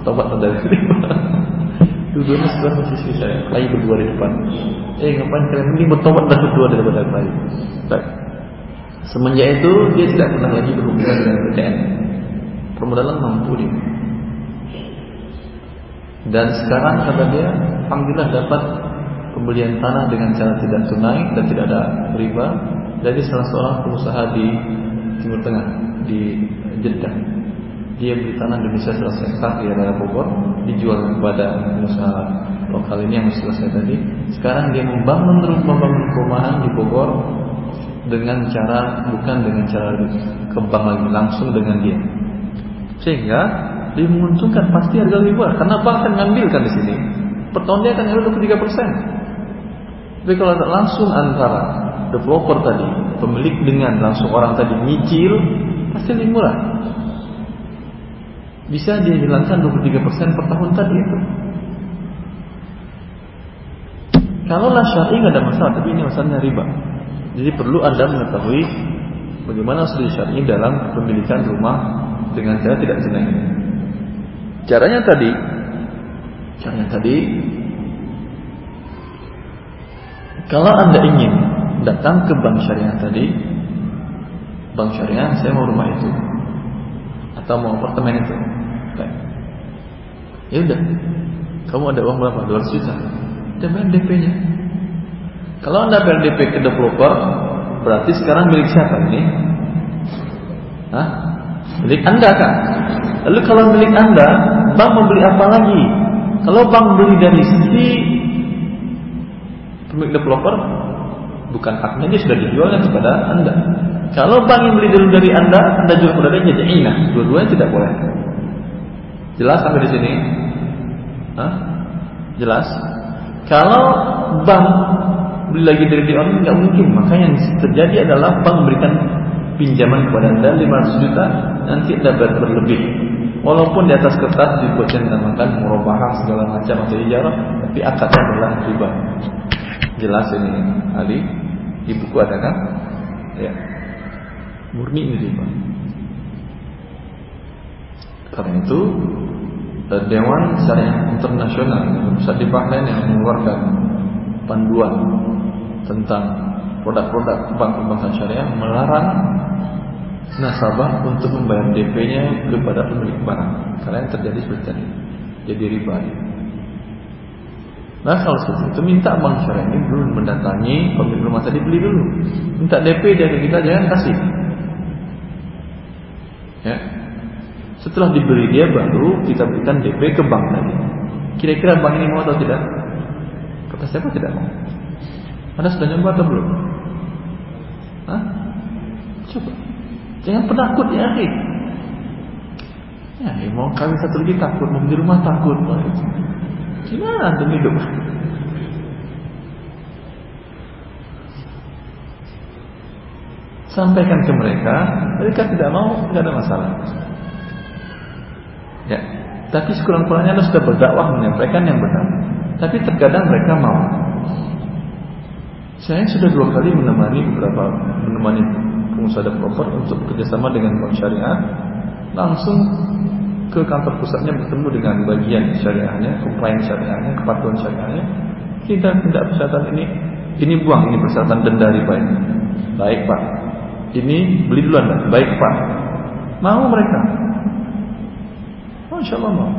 bertobat dari riba. Dua-duanya sudah masih sisi saya. Kelahi berdua di depan. Eh ngapain kalian ini bertobat dan berdua daripada kelahi. Baik. Semenjak itu dia tidak pernah lagi berhubungan dengan PTN. Permodalan mampu dia. Dan sekarang kata dia, alhamdulillah dapat pembelian tanah dengan cara tidak tunai dan tidak ada riba dari salah seorang pengusaha di Timur Tengah di Jeddah. Dia beli tanah Indonesia 100 hektar di daerah Bogor, dijual kepada pengusaha lokal ini yang selesai tadi. Sekarang dia membangun membangun perumahan di Bogor dengan cara bukan dengan cara kembang lagi langsung dengan dia. Sehingga dia menguntungkan pasti harga lebih murah karena bank akan ngambilkan di sini. Per tahun dia akan ngambil 23 persen. Tapi kalau langsung antara developer tadi, pemilik dengan langsung orang tadi nyicil, pasti lebih murah. Bisa dia hilangkan 23% per tahun tadi itu. Kalau lah syar'i nggak ada masalah, tapi ini masalahnya riba. Jadi perlu anda mengetahui bagaimana studi syar'i dalam pemilikan rumah dengan cara tidak tunai. Caranya tadi, caranya tadi, kalau anda ingin datang ke bank syariah tadi, bank syariah saya mau rumah itu atau mau apartemen itu, ya udah, kamu ada uang berapa? 200 juta, dan bayar DP-nya. Kalau anda bayar DP ke developer, berarti sekarang milik siapa ini? Hah? Milik anda kan? Lalu kalau milik anda, bank membeli apa lagi? Kalau bank beli dari sisi pemilik developer, bukan haknya dia sudah dijualnya kepada anda. Kalau bank yang beli dulu dari anda, anda jual kepada dia jadi inah. Dua-duanya tidak boleh. Jelas sampai di sini? Hah? Jelas? Kalau bank beli lagi dari dia online nggak mungkin. Makanya yang terjadi adalah bank memberikan pinjaman kepada anda 500 juta, nanti anda berlebih. Walaupun di atas kertas dibuat yang dinamakan murabahah segala macam atau ijarah, tapi akadnya adalah riba. Jelas ini Ali di buku ada kan? Ya. Murni ini riba. Karena itu Dewan Syariah Internasional Pusat di yang mengeluarkan panduan tentang produk-produk bank pembangsaan syariah melarang nasabah untuk membayar DP-nya kepada pemilik barang. Karena yang terjadi seperti tadi, jadi riba. Nah kalau seperti itu minta syariah ini dulu mendatangi pemilik rumah tadi beli dulu, minta DP ke kita jangan kasih. Ya. Setelah dibeli dia baru kita berikan DP ke bank tadi. Kira-kira bank ini mau atau tidak? Kata siapa tidak mau? Anda sudah nyoba atau belum? Hah? Coba. Jangan penakut ya, akhi. Ya, ya, mau kawin satu lagi takut, mau rumah takut. Gimana antum hidup? Sampaikan ke mereka, mereka tidak mau, tidak ada masalah. Ya, tapi sekurang-kurangnya Anda sudah berdakwah menyampaikan yang benar. Tapi terkadang mereka mau. Saya sudah dua kali menemani beberapa menemani pengusaha developer untuk kerjasama dengan bank syariah, langsung ke kantor pusatnya bertemu dengan bagian syariahnya, komplain syariahnya, kepatuhan syariahnya. Kita tidak persyaratan ini, ini buang, ini persyaratan denda riba ini. Baik pak, ini beli duluan anda. Baik pak, mau mereka? Insya Allah mau.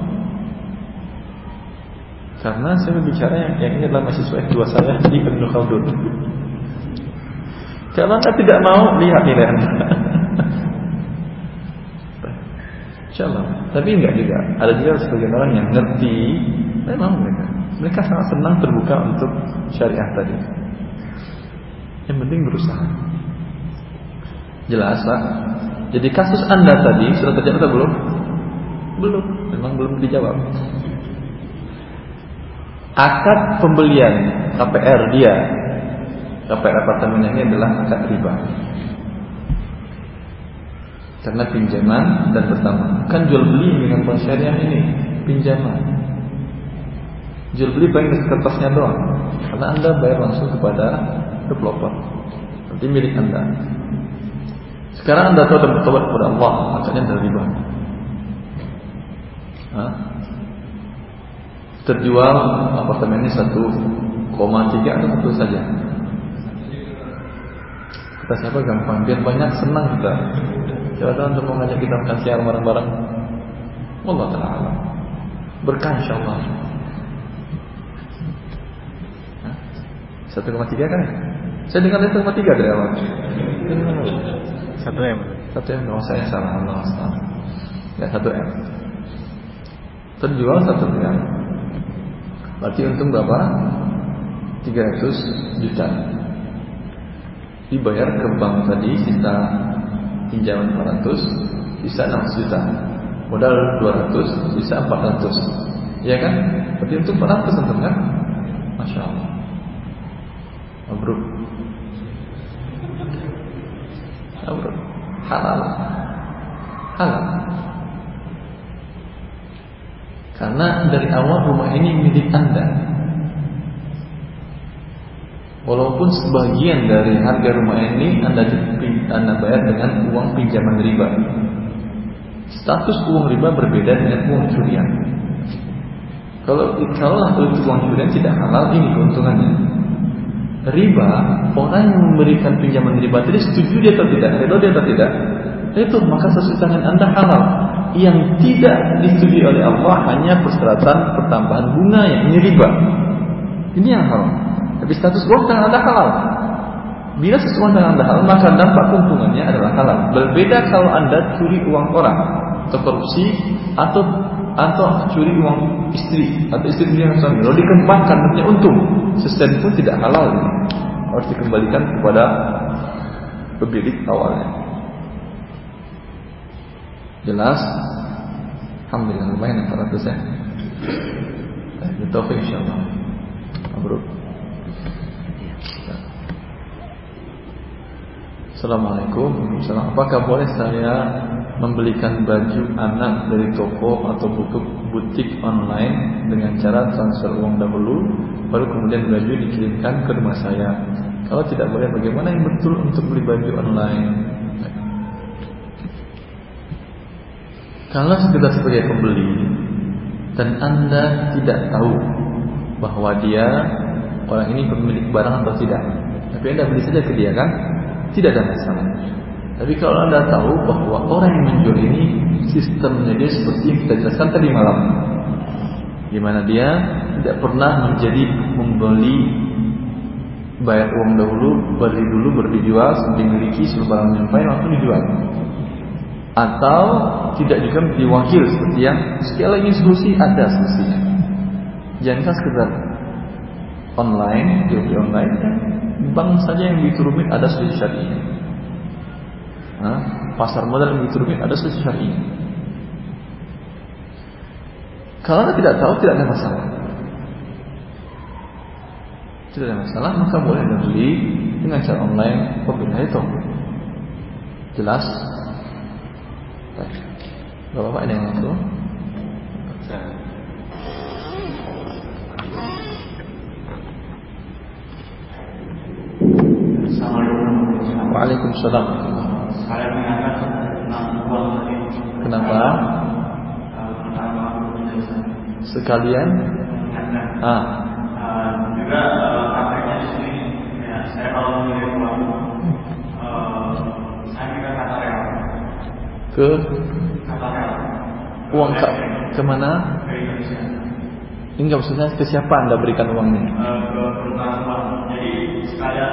Karena saya berbicara yang, yang ini adalah mahasiswa S2 saya di Ibnu Khaldun. Kalau anda tidak mau, lihat nilai anda. Insya Allah. Tapi enggak juga. Ada juga sebagian orang yang ngerti. Memang mereka. Mereka sangat senang terbuka untuk syariah tadi. Yang penting berusaha. Jelas Pak. Jadi kasus anda tadi sudah terjadi atau belum? Belum. Memang belum dijawab. Akad pembelian KPR dia KPR apartemennya ini adalah akad riba karena pinjaman dan pertama. Kan jual beli dengan bank syariah ini pinjaman. Jual beli bank kertasnya doang. Karena anda bayar langsung kepada developer. Nanti milik anda. Sekarang anda tahu dan bertobat kepada Allah makanya dari riba. Terjual apartemennya satu koma tiga atau satu saja. Kita siapa gampang? Biar banyak senang kita siapa untuk mengajak kita makan siang bareng-bareng. Allah taala berkah insyaallah. Koma tiga kan? Saya dengar satu koma tiga dari awal. Satu m. Satu m. Oh saya salah. Allah salah ya satu m. Terjual satu m. Berarti untung berapa? 300 juta. Dibayar ke bank tadi sisa pinjaman 400 sisa 600 juta. Modal 200 sisa 400 ya kan? Berarti untuk 400 tentu kan? Masya Allah. Mabruk Mabruk halal. Halal. Karena dari awal rumah ini milik anda Walaupun sebagian dari harga rumah ini Anda, anda bayar dengan uang pinjaman riba Status uang riba berbeda dengan uang curian Kalau kalau itu uang curian tidak halal ini keuntungannya Riba, orang yang memberikan pinjaman riba tadi setuju dia atau tidak? Redo dia atau tidak? Itu maka sesuatu Anda halal Yang tidak disetujui oleh Allah hanya persyaratan pertambahan bunga yang ini riba Ini yang halal tapi status uang dengan anda halal. Bila sesuatu dengan anda halal, maka dampak keuntungannya adalah halal. Berbeda kalau anda curi uang orang atau korupsi atau atau curi uang istri atau istri yang suami. Lalu dikembangkan punya untung. Sesen pun tidak halal. Harus dikembalikan kepada pemilik awalnya. Jelas? Alhamdulillah lumayan 400 ya. Itu insyaAllah Abruk Assalamualaikum. Apakah boleh saya membelikan baju anak dari toko atau butik, butik online dengan cara transfer uang dahulu baru kemudian baju dikirimkan ke rumah saya? Kalau tidak boleh bagaimana yang betul untuk beli baju online? Kalau kita sebagai pembeli dan anda tidak tahu bahwa dia orang ini pemilik barang atau tidak tapi anda beli saja ke dia kan tidak ada masalah. Tapi kalau anda tahu bahwa orang yang menjual ini sistemnya dia seperti yang kita jelaskan tadi malam, di mana dia tidak pernah menjadi membeli bayar uang dahulu, beli dulu, berdijual, dimiliki sebelum sampai langsung dijual. Atau tidak juga menjadi wakil seperti yang sekali lagi solusi ada solusinya. Jangan sekedar online, jual online, ya bank saja yang begitu ada selisih syari'i. Nah, pasar modal yang begitu rumit ada selisih syari'i. Kalau anda tidak tahu tidak ada masalah. Tidak ada masalah maka boleh anda beli dengan cara online pembelian itu. Jelas? Bapak-bapak ini yang langsung. Waalaikumsalam. Kenapa? Sekalian? Ah. Juga prakteknya di sini, ya, saya kalau mengirim uang, saya minta kata real. Ke? Kata real. Uang ke ke mana? Ke Indonesia. Enggak maksudnya ke siapa anda berikan uangnya? Ke perusahaan uang. Jadi sekalian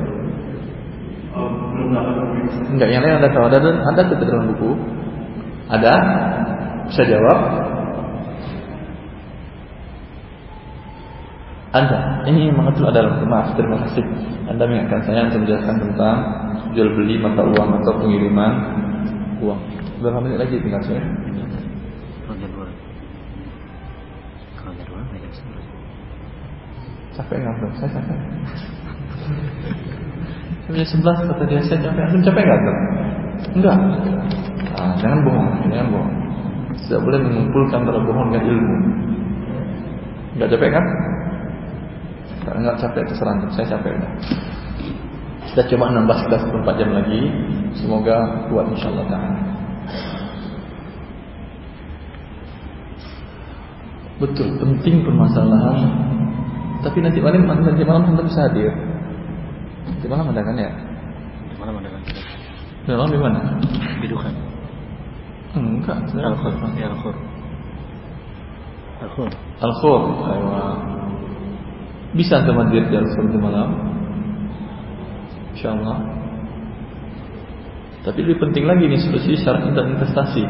Enggak, yang lain Anda tahu ada ada tidak dalam buku? Ada? Bisa jawab? Anda, ini mengatur adalah maaf, terima kasih. Anda mengingatkan saya untuk menjelaskan tentang jual beli mata uang atau pengiriman uang. Berapa menit lagi tinggal saya? Capek nggak bro? Saya capek. Punya sebelas kata dia saya capek. Antum capek nggak bro? Enggak. Nah, jangan bohong, jangan bohong. Tidak boleh mengumpulkan antara bohong dengan ilmu. Enggak capek kan? Enggak capek terserah antum. Saya capek udah. Kita coba 16 kita 24 jam lagi. Semoga kuat insyaallah taala. Betul, penting permasalahan. Tapi nanti malam nanti malam anda bisa hadir. Ada kan ya? Mana mana kan? Nanti malam di mana? Bidukan. Enggak, Al-Khur. Ya Al-Khur. Al-Khur. Al-Khur. Bisa antum hadir di Al-Khur di malam? Insyaallah. Tapi lebih penting lagi nih solusi syarat dan investasi.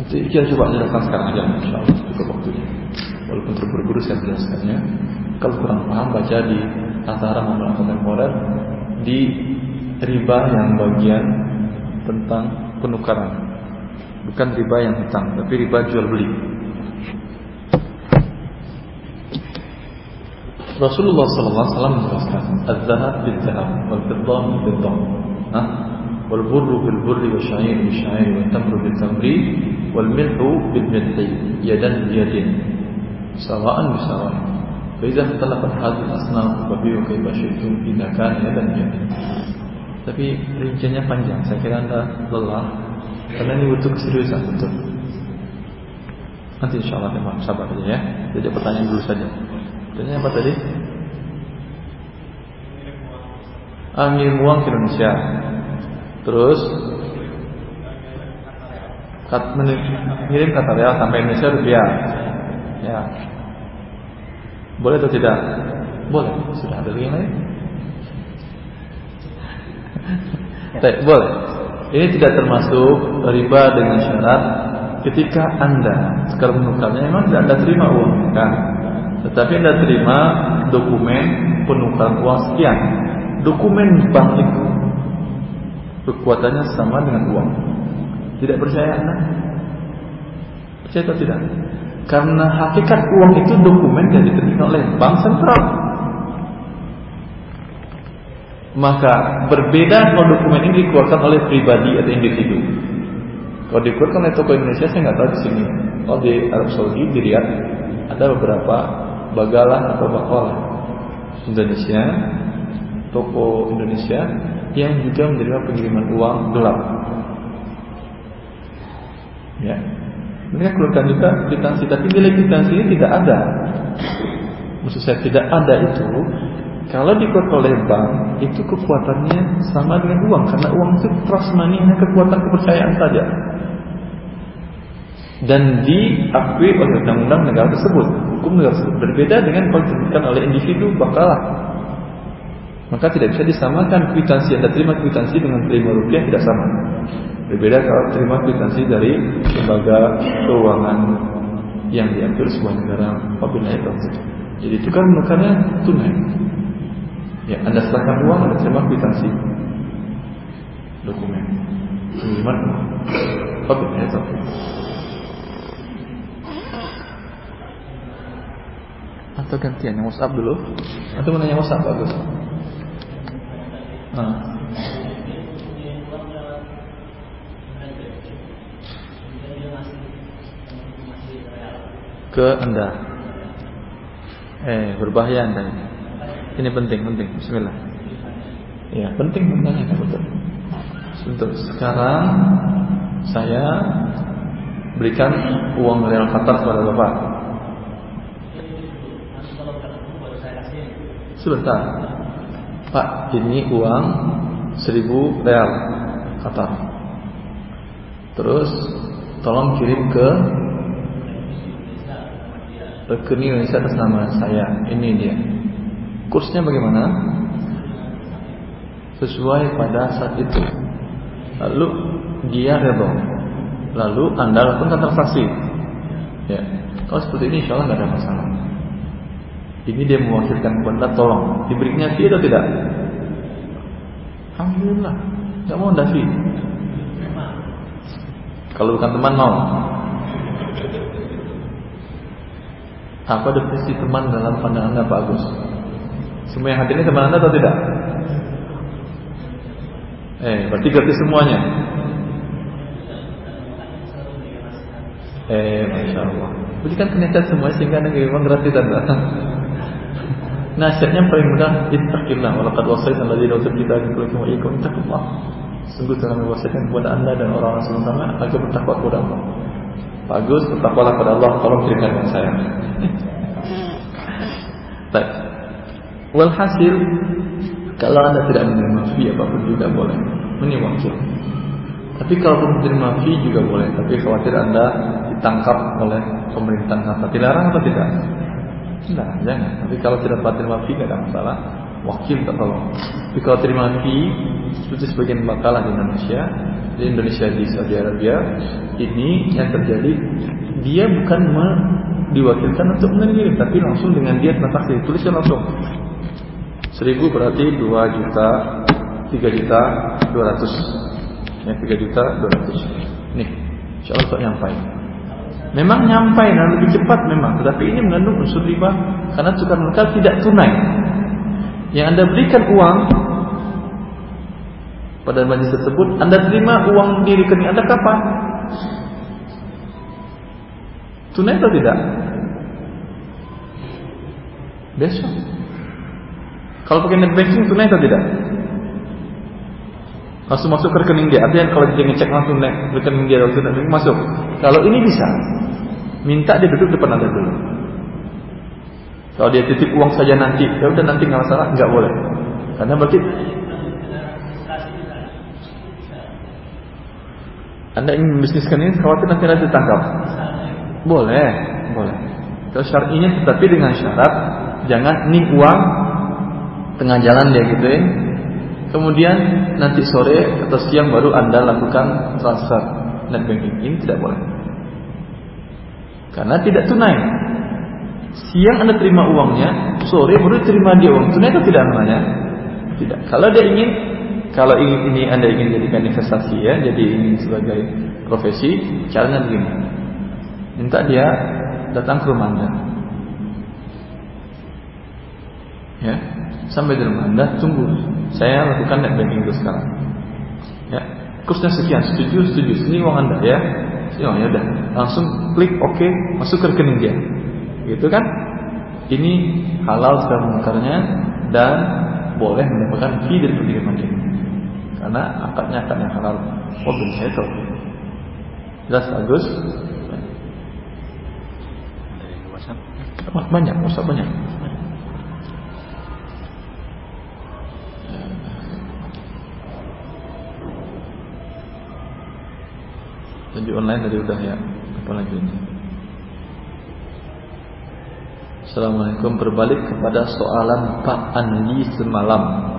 Nanti kita coba jelaskan sekarang aja insyaallah cukup waktunya. Walaupun terburu-buru saya menjelaskannya. Kalau kurang paham baca di antara muamalah kontemporer di riba yang bagian tentang penukaran. Bukan riba yang hutang, tapi riba jual beli. Rasulullah SAW menjelaskan Az-zahab bil-zahab Wal-fiddah bil-fiddah Hah? Wal-burru bil-burri Wal-syair bil-syair Wal-tamru bil-tamri Wal-milhu bil-milhi Yadan biyadin Sawa'an bisawa'an Faidah talafat hadil asnaf Fabiu kaifa syi'tum Ina kan yadan biyadin Tapi rinciannya panjang. Saya kira anda lelah. Karena ini butuh keseriusan betul. Nanti insya Allah teman sabar aja ya. Jadi pertanyaan dulu saja. Pertanyaan apa tadi? Ngirim uang ke Indonesia. Terus? Kat, Ngirim kata real sampai Indonesia rupiah. Ya Boleh atau tidak? Boleh Sudah ada lagi yang lain? Baik, boleh Ini tidak termasuk riba dengan syarat Ketika anda Sekarang menukarnya memang tidak anda terima uang kan tetapi Anda terima dokumen penukaran uang sekian. Dokumen bank itu kekuatannya sama dengan uang. Tidak percaya Anda? Percaya atau tidak? Karena hakikat uang itu dokumen yang diterima oleh bank sentral. Maka berbeda kalau dokumen ini dikeluarkan oleh pribadi atau individu. Kalau dikeluarkan oleh toko Indonesia saya nggak tahu di sini. Kalau di Arab Saudi di Riyadh ada beberapa bagalah atau bakolah Indonesia, toko Indonesia yang juga menerima pengiriman uang gelap. Ya, mereka keluarkan juga kwitansi, tapi nilai kwitansi ini tidak ada. Maksud saya tidak ada itu. Kalau dikeluarkan oleh bank, itu kekuatannya sama dengan uang, karena uang itu trust money hanya kekuatan kepercayaan saja dan diakui oleh undang-undang negara tersebut. Hukum negara tersebut berbeda dengan kalau ditentukan oleh individu bakalah. Maka tidak bisa disamakan kwitansi Anda terima kwitansi dengan terima rupiah tidak sama. Berbeda kalau terima kwitansi dari lembaga keuangan yang diambil sebuah negara apabila itu. Jadi itu kan menukarnya tunai. Ya, Anda serahkan uang, Anda terima kwitansi dokumen pengiriman. Apabila itu. atau gantian yang WhatsApp dulu atau menanya WhatsApp bagus nah. Ke anda eh berbahaya anda ini. Ini penting penting. Bismillah. Ya penting menanya betul. Untuk sekarang saya berikan uang real Qatar kepada bapak. Sebentar. Pak ini uang Seribu real Kata. Terus Tolong kirim ke Rekening Indonesia atas nama saya Ini dia Kursnya bagaimana? Sesuai pada saat itu Lalu Dia rebo Lalu anda lakukan transaksi Ya Kalau seperti ini insya Allah nggak ada masalah ini dia mewakilkan kepada tolong diberinya fee atau tidak? Alhamdulillah. Gak mau anda fee. Kalau bukan teman mau. Apa definisi teman dalam pandangan Anda Pak Agus? Semua yang hadir ini teman Anda atau tidak? Eh, berarti gratis semuanya. Eh, masya Allah. Berikan kenyataan semua sehingga anda memang gratis anda. Nasihatnya paling mudah Ittaqillah Walaqad wasaitan ladina utul kita Dikulikum wa ikum Ittaqillah Sungguh telah mewasiatkan kepada anda dan orang-orang kami Agar bertakwa kepada Allah Bagus, bertakwalah kepada Allah Tolong kirimkan dengan saya. Baik. Walhasil Kalau anda tidak menerima fee apa pun juga boleh. Ini wakil Tapi kalau menerima fee juga boleh Tapi khawatir anda ditangkap oleh pemerintahan. Kata Dilarang atau tidak? Tidak, jangan. Tapi kalau tidak terima fee tidak ada masalah Wakil tak kalau terima fee Seperti sebagian makalah di Indonesia. Di Indonesia di Saudi Arabia Ini yang terjadi Dia bukan me diwakilkan untuk mengirim Tapi langsung dengan dia transaksi Tuliskan langsung. Seribu berarti dua juta tiga juta dua ratus. Ya tiga juta dua ratus. Nih Insya Allah untuk nyampai. Memang nyampai dan lebih cepat memang Tetapi ini mengandung unsur riba. Karena tukar menukar tidak tunai Yang anda berikan uang Pada majlis tersebut Anda terima uang di rekening anda kapan? Tunai atau tidak? Besok Kalau pakai net banking tunai atau tidak? Langsung masuk ke rekening dia Artinya kalau dia ngecek langsung net rekening dia Langsung masuk Kalau ini bisa Minta dia duduk depan anda dulu Kalau dia titip uang saja nanti Ya udah nanti nggak masalah nggak boleh. Karena berarti Anda ingin membisniskan ini khawatir nanti nanti ditangkap. Boleh Boleh. Kalau syar'inya tetapi dengan syarat Jangan ini uang Tengah jalan dia gituin Kemudian nanti sore atau siang baru Anda lakukan transfer net banking. Ini tidak boleh. Karena tidak tunai. Siang Anda terima uangnya, sore baru terima dia uang tunai atau tidak namanya? Tidak. Kalau dia ingin kalau ingin ini Anda ingin jadikan investasi ya, jadi ingin sebagai profesi, caranya begini. Minta dia datang ke rumah Anda. Ya, sampai di rumah Anda tunggu saya lakukan net banking itu sekarang. Ya, kursnya sekian, setuju, setuju. Ini uang anda ya. Oh ya udah, langsung klik OK, masuk ke rekening dia. Gitu kan? Ini halal sekarang menukarnya dan boleh mendapatkan fee dari pengiriman dia. Karena akadnya akad yang halal. Oh, saya tahu. Jelas bagus. Banyak, WhatsApp banyak. Lebih online dari udah ya Apa lagi ini Assalamualaikum. Berbalik kepada soalan Pak Andi semalam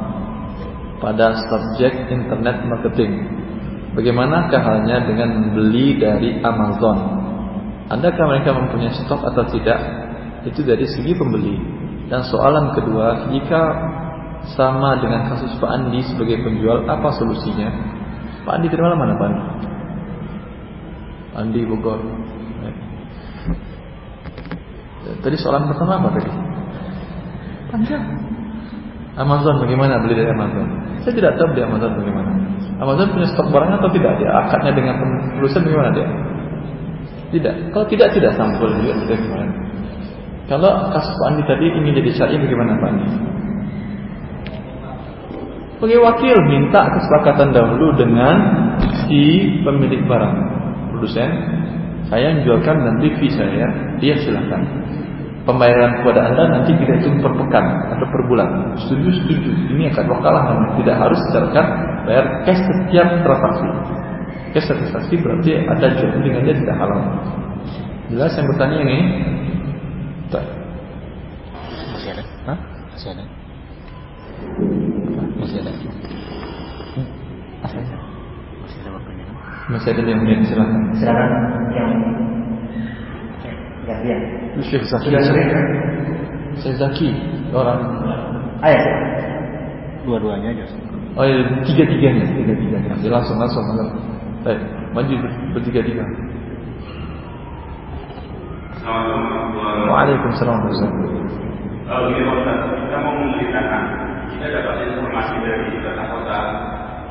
Pada subjek internet marketing. Bagaimanakah halnya dengan membeli dari Amazon? Adakah mereka mempunyai stok atau tidak? Itu dari segi pembeli. Dan soalan kedua Jika sama dengan kasus Pak Andi sebagai penjual Apa solusinya? Pak Andi dari mana Pak Andi? Andi Bogor. Tadi soalan pertama apa tadi? Panjang. Amazon bagaimana beli dari Amazon? Saya tidak tahu di Amazon bagaimana. Amazon punya stok barangnya atau tidak? Dia akadnya dengan perusahaan bagaimana dia? Tidak. Kalau tidak tidak sampul juga sudah kemarin. Kalau kasus Pak Andi tadi ingin jadi syar'i bagaimana Pak Andi? Sebagai wakil minta kesepakatan dahulu dengan si pemilik barang produsen saya menjualkan nanti fee saya dia silahkan pembayaran kepada anda nanti kita hitung per pekan atau per bulan. Setuju setuju. Ini akan wakalah namanya. Tidak harus secara bayar cash setiap transaksi. Cash transaksi berarti ada jual dengan dia tidak halal. Jelas yang bertanya ini? Masih ada? Hah? masih ada? Masih ada? Masih ada? Masih ada waktunya. Masih ada yang menit silahkan Silakan yang gantian. Syekh Zaki Sudah sering kan? Syekh Zaki orang Ayo. dua-duanya aja Oh ya, tiga-tiganya, tiga-tiganya. Ya, langsung, langsung, langsung. Baik, maju ber- bertiga-tiga. Assalamualaikum warahmatullahi Waalaikumsalam warahmatullahi wabarakatuh. Kalau gini Pak Ustaz, kita mau menceritakan, kita dapat informasi dari data kota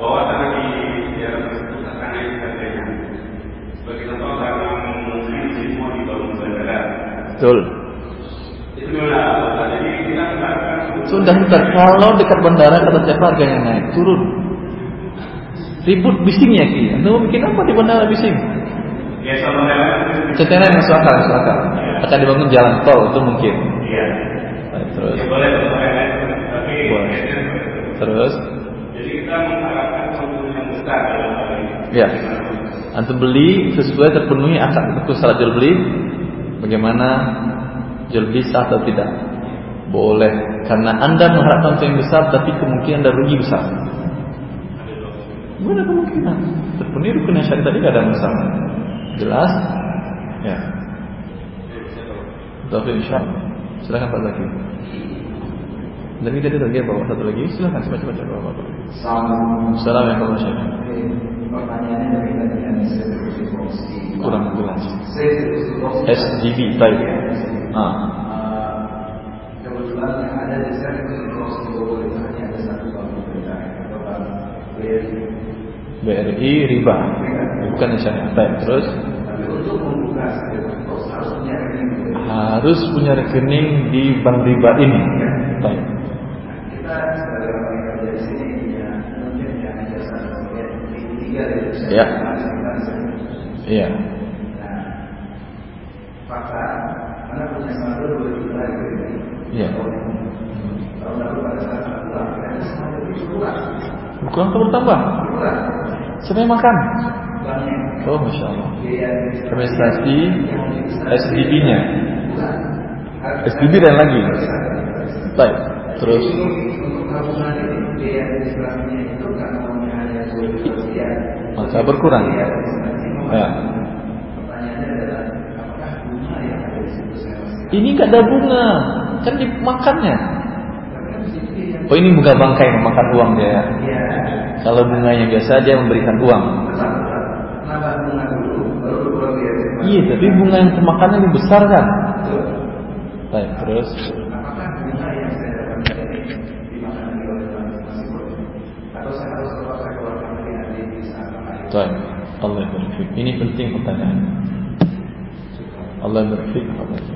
bahwa tanah di daerah tersebut akan naik harganya. Sebagai contoh karena Betul. Sudah bentar, kalau dekat bandara kata siapa harganya naik, turun. Ribut bisingnya ki. Anda mau bikin apa di bandara bising? ya Contohnya yang masuk akal, masuk akal. Akan dibangun jalan tol itu mungkin. Iya. Terus, Ya boleh tapi terus, jadi kita mengharapkan yang besar dalam hal ini. ya. Antum beli sesuai terpenuhi akad itu syarat jual beli. Bagaimana jual beli sah atau tidak? Boleh, karena anda mengharapkan sesuatu yang besar, tapi kemungkinan ada rugi besar. Mana kemungkinan? Terpenuhi rukun yang syari tadi tidak ada masalah. Jelas? Ya. Taufik insyaallah. Silakan Pak Zaki. Dan kita tadi bawa satu lagi. Silakan cepat-cepat bawa Bapak. Salam kalau syekh. Pertanyaannya. Kurang jelas. Opsi. SGB baik. Ah, Uh, kebetulan yang ada di saya itu hanya ada satu bank pemerintah atau bank BRI. BRI riba. Bukan yang syariah. Baik, terus Tapi untuk membuka harus punya rekening harus punya rekening di bank riba ini. Baik. Ya. kita Iya. Nah, fakta mana punya saldo dua juta gitu. Iya. Tahun lalu pada saat pulang, ternyata saldo itu kurang, Kurang atau bertambah? kurang. Siapa yang makan? Oh, masya Allah. Administrasi SDB-nya. SDB dan lagi. Baik. Terus untuk tabungan ini biaya administrasinya itu karena uangnya hanya dua juta rupiah. maka berkurang. Biaya administrasi Ya. Pertanyaannya adalah apakah bunga yang ada di situ saya masih Ini nggak ada bunga, kan dimakannya. Kan Oh ini bunga bangkai memakan uang dia. ya. ya Kalau bunga yang biasa dia memberikan uang. berkurang. Iya, tapi bunga yang termakannya lebih besar kan? Baik, terus Baik, Allah berfik. Ini penting pertanyaan. Allah berfik apa lagi?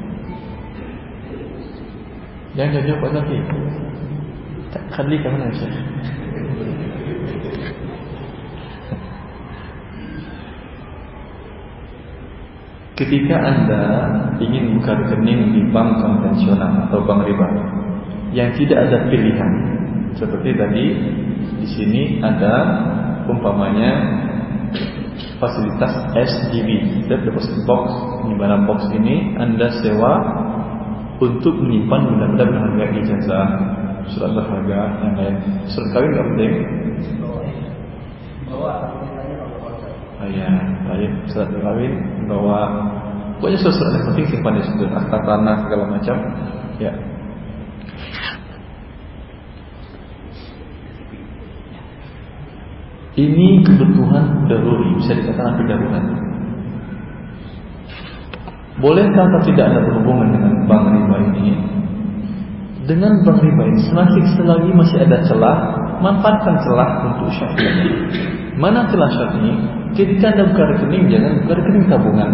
Jangan jawab lagi. Khadli ke mana Syekh? Ketika Anda ingin buka rekening di bank konvensional atau bank riba yang tidak ada pilihan, seperti tadi di sini ada umpamanya fasilitas SDB, Safe Deposit Box, di mana box ini Anda sewa untuk menyimpan benda-benda berharga ijazah, surat berharga, yang lain. Surat kawin nggak penting. Bawa. Oh ya, baik. Surat kawin bawa pokoknya surat yang penting simpan di situ, akta tanah segala macam. Ya. Ini kebutuhan daruri, bisa dikatakan hampir darurat. Bolehkah atau tidak ada berhubungan dengan bank riba ini? Dengan bank riba ini, semakin selagi masih ada celah, manfaatkan celah untuk syariah. Mana celah syariah? Ketika anda buka rekening, jangan buka rekening tabungan.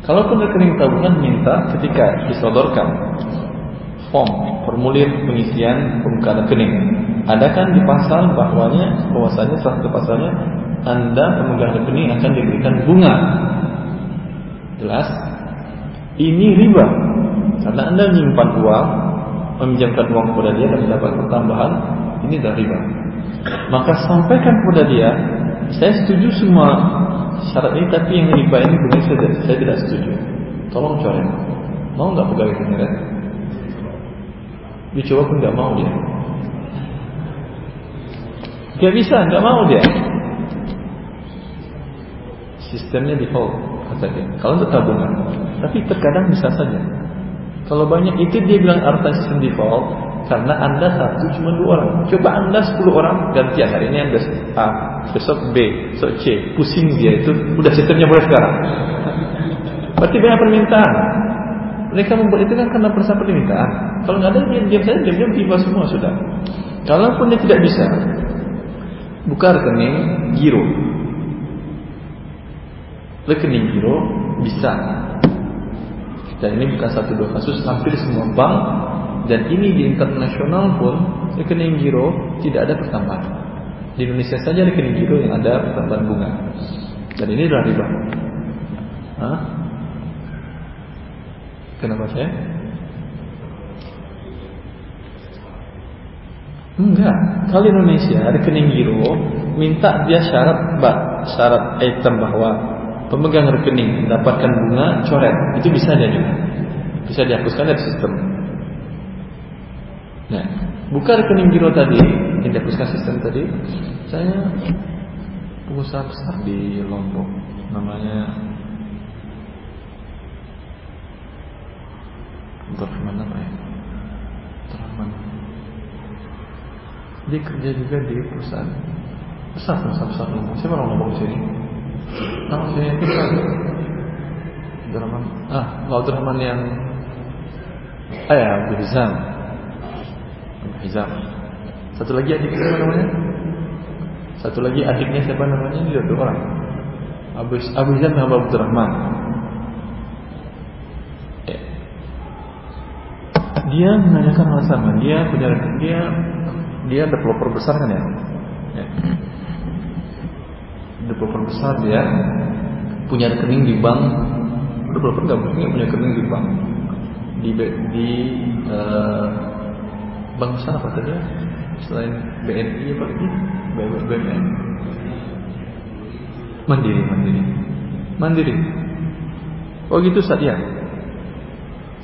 Kalaupun rekening tabungan minta ketika disodorkan form formulir pengisian pembukaan rekening. Ada kan di pasal bahwanya bahwasanya salah satu pasalnya Anda pemegang rekening akan diberikan bunga. Jelas? Ini riba. Karena Anda menyimpan uang, meminjamkan uang kepada dia dan mendapat pertambahan, ini adalah riba. Maka sampaikan kepada dia, saya setuju semua syarat ini, tapi yang riba ini benar saya, saya tidak setuju. Tolong coret. Mau nggak pegawai kemarin? Dicoba pun nggak mau dia. Gak bisa, nggak mau dia. Sistemnya default kata dia. Kalau untuk tabungan, tapi terkadang bisa saja. Kalau banyak itu dia bilang artinya sistem default karena anda satu cuma dua orang. Coba anda sepuluh orang gantian hari ini anda A, besok B, besok C, pusing dia itu udah sistemnya boleh sekarang. Berarti banyak permintaan. Mereka membuat itu kan karena perasa permintaan. Kalau nggak ada diam diam saja diam diam tiba semua sudah. Kalaupun dia tidak bisa, buka rekening giro. Rekening giro bisa. Dan ini bukan satu dua kasus, hampir semua bank dan ini di internasional pun rekening giro tidak ada pertambahan. Di Indonesia saja rekening giro yang ada pertambahan bunga. Dan ini adalah riba. Hah? Kenapa saya? Enggak. Kalau Indonesia rekening giro minta dia syarat mbak syarat item bahwa pemegang rekening mendapatkan bunga coret itu bisa juga bisa dihapuskan dari sistem. Nah, buka rekening giro tadi yang dihapuskan sistem tadi, saya pengusaha besar di Lombok namanya Abdurrahman apa ya? Abdurrahman dia kerja juga di perusahaan besar perusahaan besar Lombok. Siapa orang di sini? Nama saya itu kan Abdurrahman. Ah, Abdurrahman yang Ah ya, Abdul Hizam. Abdul Hizam. Satu lagi adiknya siapa namanya? Satu lagi adiknya siapa namanya? Ini dua orang. Abu, Abu Hizam sama Abdurrahman. Eh. Dia menanyakan sama. Dia punya dia dia developer besar kan ya? ya. Developer besar dia punya rekening di bank. Developer nggak punya punya rekening di bank di di uh, bank besar apa tadi ya? Selain BNI apa lagi? BNI Mandiri, Mandiri. Mandiri. Oh gitu saja.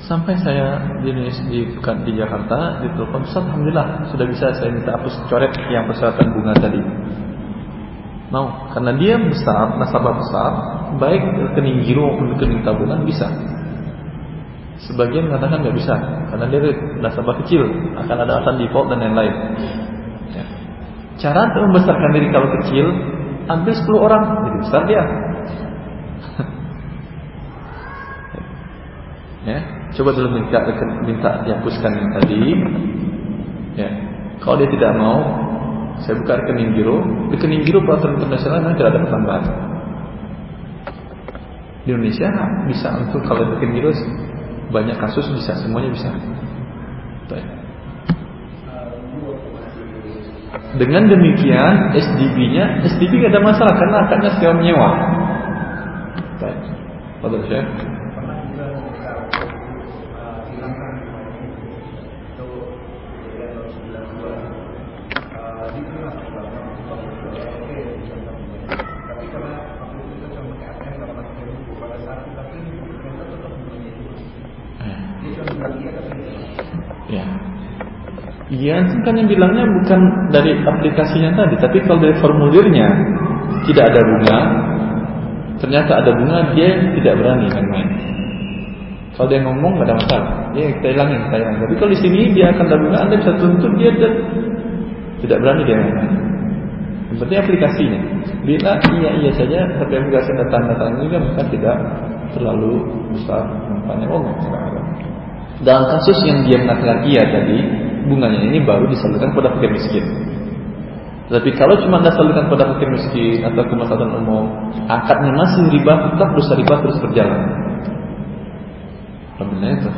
Sampai saya di di, di Jakarta di telepon Ustaz, alhamdulillah sudah bisa saya minta hapus coret yang persyaratan bunga tadi. Mau, karena dia besar, nasabah besar, baik rekening giro maupun rekening tabungan bisa. Sebagian mengatakan nggak bisa, karena dia nasabah kecil, akan ada alasan default dan lain-lain. Ya. Cara untuk membesarkan diri kalau kecil, ambil 10 orang, jadi besar dia. ya, coba dulu minta minta dihapuskan yang tadi. Ya, kalau dia tidak mau, saya buka rekening giro. Rekening giro peraturan internasional memang tidak ada pertambahan. Di Indonesia bisa untuk kalau rekening giro banyak kasus bisa, semuanya bisa. Dengan demikian SDB-nya SDB gak ada masalah karena akadnya sewa menyewa. Baik. Pada saya. Ya. Iya, kan yang bilangnya bukan dari aplikasinya tadi, tapi kalau dari formulirnya tidak ada bunga, ternyata ada bunga, dia tidak berani main-main. Kalau dia ngomong nggak ada masalah, ya kita hilangin, kita hilangin. Tapi kalau di sini dia akan ada bunga, anda bisa tuntut dia dan tidak berani dia. Yang penting aplikasinya. Bila iya iya saja, tapi aplikasi ada tanda-tanda juga maka tidak terlalu besar nampaknya. Oh, dalam kasus yang dia mengatakan iya tadi, bunganya ini baru disalurkan kepada fakir miskin. Tapi kalau cuma anda salurkan kepada fakir miskin atau kemaslahatan umum, akadnya masih riba, tetap dosa riba terus berjalan. Alhamdulillah itu.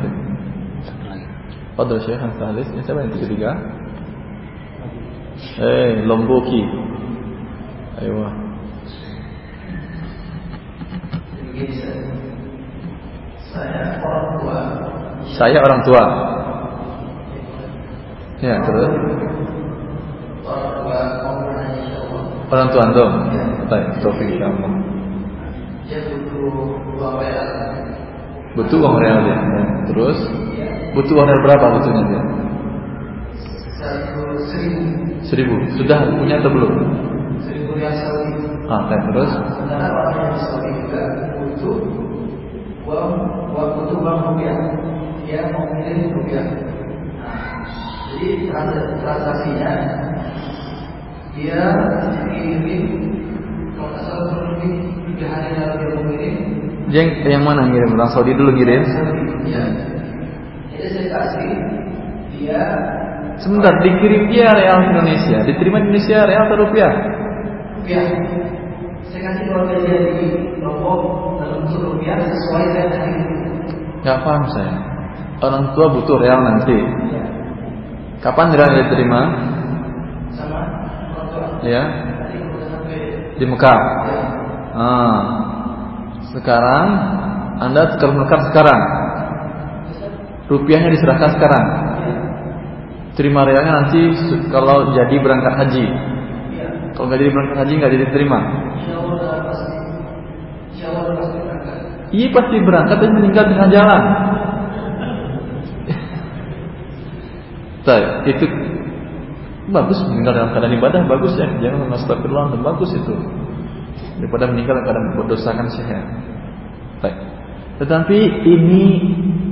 Pada Syekh Halis, ini siapa yang ketiga? Eh, Lomboki. Ayo. Saya orang tua saya orang tua. Ya, terus? Orang tua antum. Baik, taufik insyaallah. Dia butuh uang real. Butuh uang real dia. Ya. Terus? Butuh uang real berapa butuhnya dia? Satu seribu. Seribu. Sudah punya atau belum? Seribu real Saudi. Ah, okay, terus? Sementara orang yang di Saudi juga butuh uang, uang butuh uang rupiah dia mau mengirim rupiah. Jadi transaksinya dia mengirim kalau nggak salah kurang lebih tiga hari lalu dia mengirim Jeng, yang mana ngirim? Orang Saudi dulu ngirim. Ya. Jadi saya kasih dia Sebentar, dikirim dia real Indonesia, diterima di Indonesia real atau rupiah? rupiah. Saya kasih keluarga dia di Lombok dalam bentuk rupiah sesuai saya tadi. Gak paham saya. Orang tua butuh real nanti. Ya. Kapan real diterima? Sama. Ya, di Mekah. ya. Ah. Sekarang Anda tukar menukar sekarang. Rupiahnya diserahkan sekarang. Terima realnya nanti kalau jadi berangkat haji. Iya. Kalau nggak jadi berangkat haji nggak jadi terima. Iya pasti berangkat dan meninggal di tengah jalan. Tuh, itu bagus meninggal dalam keadaan ibadah bagus ya. Jangan astagfirullah dan bagus itu. Daripada meninggal dalam keadaan berdosakan sehat. Baik. Tetapi ini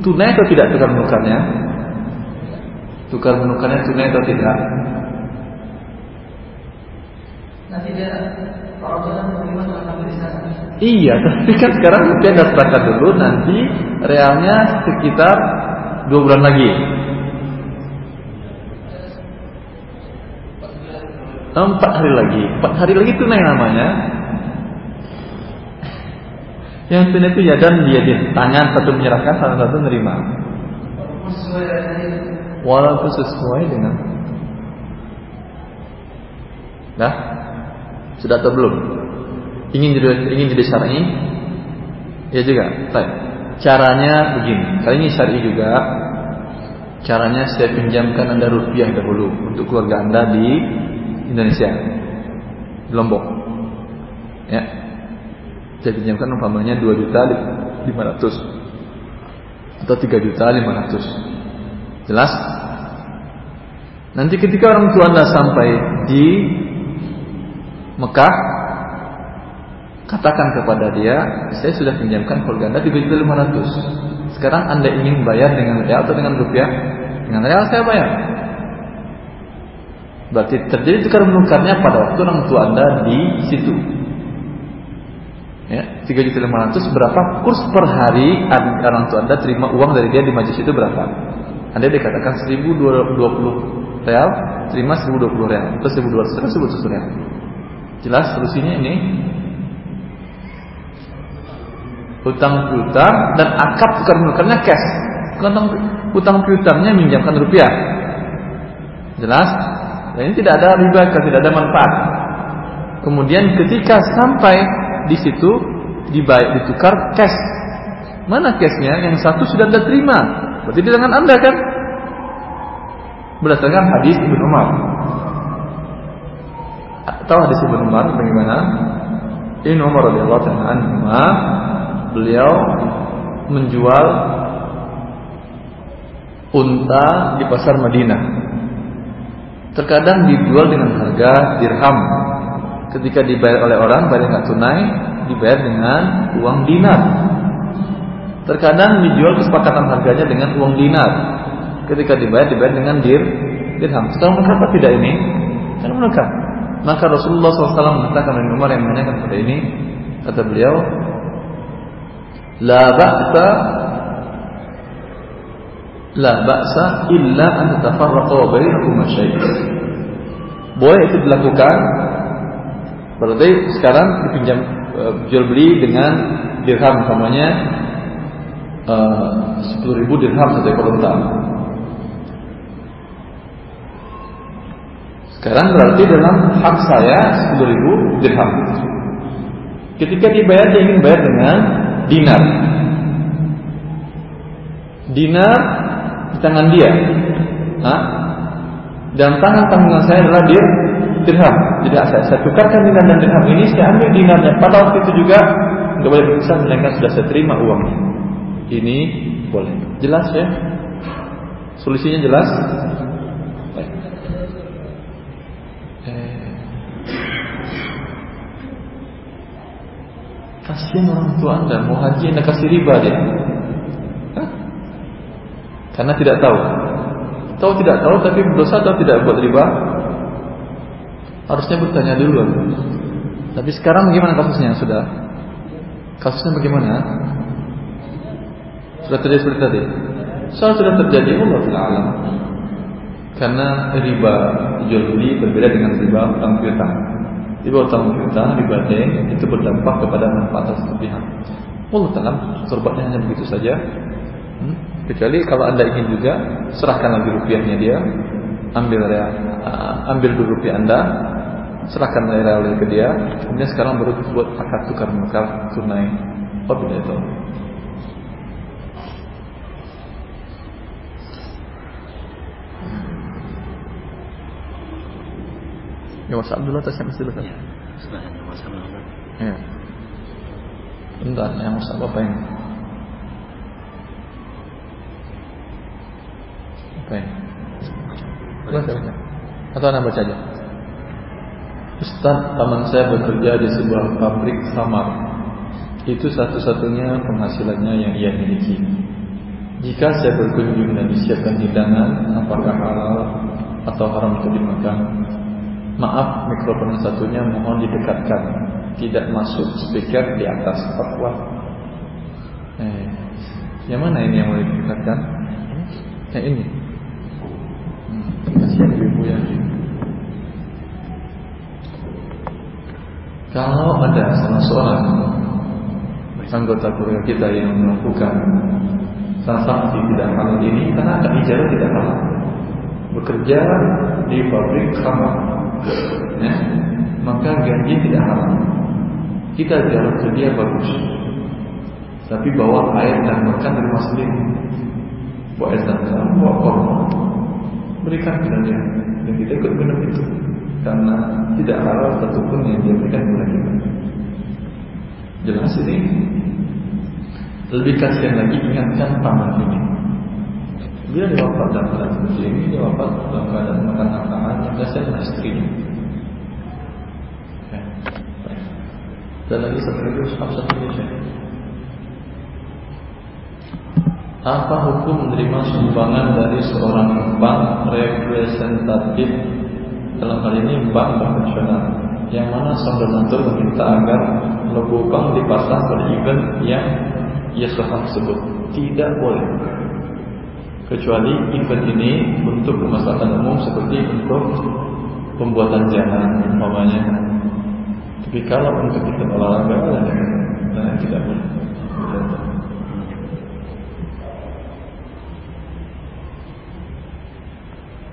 tunai atau tidak tukar menukarnya? Tukar menukarnya tunai atau tidak? Nanti dia orang tua menerima. Iya, tapi kan sekarang rupiah anda serahkan dulu, nanti realnya sekitar dua bulan lagi. Empat hari lagi, empat hari lagi tunai namanya. Yang tunai itu ya dan dia di tangan satu menyerahkan, satu satu nerima. Walaupun sesuai dengan tadi. Walaupun sesuai dengan, dah sudah atau belum? Ingin jadi ingin jadi syar'i? Ya juga. Baik. Caranya begini. Kali ini syar'i juga. Caranya saya pinjamkan anda rupiah dahulu untuk keluarga anda di Indonesia, Lombok. Ya. Saya pinjamkan umpamanya 2 juta 500 atau 3 juta 500. Jelas? Nanti ketika orang tua anda sampai di Mekah Katakan kepada dia Saya sudah pinjamkan keluarga anda 3.500 Sekarang anda ingin bayar dengan real atau dengan rupiah Dengan real saya bayar Berarti terjadi tukar menukarnya pada waktu orang tua anda di situ. Ya, 3.500 berapa kurs per hari orang tua anda terima uang dari dia di majlis itu berapa? Anda dikatakan 1020 real terima 1020 real atau 1200 atau 1100 real. Jelas solusinya ini? Hutang piutang dan akad tukar menukarnya cash. Hutang piutangnya minjamkan rupiah. Jelas dan ini tidak ada riba tidak ada manfaat. Kemudian ketika sampai di situ dibayar ditukar cash. Mana cashnya? Yang satu sudah anda terima. Berarti di tangan anda kan? Berdasarkan hadis Ibnu Umar. Tahu hadis Ibnu Umar bagaimana? Ibnu Umar radhiyallahu anhu beliau menjual unta di pasar Madinah. Terkadang dijual dengan harga dirham. Ketika dibayar oleh orang bayar nggak tunai, dibayar dengan uang dinar. Terkadang dijual kesepakatan harganya dengan uang dinar. Ketika dibayar dibayar dengan dir dirham. Sekarang menukar apa tidak ini? Kan menukar. Maka Rasulullah SAW mengatakan dan Umar yang menanyakan pada ini, kata beliau, La ba'sa La ba'sa illa an tatafarraqa bainakum syai'. Boleh itu dilakukan. Berarti sekarang dipinjam uh, jual beli dengan dirham umpamanya uh, 10.000 dirham satu ekor unta. Sekarang berarti dalam hak saya 10.000 dirham. Ketika dibayar dia ingin bayar dengan dinar. Dinar di tangan dia. Hah? Dan tangan tanggungan saya adalah dir dirham. Jadi saya, saya tukarkan dinar dan dirham ini, saya ambil dinarnya. Pada waktu itu juga nggak boleh berpisah, melainkan sudah saya terima uangnya. Ini boleh. Jelas ya? Solusinya jelas? Baik. Eh, Kasihan orang tua anda Mau haji anda kasih riba dia? Karena tidak tahu Tahu tidak tahu tapi berdosa atau tidak buat riba Harusnya bertanya dulu Tapi sekarang gimana kasusnya sudah Kasusnya bagaimana? Sudah terjadi seperti tadi. Soal sudah terjadi Allah Taala. Karena riba jual beli berbeda dengan riba utang piutang. Riba utang piutang, riba deng itu berdampak kepada manfaat satu pihak. Allah Taala sorbatnya hanya begitu saja. Hmm? Kecuali kalau anda ingin juga serahkan lagi rupiahnya dia, ambil real, uh, ambil dulu rupiah anda, serahkan real ke dia, kemudian sekarang baru buat akad tukar menukar tunai. Oh itu. Ya WhatsApp dulu atau SMS dulu kan? Ya, yang WhatsApp dulu. Ya. Bentar, yang WhatsApp apa ini? Ini? Baca, baca. Atau anda baca aja? Ustaz, teman saya bekerja di sebuah pabrik samar. Itu satu-satunya penghasilannya yang ia miliki. Jika saya berkunjung dan disiapkan hidangan, apakah halal atau haram untuk dimakan? Maaf, mikrofon satunya mohon didekatkan. Tidak masuk speaker di atas fatwa. Eh, yang mana ini yang mau didekatkan? Yang ini. Kasihan ibu ini. Kalau ada salah seorang anggota keluarga kita yang melakukan transaksi tidak halal ini karena ada ijazah tidak halal bekerja di pabrik khamar ya, maka gaji tidak halal. Kita jalan kerja bagus tapi bawa air dan makan dari rumah sendiri. Bawa air dan makan bawa korma berikan kepada dia dan kita ikut minum itu. Karena tidak halal satupun yang dia berikan kepada kita. Jelas ini lebih kasihan lagi ingatkan paman ini. Dia dia wafat dalam keadaan seperti ini dia wafat dalam keadaan makan makanan yang kasihan dengan istrinya. Ya. dan lagi satu lagi usaha satu apa hukum menerima sumbangan dari seorang bank representatif? Dalam hal ini bank konvensional. Yang mana sang donatur meminta agar logo bank dipasang pada event yang ia saham tersebut. Tidak boleh. Kecuali event ini untuk kemaslahatan umum seperti untuk pembuatan jalan umpamanya. Tapi kalau untuk event olahraga dan tidak boleh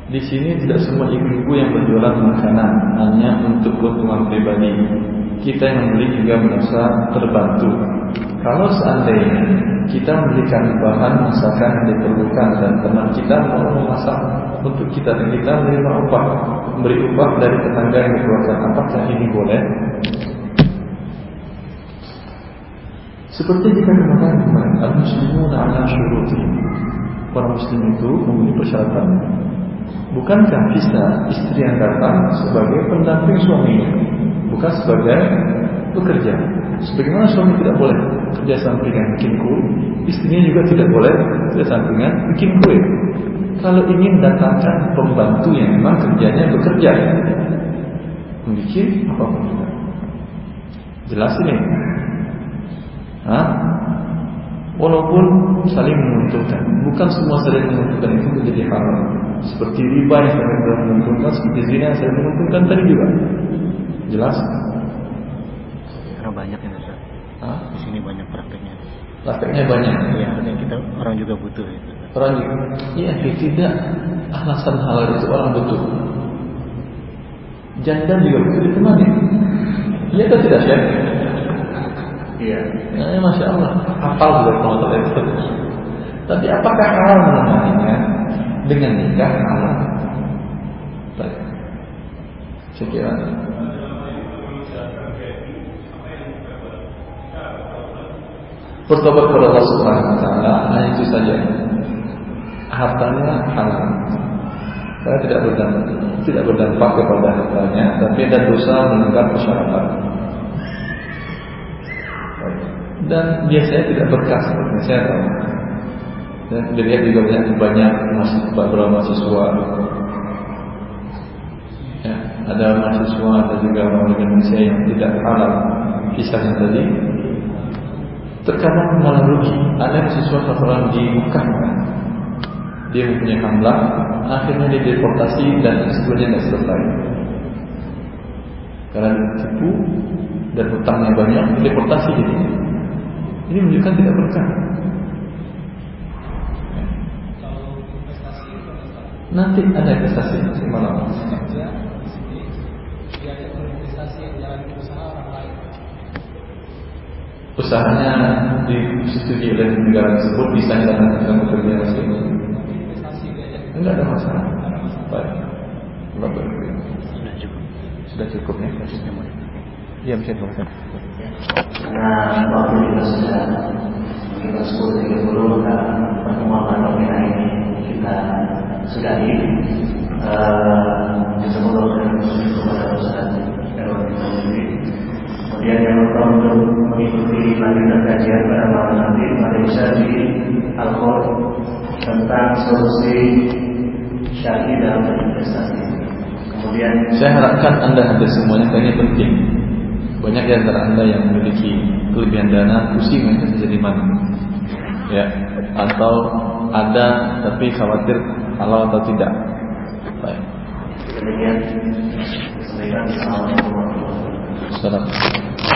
Di sini tidak semua ibu-ibu yang berjualan makanan hanya untuk keuntungan pribadi. Kita yang membeli juga merasa terbantu. Kalau seandainya kita memberikan bahan masakan yang diperlukan dan teman kita mau memasak untuk kita dan kita menerima upah, memberi upah dari tetangga yang dikeluarkan, apakah ini boleh? Seperti jika kemarin kemarin, al-muslimun ala syuruti. Para muslim itu memiliki persyaratan Bukankah bisa istri yang datang sebagai pendamping suaminya, bukan sebagai pekerja? Sebagaimana suami tidak boleh kerja sampingan bikin kue, istrinya juga tidak boleh kerja sampingan bikin kue. Kalau ingin datangkan pembantu yang memang kerjanya bekerja, membuat apa pun juga. Jelas ini. Hah? Walaupun saling menguntungkan, bukan semua saling menguntungkan itu menjadi haram. Seperti riba yang saling menguntungkan, seperti zina yang saling menguntungkan tadi juga. Jelas? Karena banyak ya Ustaz. Hah? Di sini banyak prakteknya. Prakteknya banyak. Iya, artinya kita orang juga butuh itu. Orang juga, iya tidak alasan halal itu orang butuh. Janda juga butuh ditemani. Iya atau tidak sih? Iya. Ya, Masya Allah. Hafal juga kalau itu. Tapi apakah halal menemaninya dengan nikah halal? Kira Bertobat kepada Allah Subhanahu wa taala hanya itu saja. Hartanya halal. Saya tidak berdampak, tidak berdampak kepada hartanya, tapi ada dosa melanggar persyaratan. Dan biasanya tidak berkah seperti saya tahu. Dan dilihat juga banyak banyak beberapa mahasiswa. Ya, ada mahasiswa ada juga orang Indonesia yang tidak halal kisahnya tadi terkadang malah rugi. Ada sesuatu orang di Mekah, dia mempunyai hamlah, akhirnya dia deportasi dan sebenarnya nggak selesai. Karena tipu dan hutangnya banyak, deportasi jadi. Ini menunjukkan tidak berkah. Nanti ada investasi malam. Usahanya disetujui oleh negara tersebut bisa dilakukan bekerja asing. Enggak ada masalah. Baik. Berfirman. Sudah cukup. Sudah cukup ya. Iya bisa dilakukan. Nah, waktu juga sudah kita sepuluh tiga puluh maka pertemuan ini kita Erwan Kemudian yang untuk mengikuti kajian pada malam nanti tentang solusi. Kemudian saya harapkan anda hadir semuanya ini penting. Banyak di antara anda yang memiliki kelebihan dana pusing aja jadi mana, ya atau ada tapi khawatir halal atau tidak. Baik. Demikian. Assalamualaikum warahmatullahi wabarakatuh. Assalamualaikum.